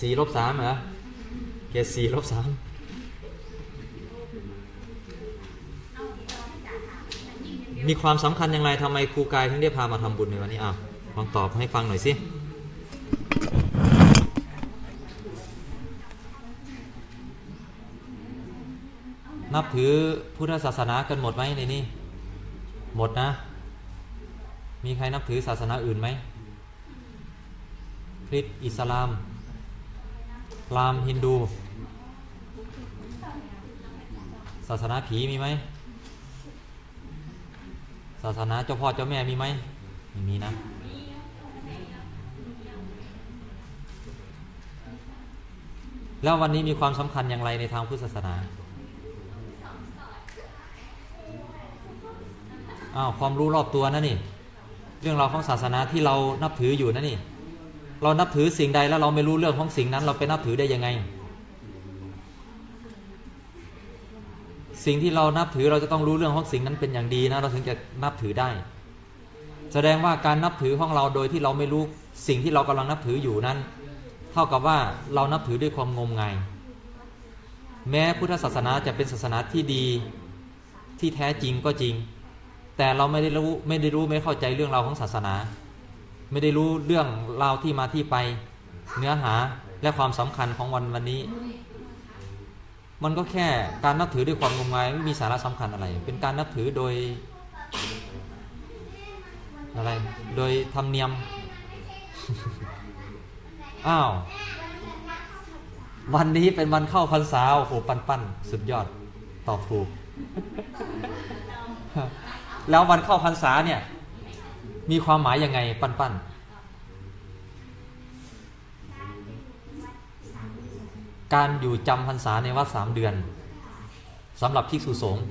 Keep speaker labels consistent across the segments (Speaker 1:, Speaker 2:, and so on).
Speaker 1: สี่ลบสามเหรอเกรดสี่ลบสามมีความสำคัญอย่างไรทำไมครูกายถึงได้พามาทำบุญในวันนี้อะลองตอบให้ฟังหน่อยสินับถือพุทธศาสนากันหมดไหมในนี้ หมดนะ มีใครนับถือศาสนาอื่นไหมคริสต์อิสลาม พราหมณ์ฮินดู ศาสนาผีมีไหมศาสนาเจ้าพ่อเจ้าแม่มีไหมไม่มีนะแล้ววันนี้มีความสำคัญอย่างไรในทางพุทธศาสนา อ้าวความรู้รอบตัวนะนี่ เรื่องราวของศาสนาที่เรานับถืออยู่นะนี่ เรานับถือสิ่งใดแล้วเราไม่รู้เรื่องของสิ่งนั้น เราไปนับถือได้ยังไง สิ่งที่เรานับถือเราจะต้องรู้เรื่องของสิ่งนั้นเป็นอย่างดีนะเราถึงจะนับถือได้ แสดงว่าการนับถือของเราโดยที่เราไม่รู้สิ่งที่เรากำลังนับถืออยู่นั้น เท่ากับว่าเรานับถือด้วยความงมงายแม้พุทธศาสนาจะเป็นศาสนาที่ดีที่แท้จริงก็จริง แต่เราไม่ได้รู้ไม่ได้รู้ไม่เข้าใจเรื่องราวของศาสนา ไม่ได้รู้เรื่องราวที่มาที่ไป เนื้อหาและความสำคัญของวันวันนี้ มันก็แค่การนับถือด้วยความงมงายไม่มีสาระสำคัญอะไร เป็นการนับถือโดยอะไร โดยธรรมเนียม อ้าว วันนี้เป็นวันเข้าพรรษาโอ้โหปันปันสุดยอดตอบถูก แล้ววันเข้าพรรษาเนี่ย มีความหมายยังไงปันปันการอยู่จำพรรษาในวัดสามเดือนสำหรับภิกษุสงฆ์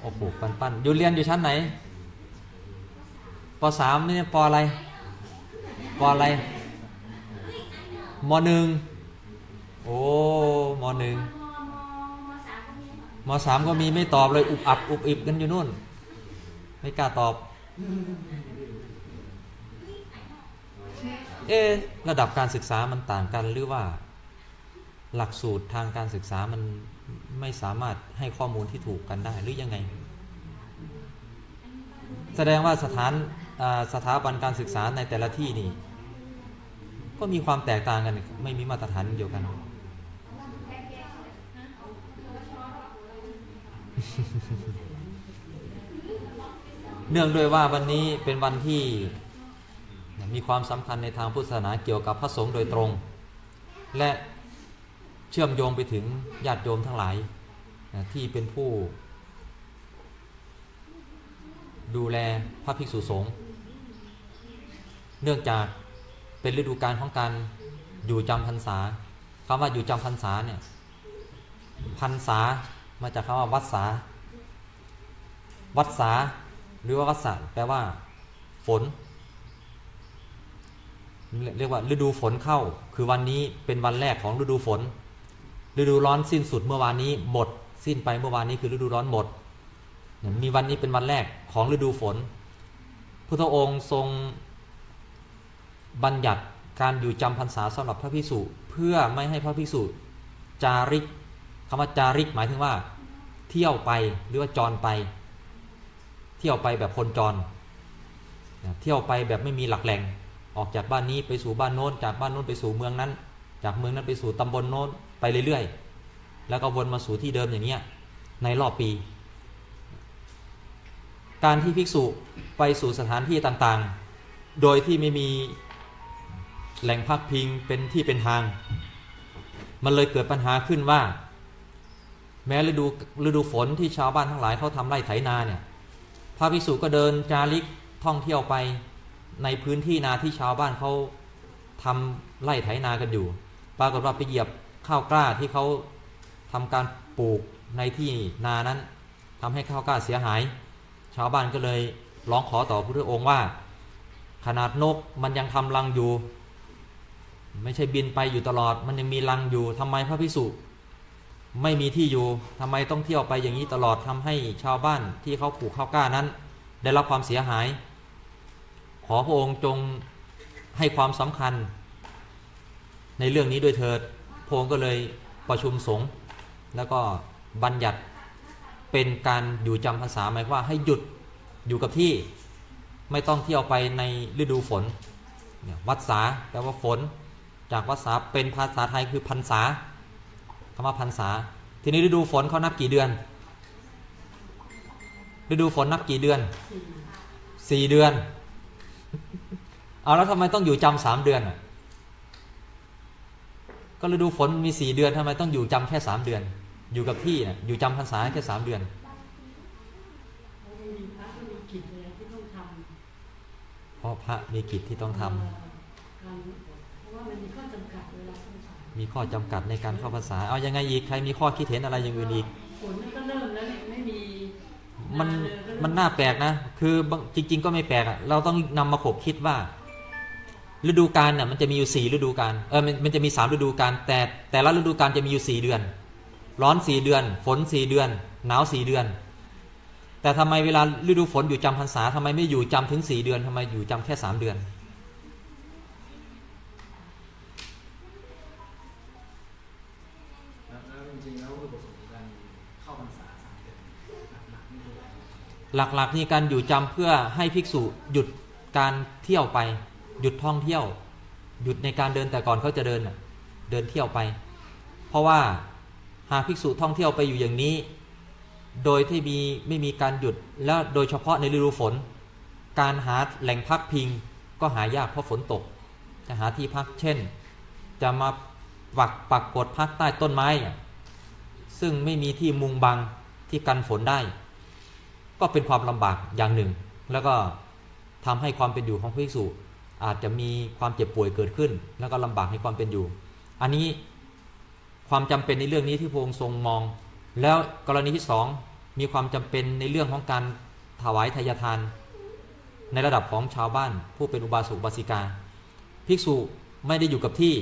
Speaker 1: โอ้โหปันปันอยู่เรียนอยู่ชั้นไหนปสามนี่ปอะไรปอะไรมหนึ่งโอ้มหนึ่งมสามก็มีไม่ตอบเลยอุบอับอุบอิบกันอยู่นู่น ไม่กล้าตอบ เอระดับการศึกษามันต่างกันหรือว่า หลักสูตรทางการศึกษามันไม่สามารถให้ข้อมูลที่ถูกกันได้หรือยังไง แสดงว่าสถานสถาบันการศึกษาในแต่ละที่นี่ ก็มีความแตกต่างกันไม่มีมาตรฐานเดียวกัน เนื่องด้วยว่าวันนี้เป็นวันที่มีความสำคัญในทางพุทธศาสนาเกี่ยวกับพระสงฆ์โดยตรง และเชื่อมโยงไปถึงญาติโยมทั้งหลายที่เป็นผู้ ดูแลพระภิกษุสงฆ์เนื่องจากเป็นฤดูกาลของการอยู่จำพรรษาคำว่าอยู่จำพรรษาเนี่ยพรรษามาจากคำว่าวัดสาวัดสา หรือว่าวัสาแปลว่า ฝน เรียกว่า ฤดูฝนเข้า คือวันนี้เป็นวันแรกของฤดูฝน ฤดูร้อนสิ้นสุดเมื่อวานนี้หมด สิ้นไปเมื่อวานนี้คือฤดูร้อนหมด มีวันนี้เป็นวันแรกของฤดูฝนพุทธองค์ทรงบัญญัติการอยู่จำพรรษาสำหรับพระพิสุเพื่อไม่ให้พระพิสุจาริกคำว่าจาริกหมายถึงว่า เที่ยวไปหรือว่าจรไป เที่ยวไปแบบคนจรเที่ยวไปแบบไม่มีหลักแหล่ง ออกจากบ้านนี้ไปสู่บ้านโน้น จากบ้านโน้นไปสู่เมืองนั้น จากเมืองนั้นไปสู่ตำบลโน้นไปเรื่อยๆ แล้วก็วนมาสู่ที่เดิมอย่างเงี้ยในรอบปี การที่ภิกษุไปสู่สถานที่ต่างๆ โดยที่ไม่มีแหล่งพักพิงเป็นที่เป็นทาง มันเลยเกิดปัญหาขึ้นว่า แม้ฤดูฤดูฝนที่ชาวบ้านทั้งหลายเขาทำไร่ไถนาเนี่ย พระภิกษุก็เดินจาริกท่องเที่ยวไปในพื้นที่นาที่ชาวบ้านเขาทำไร่ไถนากันอยู่ ปรากฏว่าไปเหยียบข้าวกล้าที่เขาทำการปลูกในที่นานั้นทำให้ข้าวกล้าเสียหาย ชาวบ้านก็เลยร้องขอต่อพระพุทธองค์ว่า ขนาดนกมันยังทำรังอยู่ ไม่ใช่บินไปอยู่ตลอด มันยังมีรังอยู่ทำไมพระพิสุ ไม่มีที่อยู่ทำไมต้องเที่ยวไปอย่างนี้ตลอดทำให้ชาวบ้านที่เขาปลูกข้าวกล้านั้น ได้รับความเสียหาย ขอพระองค์จงให้ความสำคัญ ในเรื่องนี้ด้วยเถิดพระองค์ก็เลยประชุมสงฆ์แล้วก็บัญญัติเป็นการอยู่จำภาษาหมายว่าให้หยุดอยู่กับที่ไม่ต้องเที่ยวไปในฤดูฝนวัดสาแปลว่าฝน จากวัดสาเป็นภาษาไทยคือพรรษา คำว่าพรรษา ทีนี้ฤดูฝนเขานับกี่เดือน ฤดูฝนนับกี่เดือน
Speaker 2: สี่
Speaker 1: สี่เดือน เอาแล้วทำไมต้องอยู่จำสามเดือนอะก็ฤดูฝนมีสี่เดือนทำไมต้องอยู่จำแค่สามเดือน อยู่กับที่นะอยู่จำพรรษาแค่สามเดือน
Speaker 2: เขาไม่มีพระไม่มีกิจอะไรที่ต้องทำ
Speaker 1: เพราะพระมีกิจที่ต้องทำ
Speaker 2: เการเพราะว่ามันมีข้อจำกัดเวลาต้องสอน
Speaker 1: มีข้อจำกัดในการเข้าพรรษา เอายังไงอีก ใครมีข้อคิดเห็นอะไรอย่างอื่นอีก
Speaker 2: ฝนก็เริ่มแล้วเนี่ยไม่มี
Speaker 1: มันา
Speaker 2: เลยก็เริ่
Speaker 1: มันน่าแปลกนะ คือบางจริง ๆ ก็ไม่แปลกอะเราต้องนำมาขบคิดว่า ฤดูกาลเนี่ยมันจะมีอยู่สี่ฤดูกาล เออมันมันจะมีสามฤดูกาล แต่แต่ละฤดูกาลจะมีอยู่สี่เดือน ร้อนสี่เดือน ฝนสี่เดือน หนาวสี่เดือน แต่ทำไมเวลาฤดูฝนอยู่จำพรรษาทำไมไม่อยู่จำถึงสี่เดือนทำไมอยู่จำแค่สามเดือน
Speaker 3: ห
Speaker 1: ลักๆนี่การอยู่จำเพื่อให้ภิกษุหยุดการเที่ยวไป หยุดท่องเที่ยว หยุดในการเดินแต่ก่อนเขาจะเดินเดินเที่ยวไป เพราะว่าหากภิกษุท่องเที่ยวไปอยู่อย่างนี้ โดยที่มีไม่มีการหยุดแล้วโดยเฉพาะในฤดูฝน การหาแหล่งพักพิงก็หายากเพราะฝนตก จะหาที่พักเช่น จะมาปักปักกดพักใต้ต้นไม้ ซึ่งไม่มีที่มุงบังที่กันฝนได้ ก็เป็นความลำบากอย่างหนึ่ง แล้วก็ทำให้ความเป็นอยู่ของพระภิกษุอาจจะมีความเจ็บป่วยเกิดขึ้น แล้วก็ลำบากในความเป็นอยู่ อันนี้ความจำเป็นในเรื่องนี้ที่พระองค์ทรงมอง แล้วกรณีที่สองมีความจำเป็นในเรื่องของการถวายทายทาน ในระดับของชาวบ้าน ผู้เป็นอุบาสกบาสิกา ภิกษุไม่ได้อยู่กับที่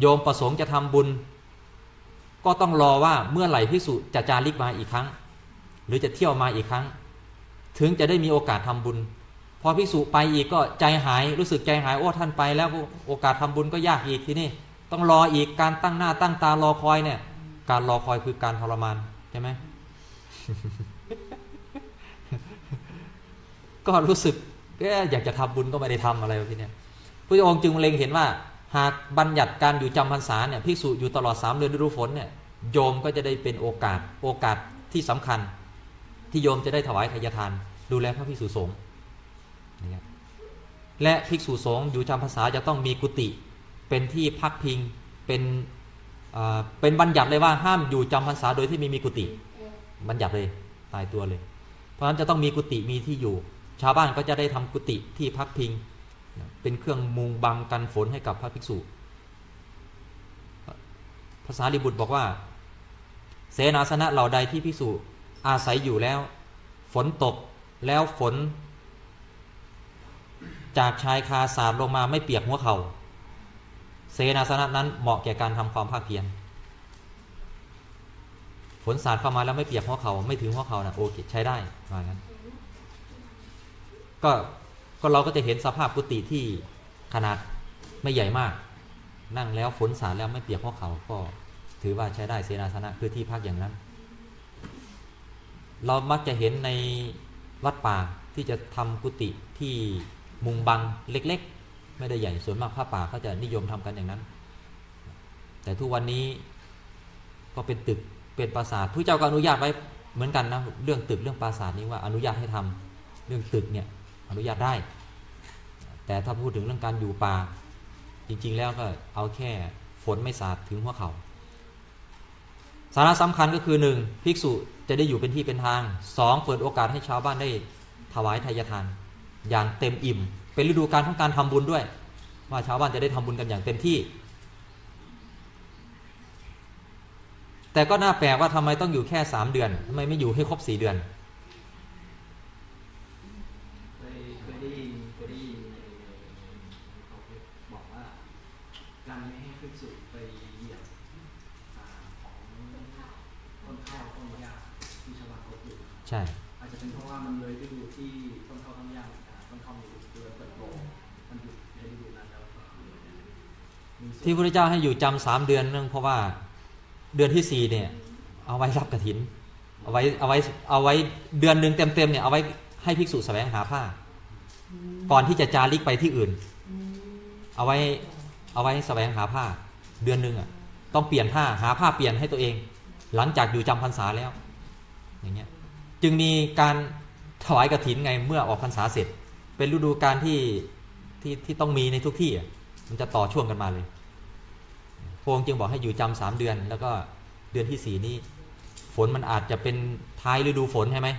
Speaker 1: โยมประสงค์จะทำบุญ ก็ต้องรอว่าเมื่อไหร่ภิกษุจะจาริกมาอีกครั้ง หรือจะเที่ยวมาอีกครั้ง ถึงจะได้มีโอกาสทำบุญ พอภิกษุไปอีกก็ใจหายรู้สึกใจหายโอ้ท่านไป แล้วโอกาสทำบุญก็ยากอีกทีนี้ต้องรออีกการตั้งหน้าตั้งตารอคอยเนี่ย การรอคอยคือการทรมานใช่ไหมก็รู้สึกเอ๊ะอยากจะทำบุญก็ไม่ได้ทำอะไรทีเนี้ยพระองค์จึงเล็งเห็นว่า หากบัญญัติการอยู่จำพรรษาเนี่ยภิกษุอยู่ตลอดสามเดือนฤดูฝนเนี่ยโยมก็จะได้เป็นโอกาสโอกาสที่สำคัญ ที่โยมจะได้ถวายทายทาน ดูแลพระภิกษุสงฆ์นะครับและภิกษุสงฆ์อยู่จำพรรษาจะต้องมีกุฏิเป็นที่พักพิงเป็นเอ่อเป็นบัญญัติเลยว่าห้ามอยู่จำพรรษาโดยที่ไม่มีกุฏิบัญญัติเลยตายตัวเลย เพราะฉะนั้นจะต้องมีกุฏิมีที่อยู่ ชาวบ้านก็จะได้ทำกุฏิที่พักพิง เป็นเครื่องมุงบังกันฝนให้กับพระภิกษุ ภาษาลิบุตรบอกว่า เสนาสนะเหล่าใดที่ภิกษุ อาศัยอยู่แล้ว ฝนตกแล้วฝน จากชายคาสาดลงมาไม่เปียกหัวเขา่าเสนาสนะนั้นเหมาะแก่การทำความภาคเพียรฝนสาดเข้ามาแล้วไม่เปียกหัวเขา่าไม่ถึงหัวเข่านะโอเคใช้ได้ว่างั้นก็ก็เราก็จะเห็นสภาพกุฏิที่ขนาดไม่ใหญ่มาก นั่งแล้วฝนสาดแล้วไม่เปียกหัวเขาก็ถือว่าใช้ได้เสนาสนะคือที่พักอย่างนั้น เรามักจะเห็นในวัดป่าที่จะทำกุฏิที่มุงบังเล็กๆ ไม่ได้ใหญ่ส่วนมากผ้าป่าเขาจะนิยมทำกันอย่างนั้น แต่ทุกวันนี้ก็เป็นตึกเป็นปราสาทผู้เจ้าก็อนุญาตไว้เหมือนกันนะเรื่องตึกเรื่องปราสาทนี้ว่าอนุญาตให้ทำเรื่องตึกเนี่ยอนุญาตได้ แต่ถ้าพูดถึงเรื่องการอยู่ป่า จริง ๆ แล้วก็เอาแค่ฝนไม่สาดถึงหัวเขา่าสาระสำคัญก็คือหนึ่งภิกษุ จะได้อยู่เป็นที่เป็นทางสองเปิดโอกาสให้ชาวบ้านได้ถวายทายทาน อย่างเต็มอิ่ม เป็นฤดูการของการทำบุญด้วย ว่าชาวบ้านจะได้ทำบุญกันอย่างเต็มที่ แต่ก็น่าแปลกว่าทำไมต้องอยู่แค่สามเดือนทำไมไม่อยู่ให้ครบสี่เดือน
Speaker 3: เคยเคยได้ยินเคยได้ยินในในเขาบอกว่า การไม่ให้ภิกษุไปเหยียบอ่าของต้นข้าวต้นหญ้าที่ชาวบ้านเขาปลูก
Speaker 1: ใช่
Speaker 3: อาจจะเป็นเพราะว่ามันเลยฤดูที่ต้นข้าวต้นหญ้าอ่าต้นข้าวมันเริ่มเติบโตมันหยุดในฤดูนั้นแล้วก็มีส่วน
Speaker 1: ที่พระพุทธเจ้าให้อยู่จำสามเดือนเนื่องเพราะว่าเดือนที่สี่เนี่ย เอาไว้รับกฐิน เอาไว้เอาไว้เอาไว้เดือนหนึ่งเต็มๆเนี่ยเอาไว้ให้ภิกษุแสวงหาผ้า ก่อนที่จะจาริกไปที่อื่น
Speaker 2: อืม
Speaker 1: เอาไว้เอาไว้แสวงหาผ้า เดือนหนึ่งอะต้องเปลี่ยนผ้าหาผ้าเปลี่ยนให้ตัวเอง หลังจากอยู่จำพรรษาแล้ว อย่างเงี้ย จึงมีการถวายกฐินไงเมื่อออกพรรษาเสร็จ เป็นฤดูการที่ที่ที่ต้องมีในทุกที่มันจะต่อช่วงกันมาเลยพระองค์จึงบอกให้อยู่จำสามเดือน แล้วก็เดือนที่สี่นี้ ฝนมันอาจจะเป็นท้ายฤดูฝนใช่ไหม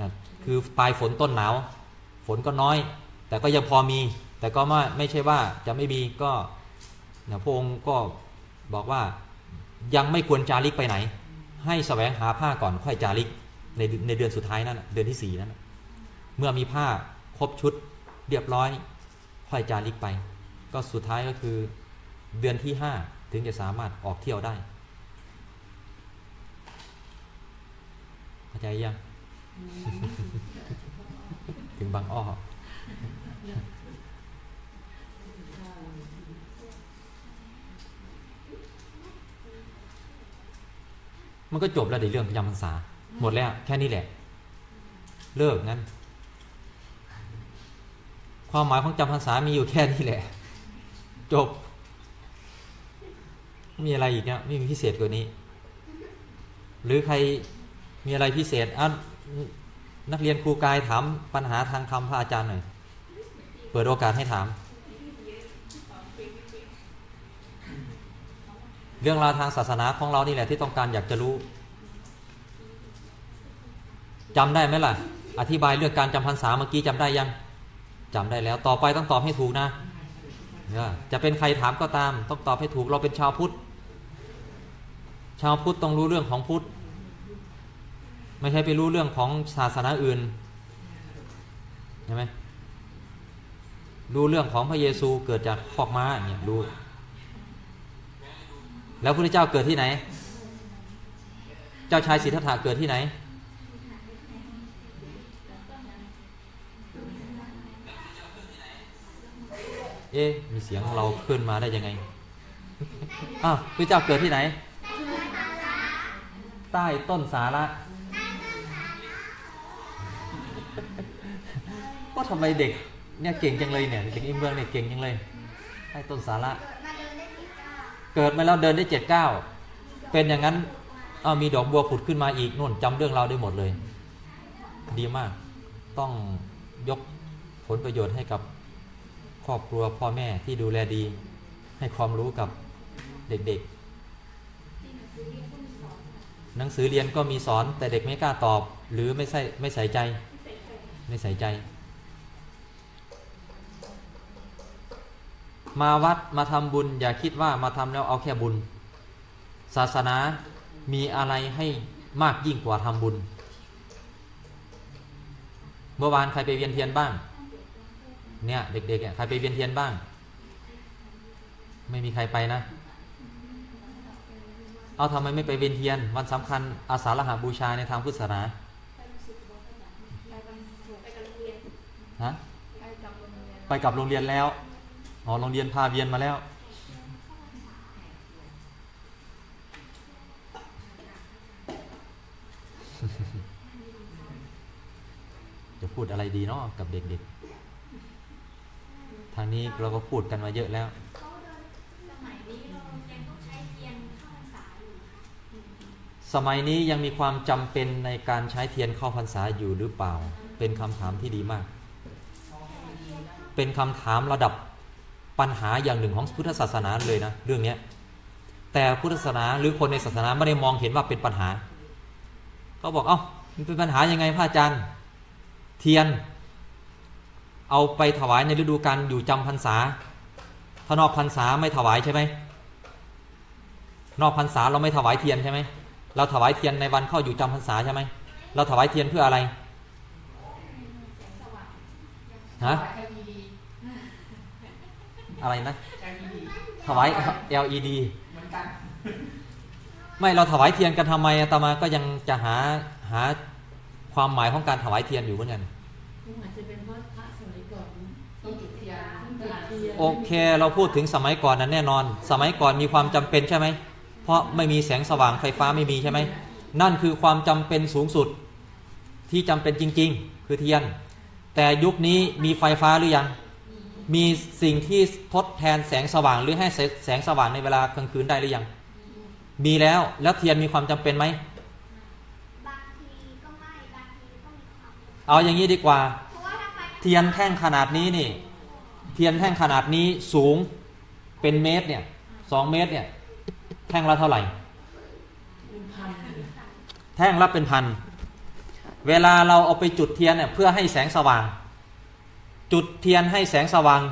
Speaker 1: นะคือปลายฝนต้นหนาว ฝนก็น้อย แต่ก็ยังพอมี แต่ก็ไม่ไม่ใช่ว่าจะไม่มีก็นะพระองค์ก็บอกว่ายังไม่ควรจาริกไปไหน ให้แสวงหาผ้าก่อนค่อยจาริก ในในเดือนสุดท้ายนั่นเดือนที่สี่นั่นเมื่อมีผ้าครบชุดเรียบร้อยค่อยจาริกไป ก็สุดท้ายก็คือเดือนที่ห้าถึงจะสามารถออกเที่ยวได้เข้าใจยัง ถึงบางอ้อมันก็จบแล้วในเรื่องจำพรรษา หมดแล้วแค่นี้แหละ เลิกงั้น ความหมายของจำพรรษามีอยู่แค่นี้แหละ จบ มีอะไรอีกเนี่ยไม่มีพิเศษกว่านี้ หรือใครมีอะไรพิเศษอะนักเรียนครูกายถามปัญหาทางธรรมพระอาจารย์หน่อย เปิดโอกาสให้ถาม เรื่องราวทางศาสนาของเรานี่แหละที่ต้องการอยากจะรู้ จำได้ไหมล่ะ อธิบายเรื่องการจำพรรษาเมื่อกี้จำได้ยังจำได้แล้วต่อไปต้องตอบให้ถูกนะจะเป็นใครถามก็ตาม ต้องตอบให้ถูกเราเป็นชาวพุทธชาวพุทธต้องรู้เรื่องของพุทธไม่ใช่ไปรู้เรื่องของศาสนาอื่นใช่ไหมรู้เรื่องของพระเยซูเกิดจากคอกม้าเนี่ยรู้แล้วพระเจ้าเกิดที่ไหน เจ้าชายสิทธัตถะเกิดที่ไหน เอ๊ะมีเสียงเราขึ้นมาได้ยังไงอ้าวพระเจ้าเกิดที่ไหน ใต้ต้นสาระว่าทำไมเด็กเนี่ยเก่งจังเลยเนี่ยเด็กอิมเมืองเนี่ยเก่งจังเลยใต้ต้นสาระเกิดมาแล้วเดินได้เจ็ดเก้าเป็นอย่างนั้นเอามีดอกบัวผุดขึ้นมาอีกนู่นจำเรื่องเราได้หมดเลย ดีมาก ต้องยกผลประโยชน์ให้กับ ครอบครัวพ่อแม่ที่ดูแลดี ให้ความรู้กับเด็กๆ หนังสือเรียนก็มีสอนแต่เด็กไม่กล้าตอบ หรือไม่ใส่ไม่ใส่ใจ ไม่ใส่ใจ มาวัดมาทำบุญอย่าคิดว่ามาทำแล้วเอาแค่บุญ ศาสนามีอะไรให้มากยิ่งกว่าทำบุญ เมื่อวานใครไปเวียนเทียนบ้าง เนี่ยเด็กๆเนี่ยใครไปเวียนเทียนบ้าง ไม่มีใครไปนะ เอาทำไมไม่ไปเวียนเทียน วันสำคัญอาสาฬหาบูชาในทางพุทธศาสนาฮะไปกับโรงเรียนแล้วอ๋อโรงเรียนพาเวียนมาแล้ว จะพูดอะไรดีเนาะกับเด็กๆ ทางนี้เราก็พูดกันมาเยอะแล้ว
Speaker 4: สมัยนี้เรายังต้องใช้เทียนเข้าพรรษาอยู่
Speaker 1: สมัยนี้ยังมีความจำเป็นในการใช้เทียนเข้าพรรษาอยู่หรือเปล่า เป็นคำถามที่ดีมาก เป็นคำถามระดับปัญหาอย่างหนึ่งของพุทธศาสนาเลยนะ เรื่องเนี้ยแต่พุทธศาสนาหรือคนในศาสนาไม่ได้มองเห็นว่าเป็นปัญหาเขาบอกเอ้ามันเป็นปัญหายังไงพระอาจารย์ เทียน เอาไปถวายในฤดูกาลอยู่จำพรรษา ถ้านอกพรรษาไม่ถวายใช่ไหมนอกพรรษาเราไม่ถวายเทียนใช่ไหมเราถวายเทียนในวันเข้าอยู่จำพรรษาใช่ไหมเราถวายเทียนเพื่ออะไรฮะอะไรนะถวาย LED ไม่เราถวายเทียนกันทำไมอาตมาก็ยังจะหาหาความหมายของการถวายเทียนอยู่เหมือนกัน
Speaker 2: อาจจะเป็น
Speaker 1: โอเค เราพูดถึงสมัยก่อนนั้นแน่นอน สมัยก่อนมีความจำเป็นใช่ไหม เพราะไม่มีแสงสว่างไฟฟ้าไม่มีใช่ไหม นั่นคือความจำเป็นสูงสุด ที่จำเป็นจริง ๆ คือเทียน แต่ยุคนี้มีไฟฟ้าหรือยัง มีสิ่งที่ทดแทนแสงสว่างหรือให้แสงสว่างในเวลากลางคืนได้หรือยัง มีแล้วแล้วเทียนมีความจำเป็นไหม
Speaker 4: บางทีก็ไม่บางทีก็มีความ
Speaker 1: เอาอย่างนี้ดีกว่า
Speaker 4: เพราะว่าถ้าไฟ
Speaker 1: เทียนแท่งขนาดนี้นี่ เทียนแท่งขนาดนี้สูงเป็นเมตรเนี่ยสองเมตรเนี่ยแท่งละเท่าไหร่ แท่งละเป็นพัน เวลาเราเอาไปจุดเทียนเนี่ยเพื่อให้แสงสว่าง จุดเทียนให้แสงสว่าง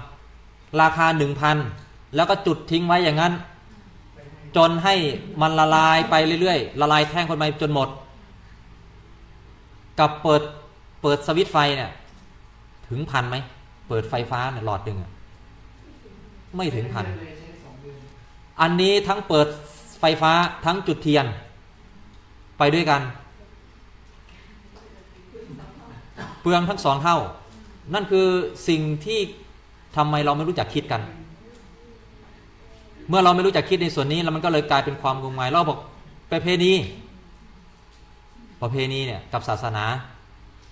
Speaker 1: ราคาหนึ่งพันแล้วก็จุดทิ้งไว้อย่างนั้น จนให้มันละลายไปเรื่อยๆละลายแท่งคนไปจนหมด กับเปิดเปิดสวิตไฟเนี่ยถึงพันไหม เปิดไฟฟ้าเนี่ยหลอดหนึ่งอะไม่ถึงพัน
Speaker 3: เลยใช้สองเดือน
Speaker 1: อันนี้ทั้งเปิดไฟฟ้าทั้งจุดเทียน ไปด้วยกัน เปลืองทั้งสองเท่า นั่นคือสิ่งที่ทำไมเราไม่รู้จักคิดกัน เมื่อเราไม่รู้จักคิดในส่วนนี้แล้วมันก็เลยกลายเป็นความงมงายเราบอกประเพณีประเพณีเนี่ยกับศาสนา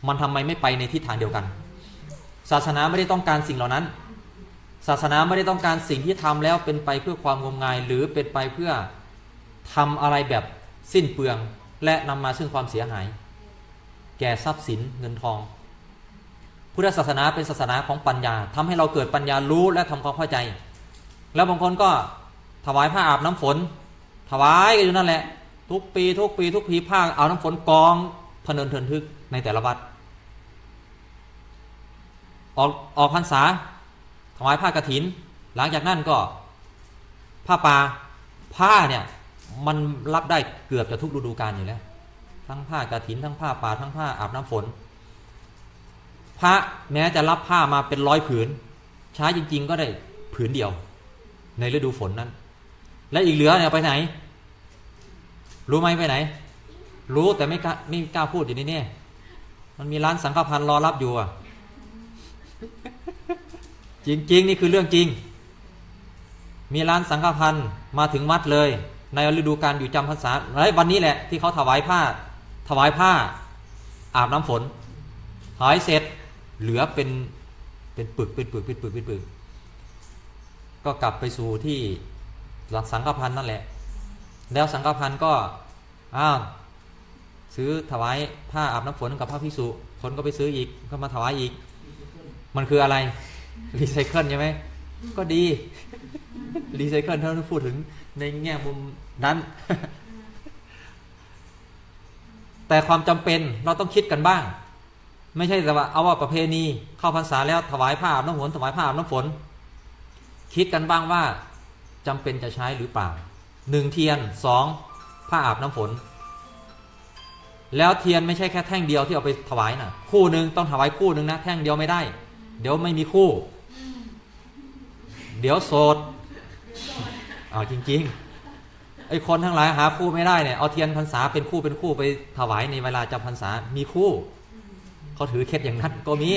Speaker 1: มันทำไมไม่ไปในทิศทางเดียวกัน ศาสนาไม่ได้ต้องการสิ่งเหล่านั้น ศาสนาไม่ได้ต้องการสิ่งที่ทำแล้วเป็นไปเพื่อความงมงาย หรือเป็นไปเพื่อทำอะไรแบบสิ้นเปลือง และนำมาซึ่งความเสียหาย แก่ทรัพย์สินเงินทอง พุทธศาสนาเป็นศาสนาของปัญญาทำให้เราเกิดปัญญารู้และทำความเข้าใจ แล้วบางคนก็ถวายผ้าอาบน้ำฝน ถวายกันอยู่นั่นแหละ ทุกปี ทุกปี ทุกปีผ้าเอาน้ำฝนกองพเนินเทินทึกในแต่ละวัด ออกออกพรรษาถวายผ้ากรถิน หลังจากนั้นก็ผ้าป่าผ้าเนี่ยมันรับได้เกือบจะทุกฤดูกาลอยู่แล้ว ทั้งผ้ากรถิน ทั้งผ้าป่าทั้งผ้าอาบน้ำฝน พระแม้จะรับผ้ามาเป็นร้อยผืน ใช้จริง ๆ ก็ได้ผืนเดียว ในฤดูฝนนั้น และอีกเหลือเนี่ยไปไหน รู้ไหมไปไหน รู้แต่ไม่กล้าไม่กล้าพูดอยู่นี่เนี่ยมันมีร้านสังฆพันธ์รอรับอยู่อะ จริงๆ นี่คือเรื่องจริง มีร้านสังฆพันธ์มาถึงวัดเลย ในฤดูกาลอยู่จำพรรษาไอ้วันนี้แหละที่เขาถวายผ้า ถวายผ้า อาบน้ำฝนถวายเสร็จเหลือเป็นเป็นปึกเป็นปึกเป็นปึกเป็นปึกก็กลับไปสู่ที่สังฆพันธ์นั่นแหละ แล้วสังฆพันธ์ก็อ้าวซื้อถวายผ้าอาบน้ำฝนกับพระพิสุคนก็ไปซื้ออีกก็มาถวายอีก มันคืออะไรรีไซเคิลใช่ไหมก็ดีรีไซเคิลถ้าเราพูดถึงในแง่มุมนั้น แต่ความจำเป็นเราต้องคิดกันบ้าง ไม่ใช่แต่ว่าเอาว่าประเพณีเข้าพรรษาแล้วถวายผ้าอาบน้ำฝนถวายผ้าอาบน้ำฝน คิดกันบ้างว่าจำเป็นจะใช้หรือเปล่าหนึ่งเทียนสองผ้าอาบน้ำฝน แล้วเทียนไม่ใช่แค่แท่งเดียวที่เอาไปถวายนะคู่หนึ่งต้องถวายคู่หนึ่งนะแท่งเดียวไม่ได้ เดี๋ยวไม่มีคู่ เดี๋ยวโสดเอาจริง ๆ ไอ้คนทั้งหลายหาคู่ไม่ได้เนี่ยเอาเทียนพรรษาเป็นคู่เป็นคู่ไปถวายในเวลาจำพรรษามีคู่เขาถือเคล็ดอย่างนั้นก็มี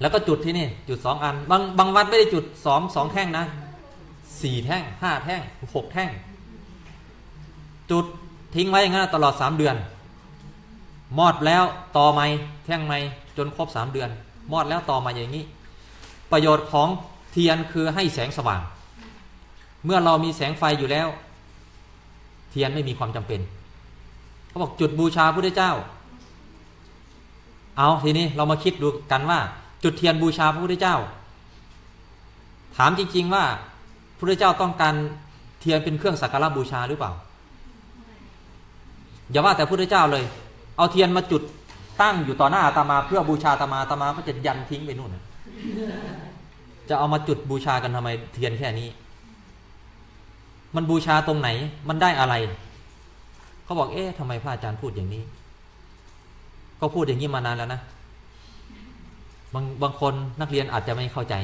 Speaker 1: แล้วก็จุดที่นี่ จุดสองอัน บางบางวัดไม่ได้จุดสองสองแท่งนะสี่แท่งห้าแท่งหกแท่ง จุดทิ้งไว้อย่างนั้นตลอดสามเดือน มอดแล้วต่อไม้แท่งไม้จนครบสามเดือน มอดแล้วต่อมาอย่างนี้ ประโยชน์ของเทียนคือให้แสงสว่าง เมื่อเรามีแสงไฟอยู่แล้ว เทียนไม่มีความจำเป็น เขาบอกจุดบูชาพระพุทธเจ้า เอาทีนี้เรามาคิดดูกันว่า จุดเทียนบูชาพระพุทธเจ้า ถามจริง ๆว่าพระพุทธเจ้าต้องการเทียนเป็นเครื่องสักการะบูชาหรือเปล่า อย่าว่าแต่พระพุทธเจ้าเลย เอาเทียนมาจุดตั้งอยู่ต่อหน้าอาตมาเพื่อบูชาอาตมาอาตมาก็จะยันทิ้งไปนู่นจะเอามาจุดบูชากันทำไมเทียนแค่นี้ มันบูชาตรงไหน มันได้อะไร เขาบอกเอ๊ะทำไมพระอาจารย์พูดอย่างนี้ ก็พูดอย่างนี้มานานแล้วนะบางบางคนนักเรียนอาจจะไม่เข้าใจ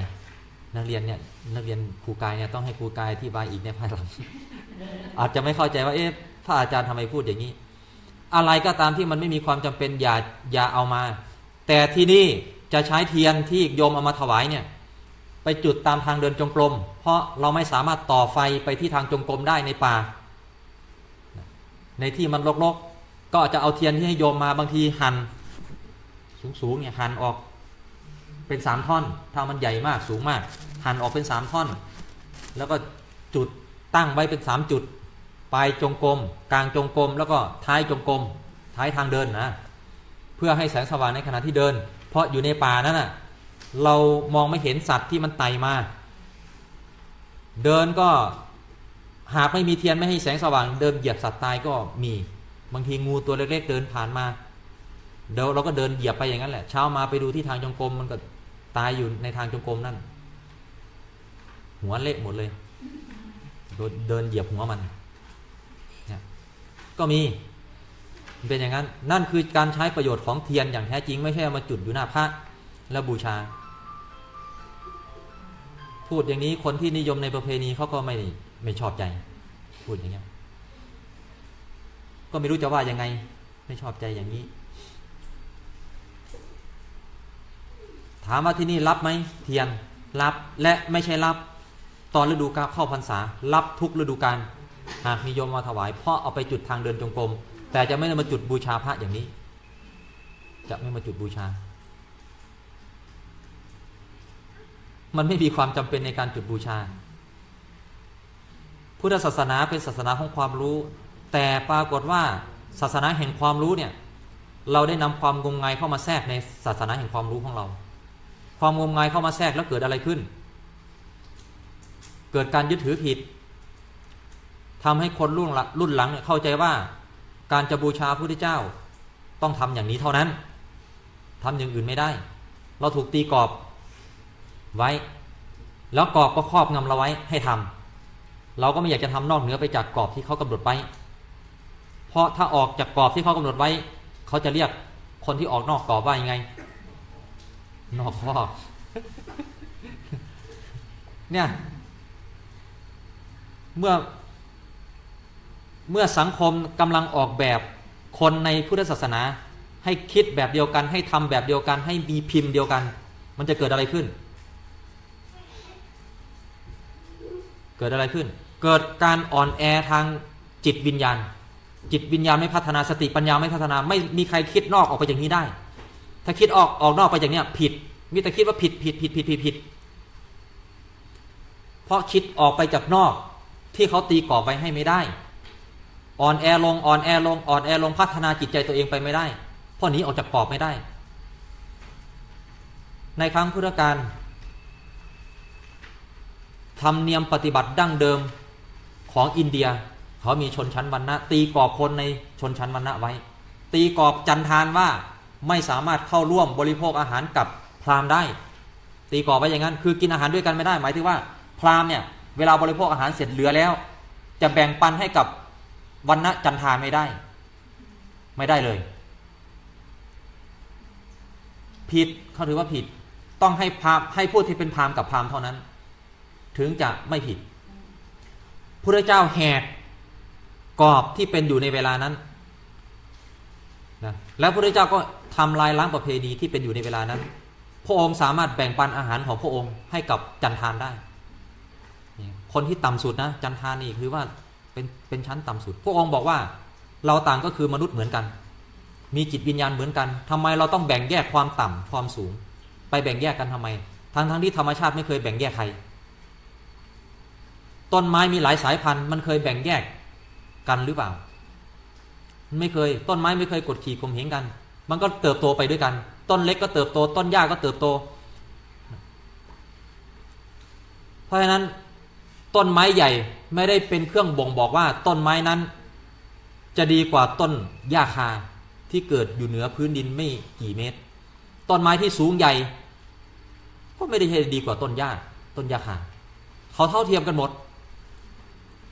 Speaker 1: นักเรียนเนี่ยนักเรียนครูกายเนี่ยต้องให้ครูกายที่บายอีกในภายหลังอาจจะไม่เข้าใจว่าเอ๊ะพระอาจารย์ทำไมพูดอย่างนี้ อะไรก็ตามที่มันไม่มีความจำเป็นอย่าอย่าเอามา แต่ที่นี่จะใช้เทียนที่โยมเอามาถวายเนี่ยไปจุดตามทางเดินจงกรม เพราะเราไม่สามารถต่อไฟไปที่ทางจงกรมได้ในป่า ในที่มันรกๆ ก็อาจจะเอาเทียนที่ให้โยมมาบางทีหันสูงๆเนี่ยหันออกเป็นสามท่อน ถ้ามันใหญ่มากสูงมาก หันออกเป็นสามท่อน แล้วก็จุดตั้งไว้เป็นสามจุด ปลายจงกรมกลางจงกรมแล้วก็ท้ายจงกรมท้ายทางเดินนะ เพื่อให้แสงสว่างในขณะที่เดิน เพราะอยู่ในป่านั้นน่ะเรามองไม่เห็นสัตว์ที่มันไต่มา เดินก็หากไม่มีเทียนไม่ให้แสงสว่างเดินเหยียบสัตว์ตายก็มีบางทีงูตัวเล็กๆเดินผ่านมาเดี๋ยวเราก็เดินเหยียบไปอย่างนั้นแหละเช้ามาไปดูที่ทางจงกรมมันก็ตายอยู่ในทางจงกรมนั่นหัวเละหมดเลยโดนเดินเหยียบหัวมัน ก็มีเป็นอย่างนั้น นั่นคือการใช้ประโยชน์ของเทียนอย่างแท้จริงไม่ใช่ามาจุดอยู่หน้าพระแล้วบูชา พูดอย่างนี้คนที่นิยมในประเพณีเขาก็ไม่ไม่ชอบใจ พูดอย่างเงี้ก็ไม่รู้จะว่ายังไง ไม่ชอบใจอย่างนี้ ถามว่าที่นี่รับไหมเทียนรับและไม่ใช่รับ ตอนฤดูกาลเข้าพรรษา รับทุกฤดูกาล หากนิยมมาถวายเพราะเอาไปจุดทางเดินจงกรมแต่จะไม่มาจุดบูชาพระอย่างนี้ จะไม่มาจุดบูชา มันไม่มีความจำเป็นในการจุดบูชา พุทธศาสนาเป็นศาสนาของความรู้ แต่ปรากฏว่าศาสนาแห่งความรู้เนี่ยเราได้นำความงมงายเข้ามาแทรกในศาสนาแห่งความรู้ของเรา ความงมงายเข้ามาแทรกแล้วเกิดอะไรขึ้น เกิดการยึดถือผิด ทำให้คนรุ่นลังรุ่นหลังเนี่ยเข้าใจว่าการจะบูชาพระพุทธเจ้าต้องทำอย่างนี้เท่านั้นทำอย่างอื่นไม่ได้ เราถูกตีกรอบไว้ แล้วกรอบก็ครอบงำเราไว้ให้ทำเราก็ไม่อยากจะทำนอกเหนือไปจากกรอบที่เขากำหนดไว้เพราะถ้าออกจากกรอบที่เขากำหนดไว้ เขาจะเรียกคนที่ออกนอกกรอบว่ายังไง นอกครอบเนี่ย เมื่อ เมื่อสังคมกำลังออกแบบคนในพุทธศาสนา ให้คิดแบบเดียวกันให้ทำแบบเดียวกัน ให้มีพิมพ์เดียวกัน มันจะเกิดอะไรขึ้น เกิดอะไรขึ้น เกิดการอ่อนแอทางจิตวิญญาณ จิตวิญญาณไม่พัฒนาสติปัญญาไม่พัฒนาไม่มีใครคิดนอกออกไปอย่างนี้ได้ ถ้าคิดออกออกนอกไปอย่างเนี้ยผิดมีแต่คิดว่าผิดผิดผิดผิดผิดผิดเพราะคิดออกไปจากนอกที่เขาตีกรอบไว้ให้ไม่ได้ อ่อนแอลงอ่อนแอลงอ่อนแอลงพัฒนาจิตใจตัวเองไปไม่ได้เพราะหนีออกจากกรอบไม่ได้ ในครั้งพุทธกาลธรรมเนียมปฏิบัติดั้งเดิมของอินเดีย เขามีชนชั้นวรรณะ ตีกรอบคนในชนชั้นวรรณะไว้ ตีกรอบจันทานว่าไม่สามารถเข้าร่วมบริโภคอาหารกับพราหมณ์ได้ ตีกรอบไว้อย่างนั้น คือกินอาหารด้วยกันไม่ได้ หมายถึงว่า พราหมณ์เนี่ยเวลาบริโภคอาหารเสร็จเหลือแล้ว จะแบ่งปันให้กับ วันณะจันทานไม่ได้ ไม่ได้เลย ผิดเขาถือว่าผิด ต้องให้พามให้ผู้ที่เป็นพามกับพามเท่านั้น ถึงจะไม่ผิดพระเจ้าแหกกรอบที่เป็นอยู่ในเวลานั้นนะแล้วพระเจ้าก็ทำลายล้างประเพณีที่เป็นอยู่ในเวลานั้น พระองค์สามารถแบ่งปันอาหารของพระองค์ให้กับจันทานได้ คนที่ต่ำสุดนะ จันทานนี่คือว่า เป็นเป็นชั้นต่ำสุด พระองค์บอกว่าเราต่างก็คือมนุษย์เหมือนกัน มีจิตวิญญาณเหมือนกันทำไมเราต้องแบ่งแยกความต่ำความสูง ไปแบ่งแยกกันทำไม ทั้งทั้งที่ธรรมชาติไม่เคยแบ่งแยกใคร ต้นไม้มีหลายสายพันธุ์มันเคยแบ่งแยกกันหรือเปล่า ไม่เคย ต้นไม้ไม่เคยกดขี่ข่มเหงกัน มันก็เติบโตไปด้วยกัน ต้นเล็กก็เติบโต ต้นหญ้าก็เติบโต เพราะฉะนั้น ต้นไม้ใหญ่ไม่ได้เป็นเครื่องบ่งบอกว่าต้นไม้นั้น จะดีกว่าต้นหญ้าคาที่เกิดอยู่เหนือพื้นดินไม่กี่เมตร ต้นไม้ที่สูงใหญ่ ก็ไม่ได้ใช่ดีกว่าต้นหญ้าต้นหญ้าคาเขาเท่าเทียมกันหมด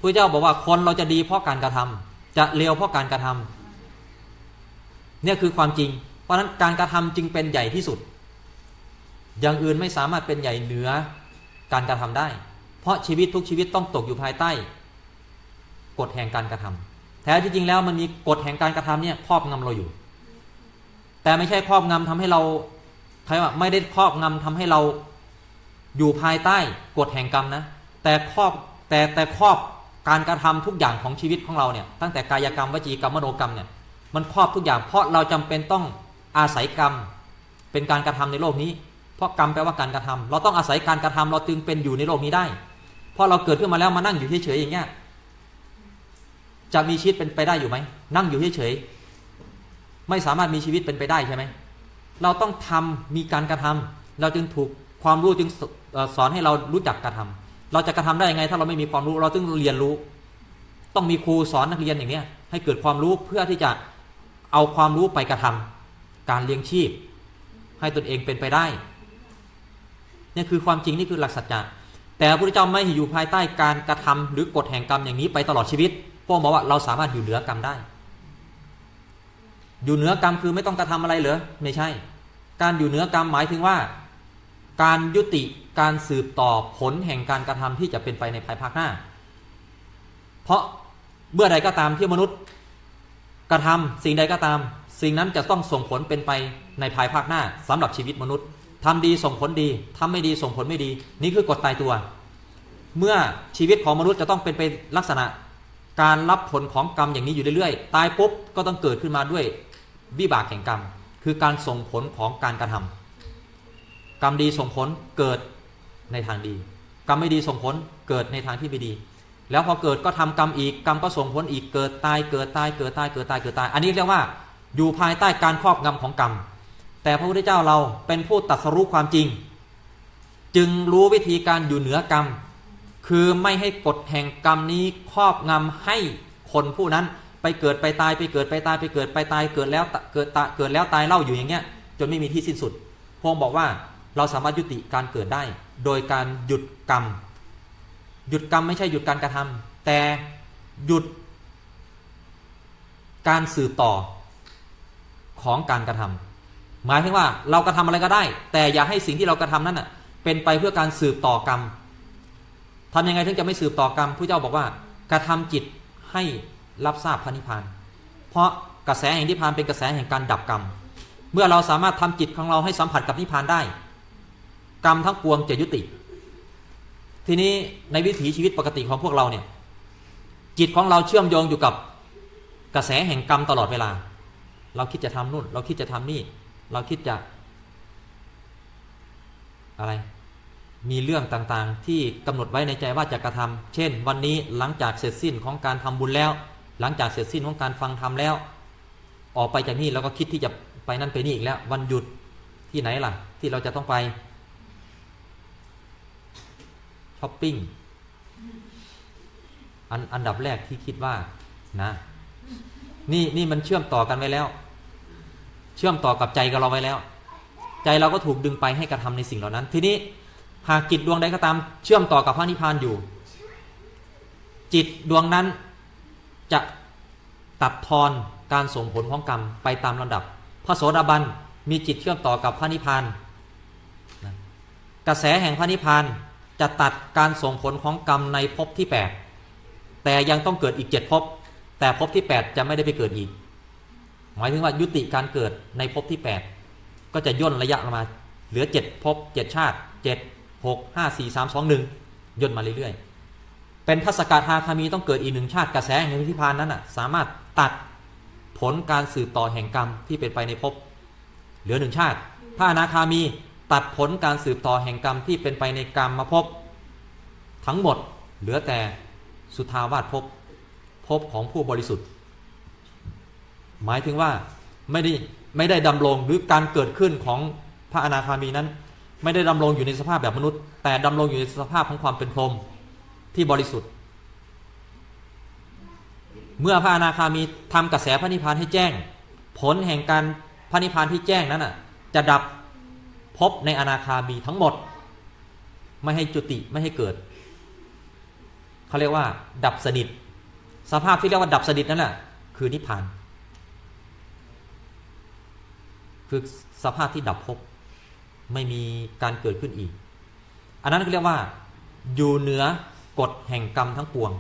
Speaker 1: พระเจ้าบอกว่าคนเราจะดีเพราะการกระทำจะเลวเพราะการกระทำเนี่ยคือความจริง เพราะฉะนั้นการกระทำจึงเป็นใหญ่ที่สุด อย่างอื่นไม่สามารถเป็นใหญ่เหนือการกระทำได้ เพราะชีวิตทุกชีวิตต้องตกอยู่ภายใต้ กฎแห่งการกระทำแท้ที่จริงแล้วมันมีกฎแห่งการกระทำเนี่ยครอบงำเราอยู่ แต่ไม่ใช่ครอบงำทำให้เราใครว่าไม่ได้ครอบงำทำให้เราอยู่ภายใต้กฎแห่งกรรมนะ แต่ครอบแต่แต่ครอบการกระทำทุกอย่างของชีวิตของเราเนี่ยตั้งแต่กายกรรมวจีกรรมมโนกรรมเนี่ยมันครอบทุกอย่างเพราะเราจำเป็นต้องอาศัยกรรม เป็นการกระทำในโลกนี้ เพราะกรรมแปลว่าการกระทำเราต้องอาศัยการกระทำเราจึงเป็นอยู่ในโลกนี้ได้ ราะเราเกิดขึ้นมาแล้วมานั่งอยู่เฉยๆอย่างเงี้ยจะมีชีวิตเป็นไปได้อยู่ไหมนั่งอยู่เฉยๆไม่สามารถมีชีวิตเป็นไปได้ใช่ไหมเราต้องทำมีการกระทำเราจึงถูกความรู้จึงสอนให้เรารู้จักกระทำเราจะกระทำได้ยังไง ถ้าเราไม่มีความรู้เราต้องเรียนรู้ ต้องมีครูสอนนักเรียนอย่างเนี้ยให้เกิดความรู้เพื่อที่จะเอาความรู้ไปกระทำการเลี้ยงชีพ ให้ตนเองเป็นไปได้นี่คือความจริงนี่คือหลักสัจจะ แต่พระพุทธเจ้าไม่ให้อยู่ภายใต้การกระทำหรือกฎแห่งกรรมอย่างนี้ไปตลอดชีวิตพระองค์บอกว่าเราสามารถอยู่เหนือกรรมได้ อยู่เหนือกรรมคือไม่ต้องกระทำอะไรเหรอไม่ใช่ การอยู่เหนือกรรมหมายถึงว่า การยุติการสืบต่อผลแห่งการกระทำที่จะเป็นไปในภายภาคหน้า เพราะเมื่อใดก็ตามที่มนุษย์ กระทำสิ่งใดก็ตาม สิ่งนั้นจะต้องส่งผลเป็นไปในภายภาคหน้าสำหรับชีวิตมนุษย์ ทำดีส่งผลดีทำไม่ดีส่งผลไม่ดี นี่คือกฎตายตัว เมื่อชีวิตของมนุษย์จะต้องเป็นไปลักษณะ การรับผลของกรรมอย่างนี้อยู่เรื่อยๆ ตายปุ๊บก็ต้องเกิดขึ้นมาด้วยวิบากแห่งกรรม คือการส่งผลของการกระทำกรรมดีส่งผลเกิดในทางดี กรรมไม่ดีส่งผลเกิดในทางที่ไม่ดี แล้วพอเกิดก็ทำกรรมอีกกรรมก็ส่งผลอีกเกิดตายเกิดตายเกิดตายเกิดตายเกิดตาย อันนี้เรียกว่าอยู่ภายใต้การครอบงำของกรรม แต่พระพุทธเจ้าเราเป็นผู้ตรัสรู้ความจริง จึงรู้วิธีการอยู่เหนือกรรม คือไม่ให้กฎแห่งกรรมนี้ครอบงำให้คนผู้นั้นไปเกิดไปตายไปเกิดไปตายไปเกิดไปตายเกิดแล้วเกิดตะเกิดแล้วตายเล่าอยู่อย่างเงี้ยจนไม่มีที่สิ้นสุดพงค์บอกว่าเราสามารถยุติการเกิดได้ โดยการหยุดกรรม หยุดกรรมไม่ใช่หยุดการกระทำแต่หยุด การสืบต่อของการกระทำ หมายถึงว่าเรากระทำอะไรก็ได้ แต่อย่าให้สิ่งที่เรากระทำนั้นน่ะเป็นไปเพื่อการสืบต่อกรรมทำยังไงถึงจะไม่สืบต่อกรรมผู้เจ้าบอกว่ากระทำจิตให้รับทราบพระนิพพาน เพราะกระแสแห่งนิพพานเป็นกระแสแห่งการดับกรรม เมื่อเราสามารถทำจิตของเราให้สัมผัสกับนิพพานได้ กรรมทั้งปวงจะยุติ ทีนี้ในวิถีชีวิตปกติของพวกเราเนี่ยจิตของเราเชื่อมโยงอยู่กับกระแสแห่งกรรมตลอดเวลา เราคิดจะทำนู่น เราคิดจะทำนี่ เราคิดจะอะไร มีเรื่องต่างๆ ที่กำหนดไว้ในใจว่าจะกระทำเช่น วันนี้หลังจากเสร็จสิ้นของการทำบุญแล้ว หลังจากเสร็จสิ้นของการฟังธรรมแล้ว ออกไปจากนี่เราก็คิดที่จะไปนั่นไปนี่อีกแล้ว วันหยุดที่ไหนล่ะ ที่เราจะต้องไปช้อปปิ้งอันอันดับแรกที่คิดว่านะ นี่นี่มันเชื่อมต่อกันไว้แล้ว เชื่อมต่อกับใจกับเราไว้แล้ว ใจเราก็ถูกดึงไปให้กระทำในสิ่งเหล่านั้น ทีนี้หากจิตดวงใดก็ตามเชื่อมต่อกับพระนิพพานอยู่ จิตดวงนั้นจะตัดทอนการส่งผลของกรรมไปตามลำดับ พระโสดาบันมีจิตเชื่อมต่อกับพระนิพพานกระแสแห่งพระนิพพานจะตัดการส่งผลของกรรมในภพที่ 8 แต่ยังต้องเกิดอีกเจ็ดภพแต่ภพที่ 8 จะไม่ได้ไปเกิดอีก หมายถึงว่ายุติการเกิดในภพที่ 8 ก็จะย่นระยะลงมา เหลือ 7ภพ7 ชาติ 7 6 5 4 3 2 1 ย่นมาเรื่อยๆ เป็นทัศกาทาคามีต้องเกิดอีกหนึ่งชาติกระแสแห่งพิพานนั้นอะสามารถตัดผลการสืบต่อแห่งกรรมที่เป็นไปในภพเหลือหนึ่งชาติพระอนาคามีตัดผลการสืบต่อแห่งกรรมที่เป็นไปในกรรมมาภพทั้งหมดเหลือแต่สุทาวาสภพภพของผู้บริสุทธิ์ หมายถึงว่าไม่ได้ไม่ได้ดำรงหรือการเกิดขึ้นของพระอนาคามีนั้น ไม่ได้ดำรงอยู่ในสภาพแบบมนุษย์ แต่ดำรงอยู่ในสภาพของความเป็นพรหมที่บริสุทธิ์ เมื่อพระอนาคามีทำกระแสพระนิพพานให้แจ้ง ผลแห่งการพระนิพพานที่แจ้งนั้นน่ะจะดับพบในอนาคามีทั้งหมด ไม่ให้จุติไม่ให้เกิดเขาเรียกว่า ดับสนิท สภาพที่เรียกว่าดับสนิทนั่นแหละคือนิพพาน คือสภาพที่ดับภพไม่มีการเกิดขึ้นอีก อันนั้นก็เรียกว่า อยู่เหนือกฎแห่งกรรมทั้งปวง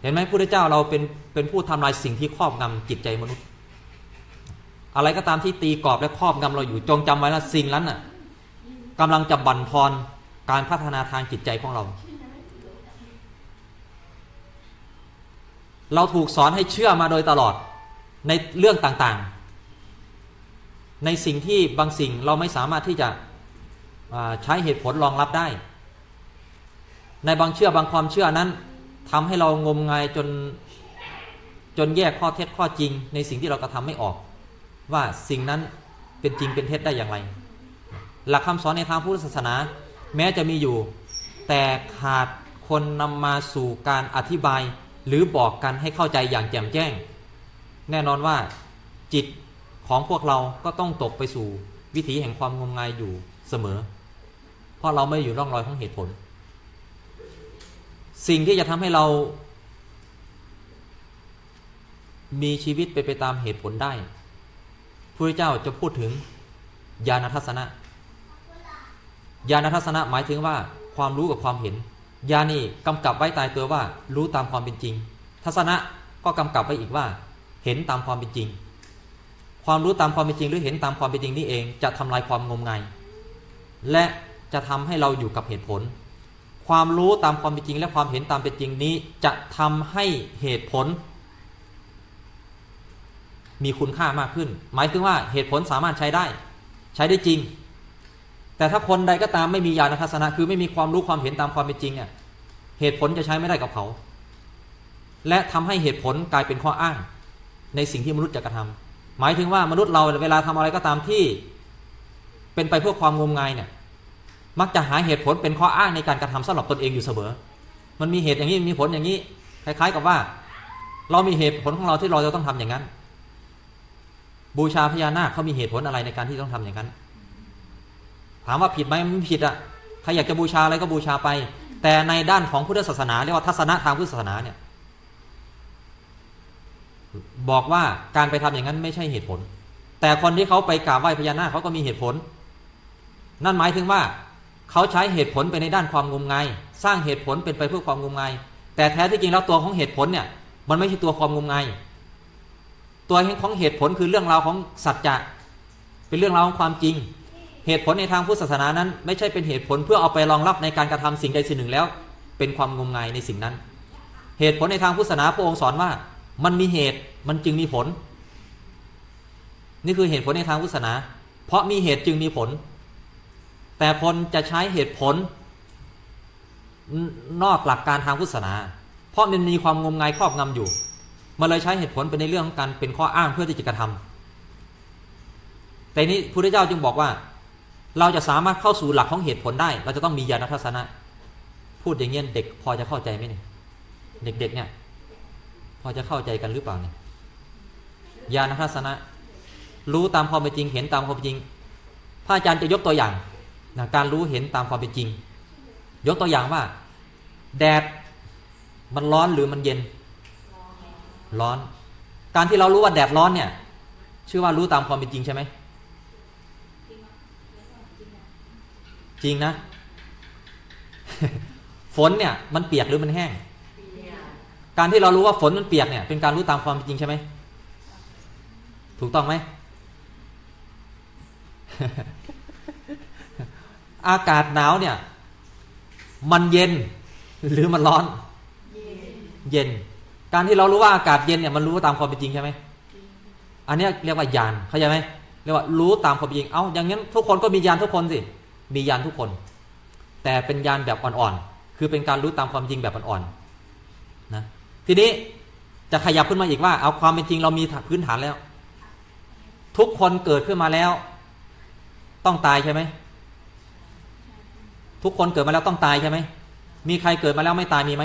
Speaker 1: เห็นไหมพระพุทธเจ้าเราเป็นเป็นผู้ทำลายสิ่งที่ครอบงำจิตใจมนุษย์ อะไรก็ตามที่ตีกรอบและครอบงำเราอยู่จงจำไว้ว่าสิ่งนั้นน่ะกำลังจะบั่นทอนการพัฒนาทางจิตใจของเรา เราถูกสอนให้เชื่อมาโดยตลอด ในเรื่องต่างๆ ในสิ่งที่บางสิ่งเราไม่สามารถที่จะใช้เหตุผลรองรับได้ ในบางเชื่อบางความเชื่อนั้นทำให้เรางมงายจนจนแยกข้อเท็จข้อจริง ในสิ่งที่เรากระทำไม่ออก ว่าสิ่งนั้นเป็นจริงเป็นเท็จได้อย่างไร หลักคำสอนในทางพุทธศาสนา แม้จะมีอยู่ แต่ขาดคนนำมาสู่การอธิบาย หรือบอกกันให้เข้าใจอย่างแจ่มแจ้ง แน่นอนว่าจิตของพวกเราก็ต้องตกไปสู่วิถีแห่งความงมงายอยู่เสมอ เพราะเราไม่อยู่ร่องรอยของเหตุผล สิ่งที่จะทำให้เรา มีชีวิตไปไปตามเหตุผลได้พระเจ้าจะพูดถึงญาณทัศนะญาณทัศนะหมายถึงว่าความรู้กับความเห็นญาณนี่กำกับไว้ตายตัวว่ารู้ตามความเป็นจริง ทัศนะก็กำกับไว้อีกว่า เห็นตามความเป็นจริง ความรู้ตามความเป็นจริง หรือเห็นตามความเป็นจริงนี่เอง จะทำลายความงมงายและจะทำให้เราอยู่กับเหตุผล ความรู้ตามความเป็นจริง และความเห็นตามเป็นจริงนี้จะทำให้เหตุผล มีคุณค่ามากขึ้น หมายถึงว่าเหตุผลสามารถใช้ได้ ใช้ได้จริง แต่ถ้าคนใดก็ตามไม่มีญาณทัศนะคือไม่มีความรู้ความเห็นตามความเป็นจริงอะเหตุผลจะใช้ไม่ได้กับเขา และทำให้เหตุผลกลายเป็นข้ออ้าง ในสิ่งที่มนุษย์จะกระทำหมายถึงว่ามนุษย์เราเวลาทำอะไรก็ตามที่ เป็นไปเพื่อความงมงายเนี่ยมักจะหาเหตุผลเป็นข้ออ้างในการกระทำสำหรับตนเองอยู่เสมอ มันมีเหตุอย่างนี้มีผลอย่างนี้คล้าย ๆ กับว่า เรามีเหตุผลของเราที่เราจะต้องทำอย่างนั้น บูชาพญานาคเขามีเหตุผลอะไรในการที่ต้องทำอย่างนั้น ถามว่าผิดไหมมันไม่ผิดอะใครอยากจะบูชาอะไรก็บูชาไป แต่ในด้านของพุทธศาสนาเรียกว่าทัศนะทางพุทธศาสนาเนี่ย บอกว่าการไปทำอย่างนั้นไม่ใช่เหตุผล แต่คนที่เขาไปกราบไหว้พญานาคเขาก็มีเหตุผล นั่นหมายถึงว่าเขาใช้เหตุผลไปในด้านความงมงาย สร้างเหตุผลเป็นไปเพื่อความงมงาย แต่แท้ที่จริงแล้วตัวของเหตุผลเนี่ยมันไม่ใช่ตัวความงมงายตัวของเหตุผลคือเรื่องราวของสัจจะเป็นเรื่องราวของความจริง เหตุผลในทางพุทธศาสนานั้น ไม่ใช่เป็นเหตุผลเพื่อเอาไปรองรับในการกระทำสิ่งใดสิ่งหนึ่งแล้ว เป็นความงมงายในสิ่งนั้น เหตุผลในทางพุทธศาสนาพระองค์สอนว่า มันมีเหตุมันจึงมีผล นี่คือเหตุผลในทางพุทธศาสนา เพราะมีเหตุจึงมีผล แต่คนจะใช้เหตุผล นอกหลักการทางพุทธศาสนา เพราะมันมีความงมงายครอบงำอยู่มันเลยใช้เหตุผลเป็นในเรื่องของการเป็นข้ออ้างเพื่อที่จะกระทำแต่นี้พระพุทธเจ้าจึงบอกว่า เราจะสามารถเข้าสู่หลักของเหตุผลได้ เราจะต้องมีญาณทัศนะ พูดอย่างเงี้ยเด็กพอจะเข้าใจไหมเนี่ยเด็กๆเนี่ย อจะเข้าใจกันหรือเปล่าเนี่ยญาณทัศนะ รู้ตามความเป็นจริง เห็นตามความเป็นจริงพระอาจารย์จะยกตัวอย่างนะการรู้เห็นตามความเป็นจริง ยกตัวอย่างว่า แดดมันร้อนหรือมันเย็น ร้อน การที่เรารู้ว่าแดดร้อนเนี่ย ชื่อว่ารู้ตามความเป็นจริงใช่ไหมจริงนะ ฝนเนี่ย มันเปียกหรือมันแห้ง การที่เรารู้ว่าฝนมันเปียกเนี่ยเป็นการรู้ตามความจริงใช่ไหมถูกต้องไหมอากาศหนาวเนี่ย มันเย็นหรือมันร้อน เย็น การที่เรารู้ว่าอากาศเย็นเนี่ยมันรู้ตามความเป็นจริงใช่ไหมอันนี้เรียกว่ายานเข้าใจไหมเรียกว่ารู้ตามความเป็นจริง เอ้าอย่างนั้นทุกคนก็มียานทุกคนสิมียานทุกคน แต่เป็นยานแบบอ่อนๆคือเป็นการรู้ตามความจริงแบบอ่อนๆนะ ทีนี้จะขยับขึ้นมาอีกว่า เอาความเป็นจริงเรามีพื้นฐานแล้ว ทุกคนเกิดขึ้นมาแล้ว ต้องตายใช่ไหมทุกคนเกิดมาแล้วต้องตายใช่ไหมมีใครเกิดมาแล้วไม่ตายมีไหม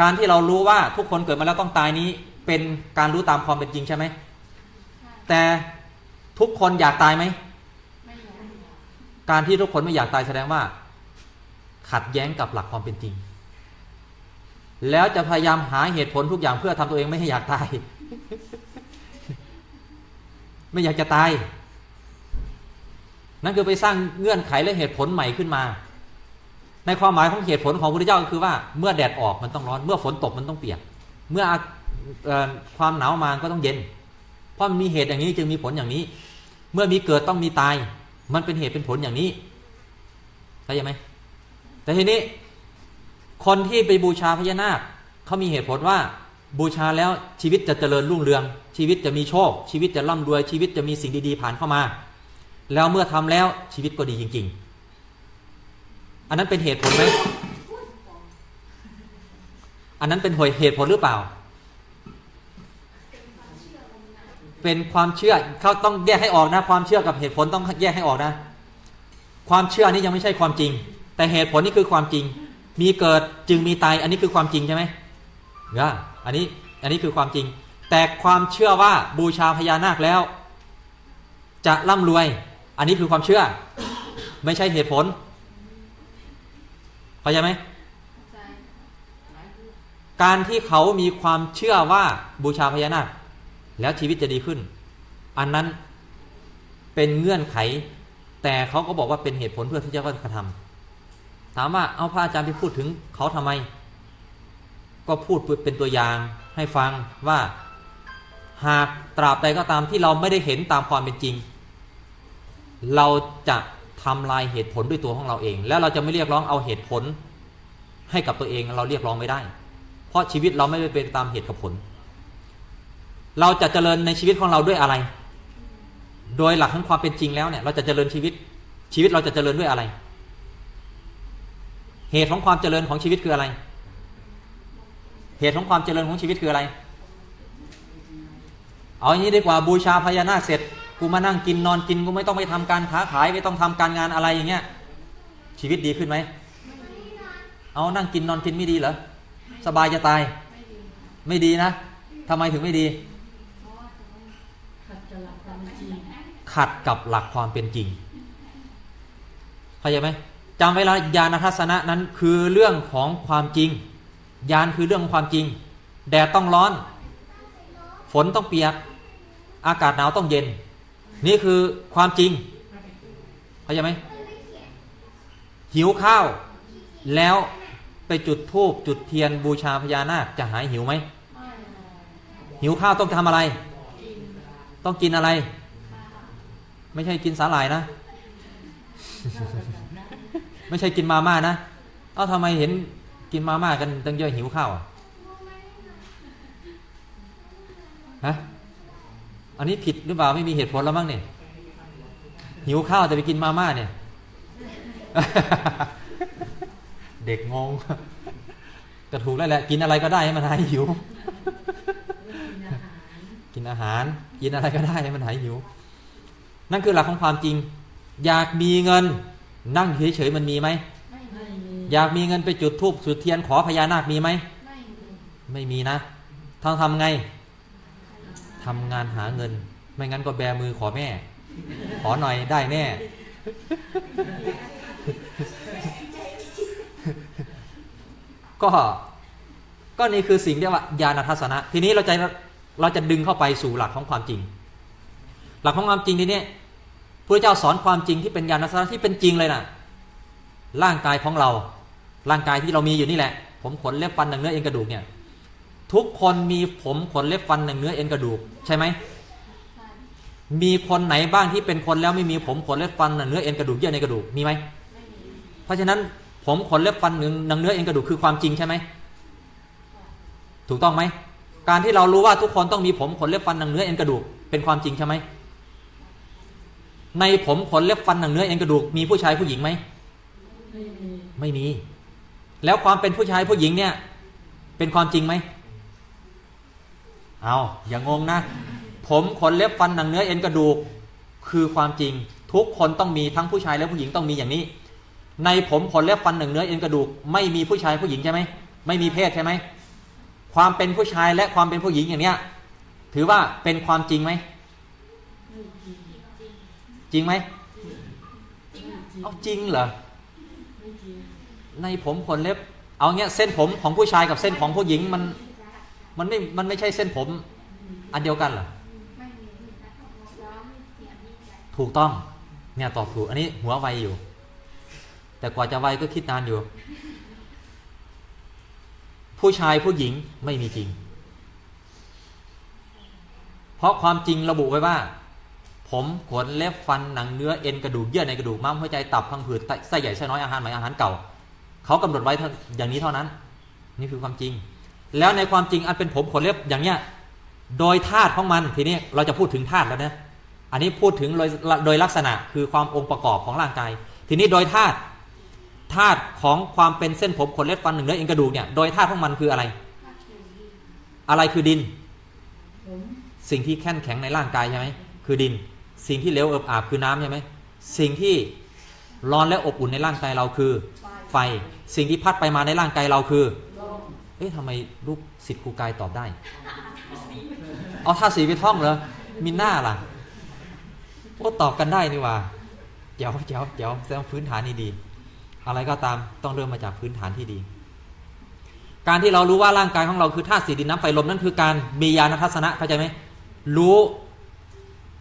Speaker 1: การที่เรารู้ว่าทุกคนเกิดมาแล้วต้องตายนี้ เป็นการรู้ตามความเป็นจริงใช่ไหมแต่ทุกคนอยากตายไหมการที่ทุกคนไม่อยากตายแสดงว่า ขัดแย้งกับหลักความเป็นจริง แล้วจะพยายามหาเหตุผลทุกอย่างเพื่อทำตัวเองไม่ให้อยากตาย ไม่อยากจะตาย นั่นคือไปสร้างเงื่อนไขและเหตุผลใหม่ขึ้นมา ในความหมายของเหตุผลของพระพุทธเจ้าก็คือว่าเมื่อแดดออกมันต้องร้อน เมื่อฝนตกมันต้องเปียก เมื่อเอ่อความหนาวมาก็ต้องเย็น เพราะมันมีเหตุอย่างนี้จึงมีผลอย่างนี้ เมื่อมีเกิดต้องมีตาย มันเป็นเหตุเป็นผลอย่างนี้เข้าใจไหมแต่ทีนี้ คนที่ไปบูชาพญานาคเขามีเหตุผลว่าบูชาแล้วชีวิตจะเจริญรุ่งเรือง ชีวิตจะมีโชค ชีวิตจะร่ำรวยชีวิตจะมีสิ่งดีๆผ่านเข้ามา แล้วเมื่อทำแล้วชีวิตก็ดีจริง ๆ อันนั้นเป็นเหตุผลไหมอันนั้นเป็นเหตุผลหรือเปล่า เป็นความเชื่อเขาต้องแยกให้ออกนะ ความเชื่อกับเหตุผลต้องแยกให้ออกนะ ความเชื่อนี้ยังไม่ใช่ความจริง แต่เหตุผลนี่คือความจริง มีเกิดจึงมีตายอันนี้คือความจริงใช่ไหมเนี่ยอันนี้อันนี้คือความจริง แต่ความเชื่อว่าบูชาพญานาคแล้ว จะร่ำรวย อันนี้คือความเชื่อ ไม่ใช่เหตุผลเข้าใจไหมการที่เขามีความเชื่อว่าบูชาพญานาค แล้วชีวิตจะดีขึ้น อันนั้นเป็นเงื่อนไข แต่เขาก็บอกว่าเป็นเหตุผลเพื่อที่จะกระทำ ถามว่าเอาพระอาจารย์ไปพูดถึงเขาทำไม ก็พูดเป็นตัวอย่างให้ฟังว่าหากตราบใดก็ตามที่เราไม่ได้เห็นตามความเป็นจริง เราจะทำลายเหตุผลด้วยตัวของเราเอง แล้วเราจะไม่เรียกร้องเอาเหตุผลให้กับตัวเองเราเรียกร้องไม่ได้ เพราะชีวิตเราไม่ได้เป็นตามเหตุกับผล เราจะเจริญในชีวิตของเราด้วยอะไร โดยหลักของความเป็นจริงแล้วเนี่ยเราจะเจริญชีวิตชีวิตเราจะเจริญด้วยอะไร เหตุของความเจริญของชีวิตคืออะไร เหตุของความเจริญของชีวิตคืออะไร เอาอย่างนี้ดีกว่าบูชาพญานาคเสร็จกูมานั่งกินนอนกินกูไม่ต้องไปทำการค้าขายไม่ต้องทำการงานอะไรอย่างเงี้ย ชีวิตดีขึ้นไหมเอานั่งกินนอนกินไม่ดีเหรอสบายจะตาย ไม่ดีนะทำไมถึงไม่ดี
Speaker 2: ขัดกับหลักความจริง
Speaker 1: ขัดกับหลักความเป็นจริงเข้าใจไหม จำไว้ล้วญาณทัศนะนั้นคือเรื่องของความจริงญาณคือเรื่องของความจริง แดดต้องร้อน ฝนต้องเปียก อากาศหนาวต้องเย็น นี่คือความจริงเข้าใจไหมหิวข้าว แล้วไปจุดธูปจุดเทียนบูชาพญานาคจะหายหิวไหมหิวข้าวต้องทำอะไร ต้องกินอะไร ไม่ใช่กินสาหร่ายนะ ไม่ใช่กินมาม่านะ เอ้าทำไมเห็นกินมาม่ากันตั้งเยอะหิวข้าวอะฮะอันนี้ผิดหรือเปล่าไม่มีเหตุผลแล้วมั้งเนี่ยหิวข้าวแต่ไปกินมาม่าเนี่ย เด็กงงก็ถูกแล้วแหละ กินอะไรก็ได้ให้มันหายหิว
Speaker 2: กินอาหาร
Speaker 1: กินอะไรก็ได้ให้มันหายหิว นั่นคือหลักของความจริง อยากมีเงิน นั่งเฉยๆมันมีไหม
Speaker 2: ไม่มี
Speaker 1: อยากมีเงินไปจุดธูปจุดเทียนขอพญานาคมีไหมไม่มีนะทำทำไงทำงานหาเงิน ไม่งั้นก็แบมือขอแม่ ขอหน่อยได้แน่ ก็ ก็นี่คือสิ่งเรียกว่าญาณทัศนะ ทีนี้เราจะเราจะดึงเข้าไปสู่หลักของความจริง หลักของความจริงทีนี้ พระเจ้าสอนความจริงที่เป็นญาณทัศนะที่เป็นจริงเลยนะร่างกายของเรา ร่างกายที่เรามีอยู่นี่แหละ ผมขนเล็บฟันหนังเนื้อเอ็นกระดูกเนี่ย ทุกคนมีผมขนเล็บฟันหนังเนื้อเอ็นกระดูกใช่ไหมมีคนไหนบ้างที่เป็นคนแล้วไม่มีผมขนเล็บฟันหนังเนื้อเอ็นกระดูกเยื่อในกระดูกมีไหมเพราะฉะนั้นผมขนเล็บฟันหนังเนื้อเอ็นกระดูกคือความจริงใช่ไหมถูกต้องไหมการที่เรารู้ว่าทุกคนต้องมีผมขนเล็บฟันหนังเนื้อเอ็นกระดูกเป็นความจริงใช่ไหม ในผมขนเล็บฟันหนังเนื้อเอ็นกระดูกมีผู้ชายผู้หญิงไหม
Speaker 2: ไม่มี
Speaker 1: ไม่มี แล้วความเป็นผู้ชายผู้หญิงเนี่ย เป็นความจริงไหมเอาอย่างงนะ ผมขนเล็บฟันหนังเนื้อเอ็นกระดูก คือความจริง ทุกคนต้องมีทั้งผู้ชายและผู้หญิงต้องมีอย่างนี้ ในผมขนเล็บฟันหนังเนื้อเอ็นกระดูก ไม่มีผู้ชายผู้หญิงใช่ไหมไม่มีเพศใช่ไหมความเป็นผู้ชายและความเป็นผู้หญิงอย่างเนี้ย ถือว่าเป็นความจริงไหม
Speaker 2: จริง
Speaker 1: จริงไหม
Speaker 2: ไม่จริง
Speaker 1: เอาจริงเหรอ
Speaker 2: ไม่จริง
Speaker 1: ในผมขนเล็บ เอาเงี้ยเส้นผมของผู้ชายกับเส้นของผู้หญิงมันมันไม่มันไม่ใช่เส้นผม อันเดียวกันเหรอถูกต้อง เนี่ยตอบถูก อันนี้หัวไวอยู่แแต่กว่าจะไวก็คิดนานอยู่ ผู้ชายผู้หญิงไม่มีจริง เพราะความจริงระบุไว้ว่า ผมขนเล็บฟันหนังเนื้อเอ็นกระดูกเยื่อในกระดูกม้ามหัวใจตับพังผืดไตไส้ใหญ่ไส้น้อยอาหารใหม่อาหารเก่าเขากำหนดไว้เท่าอย่างนี้เท่านั้น นี่คือความจริง แล้วในความจริงอันเป็นผมขนเล็บอย่างเนี้ยโดยธาตุของมันทีนี้เราจะพูดถึงธาตุแล้วนะอันนี้พูดถึงโดยโดยลักษณะคือความองค์ประกอบของร่างกาย ทีนี้โดยธาตุธาตุของความเป็นเส้นผมขนเล็บฟันหนึ่งเนื้อเอ็นกระดูกเนี่ยโดยธาตุของมันคืออะไร อะไรคือดิน
Speaker 2: ผม
Speaker 1: สิ่งที่แข็งแข็งในร่างกายใช่ไหมคือดิน สิ่งที่เหลวเอิบอาบคือน้ำใช่ไหมสิ่งที่ร้อนและอบอุ่นในร่างกายเราคือ ไฟสิ่งที่พัดไปมาในร่างกายเราคือ
Speaker 2: ลม
Speaker 1: เอ๊ะทำไมลูกศิษย์ครูกายตอบได้เอาท่าสีไปท่องเหรอมีหน้าล่ะโอ้ตอบกันได้นี่หว่าเจ๋วเจ๋วเจ๋วแสดงว่าพื้นฐานนี่ดี อะไรก็ตามต้องเริ่มมาจากพื้นฐานที่ดี การที่เรารู้ว่าร่างกายของเราคือธาตุสีดินน้ำไฟลมนั่นคือการมีญาณทัศนะเข้าใจไหมรู้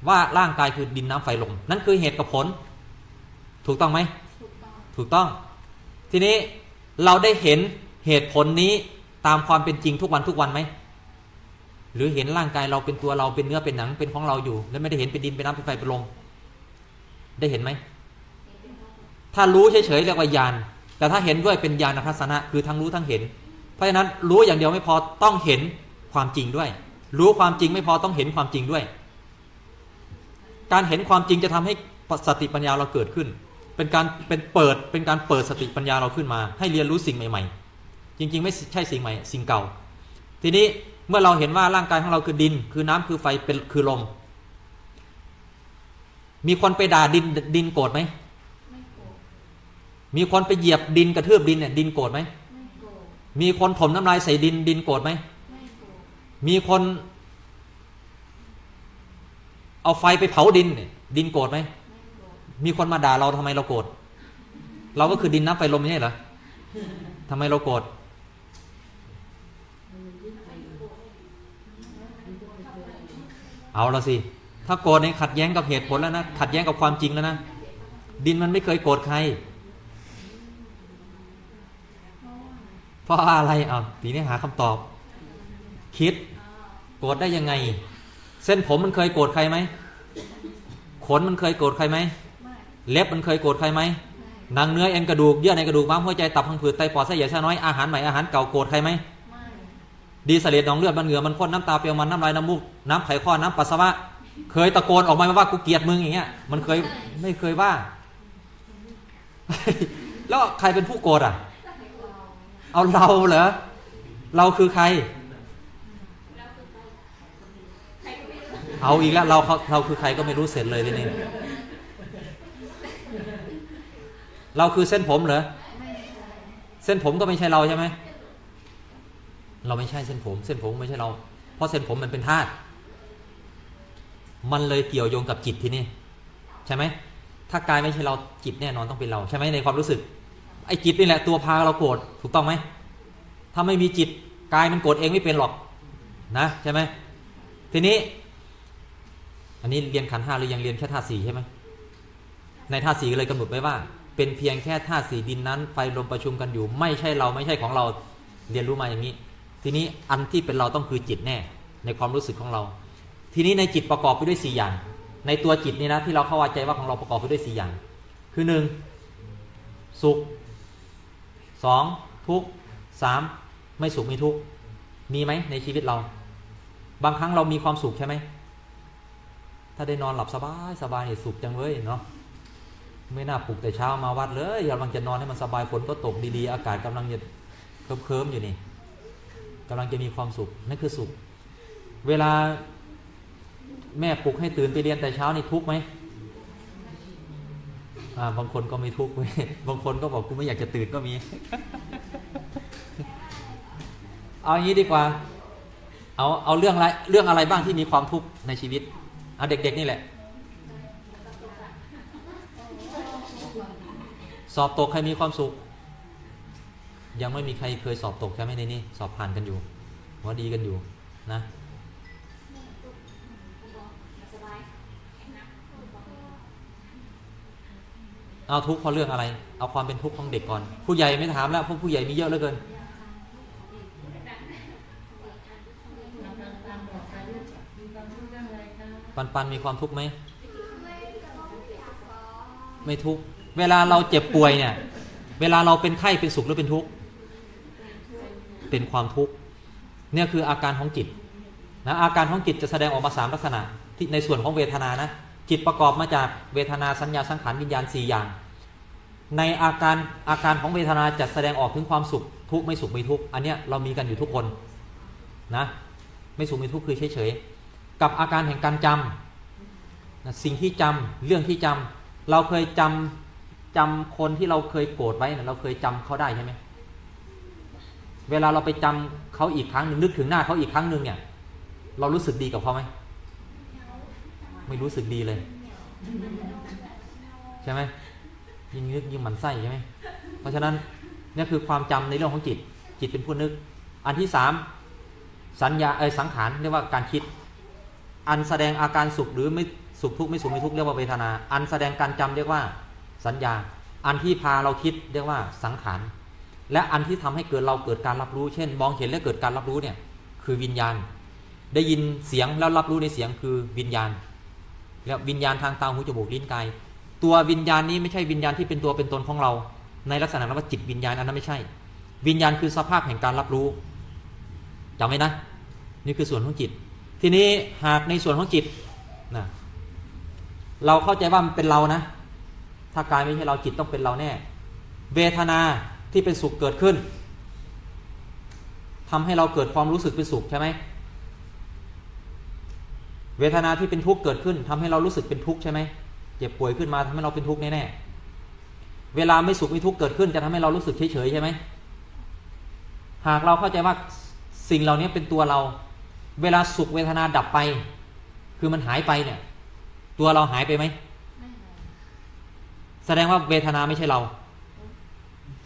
Speaker 1: ว่าร่างกายคือดินน้ำไฟลมนั่นคือเหตุกับผล ถูกต้องไหม
Speaker 4: ถูกต้อง
Speaker 1: ถูกต้อง ทีนี้เราได้เห็นเหตุผลนี้ตามความเป็นจริงทุกวันทุกวันไหมหรือเห็นร่างกายเราเป็นตัวเราเป็นเนื้อเป็นหนังเป็นของเราอยู่ แล้วไม่ได้เห็นเป็นดินเป็นน้ำเป็นไฟเป็นลมได้เห็นไหมถ้ารู้เฉยๆเรียกว่าญาณแต่ถ้าเห็นด้วยเป็นญาณทัศนะคือทั้งรู้ทั้งเห็น เพราะฉะนั้นรู้อย่างเดียวไม่พอต้องเห็นความจริงด้วย รู้ความจริงไม่พอต้องเห็นความจริงด้วย การเห็นความจริงจะทำให้สติปัญญาเราเกิดขึ้น เป็นการเป็นเปิดเป็นการเปิดสติปัญญาเราขึ้นมา ให้เรียนรู้สิ่งใหม่ ๆ จริง ๆ ไม่ใช่สิ่งใหม่ สิ่งเก่า ทีนี้เมื่อเราเห็นว่าร่างกายของเราคือดิน คือน้ำคือไฟเป็นคือลม มีคนไปด่าดินดินโกรธไหม
Speaker 4: ไม่โกรธ
Speaker 1: มีคนไปเหยียบดินกระทืบดินเนี่ยดินโกรธไหม
Speaker 4: ไม่โกรธ
Speaker 1: มีคนถมน้ำลายใส่ดินดินโกรธไหม
Speaker 4: ไม่โกรธ
Speaker 1: มีคน เอาไฟไปเผาดิน ดินโกรธไหม
Speaker 4: มี
Speaker 1: คนมาด่าเราทำไมเราโกรธ เราก็คือดินน้ำไฟลมไม่ใช่เหรอทำไมเราโกรธ เอาละสิ ถ้าโกรธเนี่ยขัดแย้งกับเหตุผลแล้วนะ ขัดแย้งกับความจริงแล้วนะ ดินมันไม่เคยโกรธใคร
Speaker 4: เพราะ
Speaker 1: อะไรอะทีนี้หาคำตอบ คิด โกรธได้ยังไง เส้นผมมันเคยโกรธใครไหมขนมันเคยโกรธใครไหมเล็บมันเคยโกรธใครไหมหนังเนื้อเอ็นกระดูกเยื่อในกระดูกม้ามหัวใจตับพังผืดไตปอดไส้ใหญ่ไส้น้อยอาหารใหม่อาหารเก่าโกรธใครไหม
Speaker 4: ไม่
Speaker 1: ดีเสลดหนองเลือดมันเหงื่อมันข้นน้ำตาเปรียวมันน้ำลายน้ำมูกน้ำไขข้อน้ำปัสสาวะ เคยตะโกนออกมาว่ากูเกลียดมึงอย่างเงี้ย มันเคยไม่เคยว่า แล้วใครเป็นผู้โกรธอะ
Speaker 4: เอา
Speaker 1: เราเหรอเราคือใคร
Speaker 4: เราคือใครใครก็ไม่รู้
Speaker 1: เอาอีกแล้วเราเขาเราคือใครก็ไม่รู้เสร็จเลยทีนี้เราคือเส้นผมเหรอเส้นผมก็ไม่ใช่เราใช่ไหมเราไม่ใช่เส้นผม เส้นผมไม่ใช่เรา เพราะเส้นผมมันเป็นธาตุมันเลยเกี่ยวโยงกับจิตที่นี่ใช่ไหมถ้ากายไม่ใช่เราจิตแน่นอนต้องเป็นเรา ใช่ไหมในความรู้สึก ไอ้จิตนี่แหละตัวพาเราโกรธถูกต้องไหมถ้าไม่มีจิตกายมันโกรธเองไม่เป็นหรอกนะใช่ไหมทีนี้ อันนี้เรียนขันห้าหรือยังเรียนแค่ธาตุสี่ใช่ไหมในธาตุสี่ก็เลยกำหนดไว้ว่า เป็นเพียงแค่ธาตุสี่ดินนั้นไฟลมประชุมกันอยู่ ไม่ใช่เราไม่ใช่ของเราเรียนรู้มาอย่างนี้ ทีนี้อันที่เป็นเราต้องคือจิตแน่ ในความรู้สึกของเรา ทีนี้ในจิตประกอบไปด้วยสี่อย่าง ในตัวจิตนี่นะที่เราเข้าใจว่าของเราประกอบไปด้วยสี่อย่าง คือหนึ่งสุขสองทุกข์สามไม่สุขไม่ทุกข์มีไหมในชีวิตเรา บางครั้งเรามีความสุขใช่ไหม ถ้าได้นอนหลับสบายสบายเนี่ยสุขจังเลยเนาะไม่น่าปลุกแต่เช้ามาวัดเลยกำลังจะนอนให้มันสบายฝนก็ตกดีๆ อากาศกำลังจะเคลิ้มๆอยู่นี่กำลังจะมีความสุขนั่นคือสุข เวลาแม่ปลุกให้ตื่นไปเรียนแต่เช้านี่ทุกไหมอ่าบางคนก็ไม่ทุกเว้ยบางคนก็บอกกูไม่อยากจะตื่นก็มี เอาอย่างนี้ดีกว่า เอาเอาเรื่องอะไรเรื่องอะไรบ้างที่มีความทุกข์ในชีวิต เอาเด็กๆนี่แหละ สอบตกใครมีความสุข ยังไม่มีใครเคยสอบตกใช่ไหมในนี้สอบผ่านกันอยู่ว่าดีกันอยู่นะ
Speaker 4: สบายแข็งนะ
Speaker 1: เอาทุกข์เพราะเรื่องอะไร เอาความเป็นทุกข์ของเด็กก่อน ผู้ใหญ่ไม่ถามแล้วเพราะผู้ใหญ่มีเยอะเหลือเกิน
Speaker 2: ตามตามบอกไปลูกมีความรู้เรื่องอะไรคะ
Speaker 1: ปันปันมีความทุกข์ไหมไม่ทุกข์เวลาเราเจ็บป่วยเนี่ย เวลาเราเป็นไข้เป็นสุขหรือเป็นทุกข์เป็นความทุกข์เนี่ยคืออาการของจิตนะอาการของจิตจะแสดงออกมาสามลักษณะที่ในส่วนของเวทนานะจิตประกอบมาจากเวทนาสัญญาสังขารวิญญาณสี่อย่าง ในอาการอาการของเวทนาจะแสดงออกถึงความสุขทุกข์ไม่สุขไม่ทุกข์อันเนี้ยเรามีกันอยู่ทุกคนนะไม่สุขไม่ทุกข์คือเฉยๆ กับอาการแห่งการจำนะสิ่งที่จำเรื่องที่จำเราเคยจำจำคนที่เราเคยโกรธไว้นะเราเคยจำเขาได้ใช่ไหมเวลาเราไปจำเขาอีกครั้งหนึ่งนึกถึงหน้าเขาอีกครั้งหนึ่งเนี่ย เรารู้สึกดีกับเขาไหมไม่รู้สึกดีเลย ใช่ไหมยิ่งนึกยิ่งหมันไส้ใช่ไหมเพราะฉะนั้นนี่คือความจำในเรื่องของจิตจิตเป็นผู้นึก อันที่สามสัญญาเออสังขารเรียกว่าการคิด อันแสดงอาการสุขหรือไม่สุขทุกข์ไม่สุขไม่ทุกข์เรียกว่าเวทนา อันแสดงการจำเรียกว่าสัญญา อันที่พาเราคิดเรียกว่าสังขาร และอันที่ทำให้เกิดเราเกิดการรับรู้ เช่น มองเห็นและเกิดการรับรู้เนี่ยคือวิญญาณ ได้ยินเสียงแล้วรับรู้ในเสียงคือวิญญาณ แล้ววิญญาณทางตาหูจมูกลิ้นกาย ตัววิญญาณนี้ไม่ใช่วิญญาณที่เป็นตัวเป็นตนของเรา ในลักษณะนั้นว่าจิตวิญญาณอันนั้นไม่ใช่ วิญญาณคือสภาพแห่งการรับรู้จำไว้นะ นี่คือส่วนของจิต ทีนี้หากในส่วนของจิตนะเราเข้าใจว่ามันเป็นเรานะ ถ้ากายไม่ใช่เราจิตต้องเป็นเราแน่ เวทนาที่เป็นสุขเกิดขึ้นทำให้เราเกิดความรู้สึกเป็นสุขใช่ไหมเวทนาที่เป็นทุกข์เกิดขึ้นทำให้เรารู้สึกเป็นทุกข์ใช่ไหมเจ็บป่วยขึ้นมาทำให้เราเป็นทุกข์แน่ๆเวลาไม่สุขไม่ทุกข์เกิดขึ้นจะทำให้เรารู้สึกเฉยๆใช่ไหมหากเราเข้าใจว่าสิ่งเหล่านี้เป็นตัวเรา เวลาสุขเวทนาดับไป คือมันหายไปเนี่ย ตัวเราหายไปไหมแสดงว่าเวทนาไม่ใช่เรา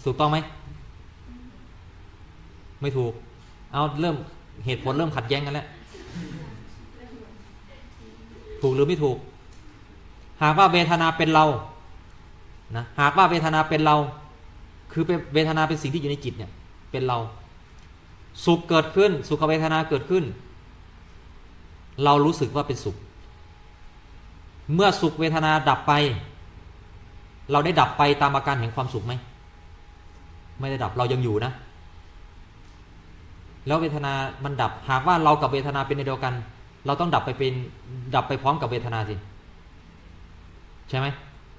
Speaker 1: ถูกต้องไหม ไม่ถูก เอาเริ่มเหตุผลเริ่มขัดแย้งกันแล้ว ถูกหรือไม่ถูก หากว่าเวทนาเป็นเรา นะ หากว่าเวทนาเป็นเรา คือเป็นเวทนาเป็นสิ่งที่อยู่ในจิตเนี่ย เป็นเรา สุขเกิดขึ้น สุขเวทนาเกิดขึ้น เรารู้สึกว่าเป็นสุข เมื่อสุขเวทนาดับไป เราได้ดับไปตามอาการแห่งความสุขไหม ไม่ได้ดับเรายังอยู่นะ แล้วเวทนามันดับหากว่าเรากับเวทนาเป็นในเดียวกัน เราต้องดับไปเป็นดับไปพร้อมกับเวทนาสิใช่ไหม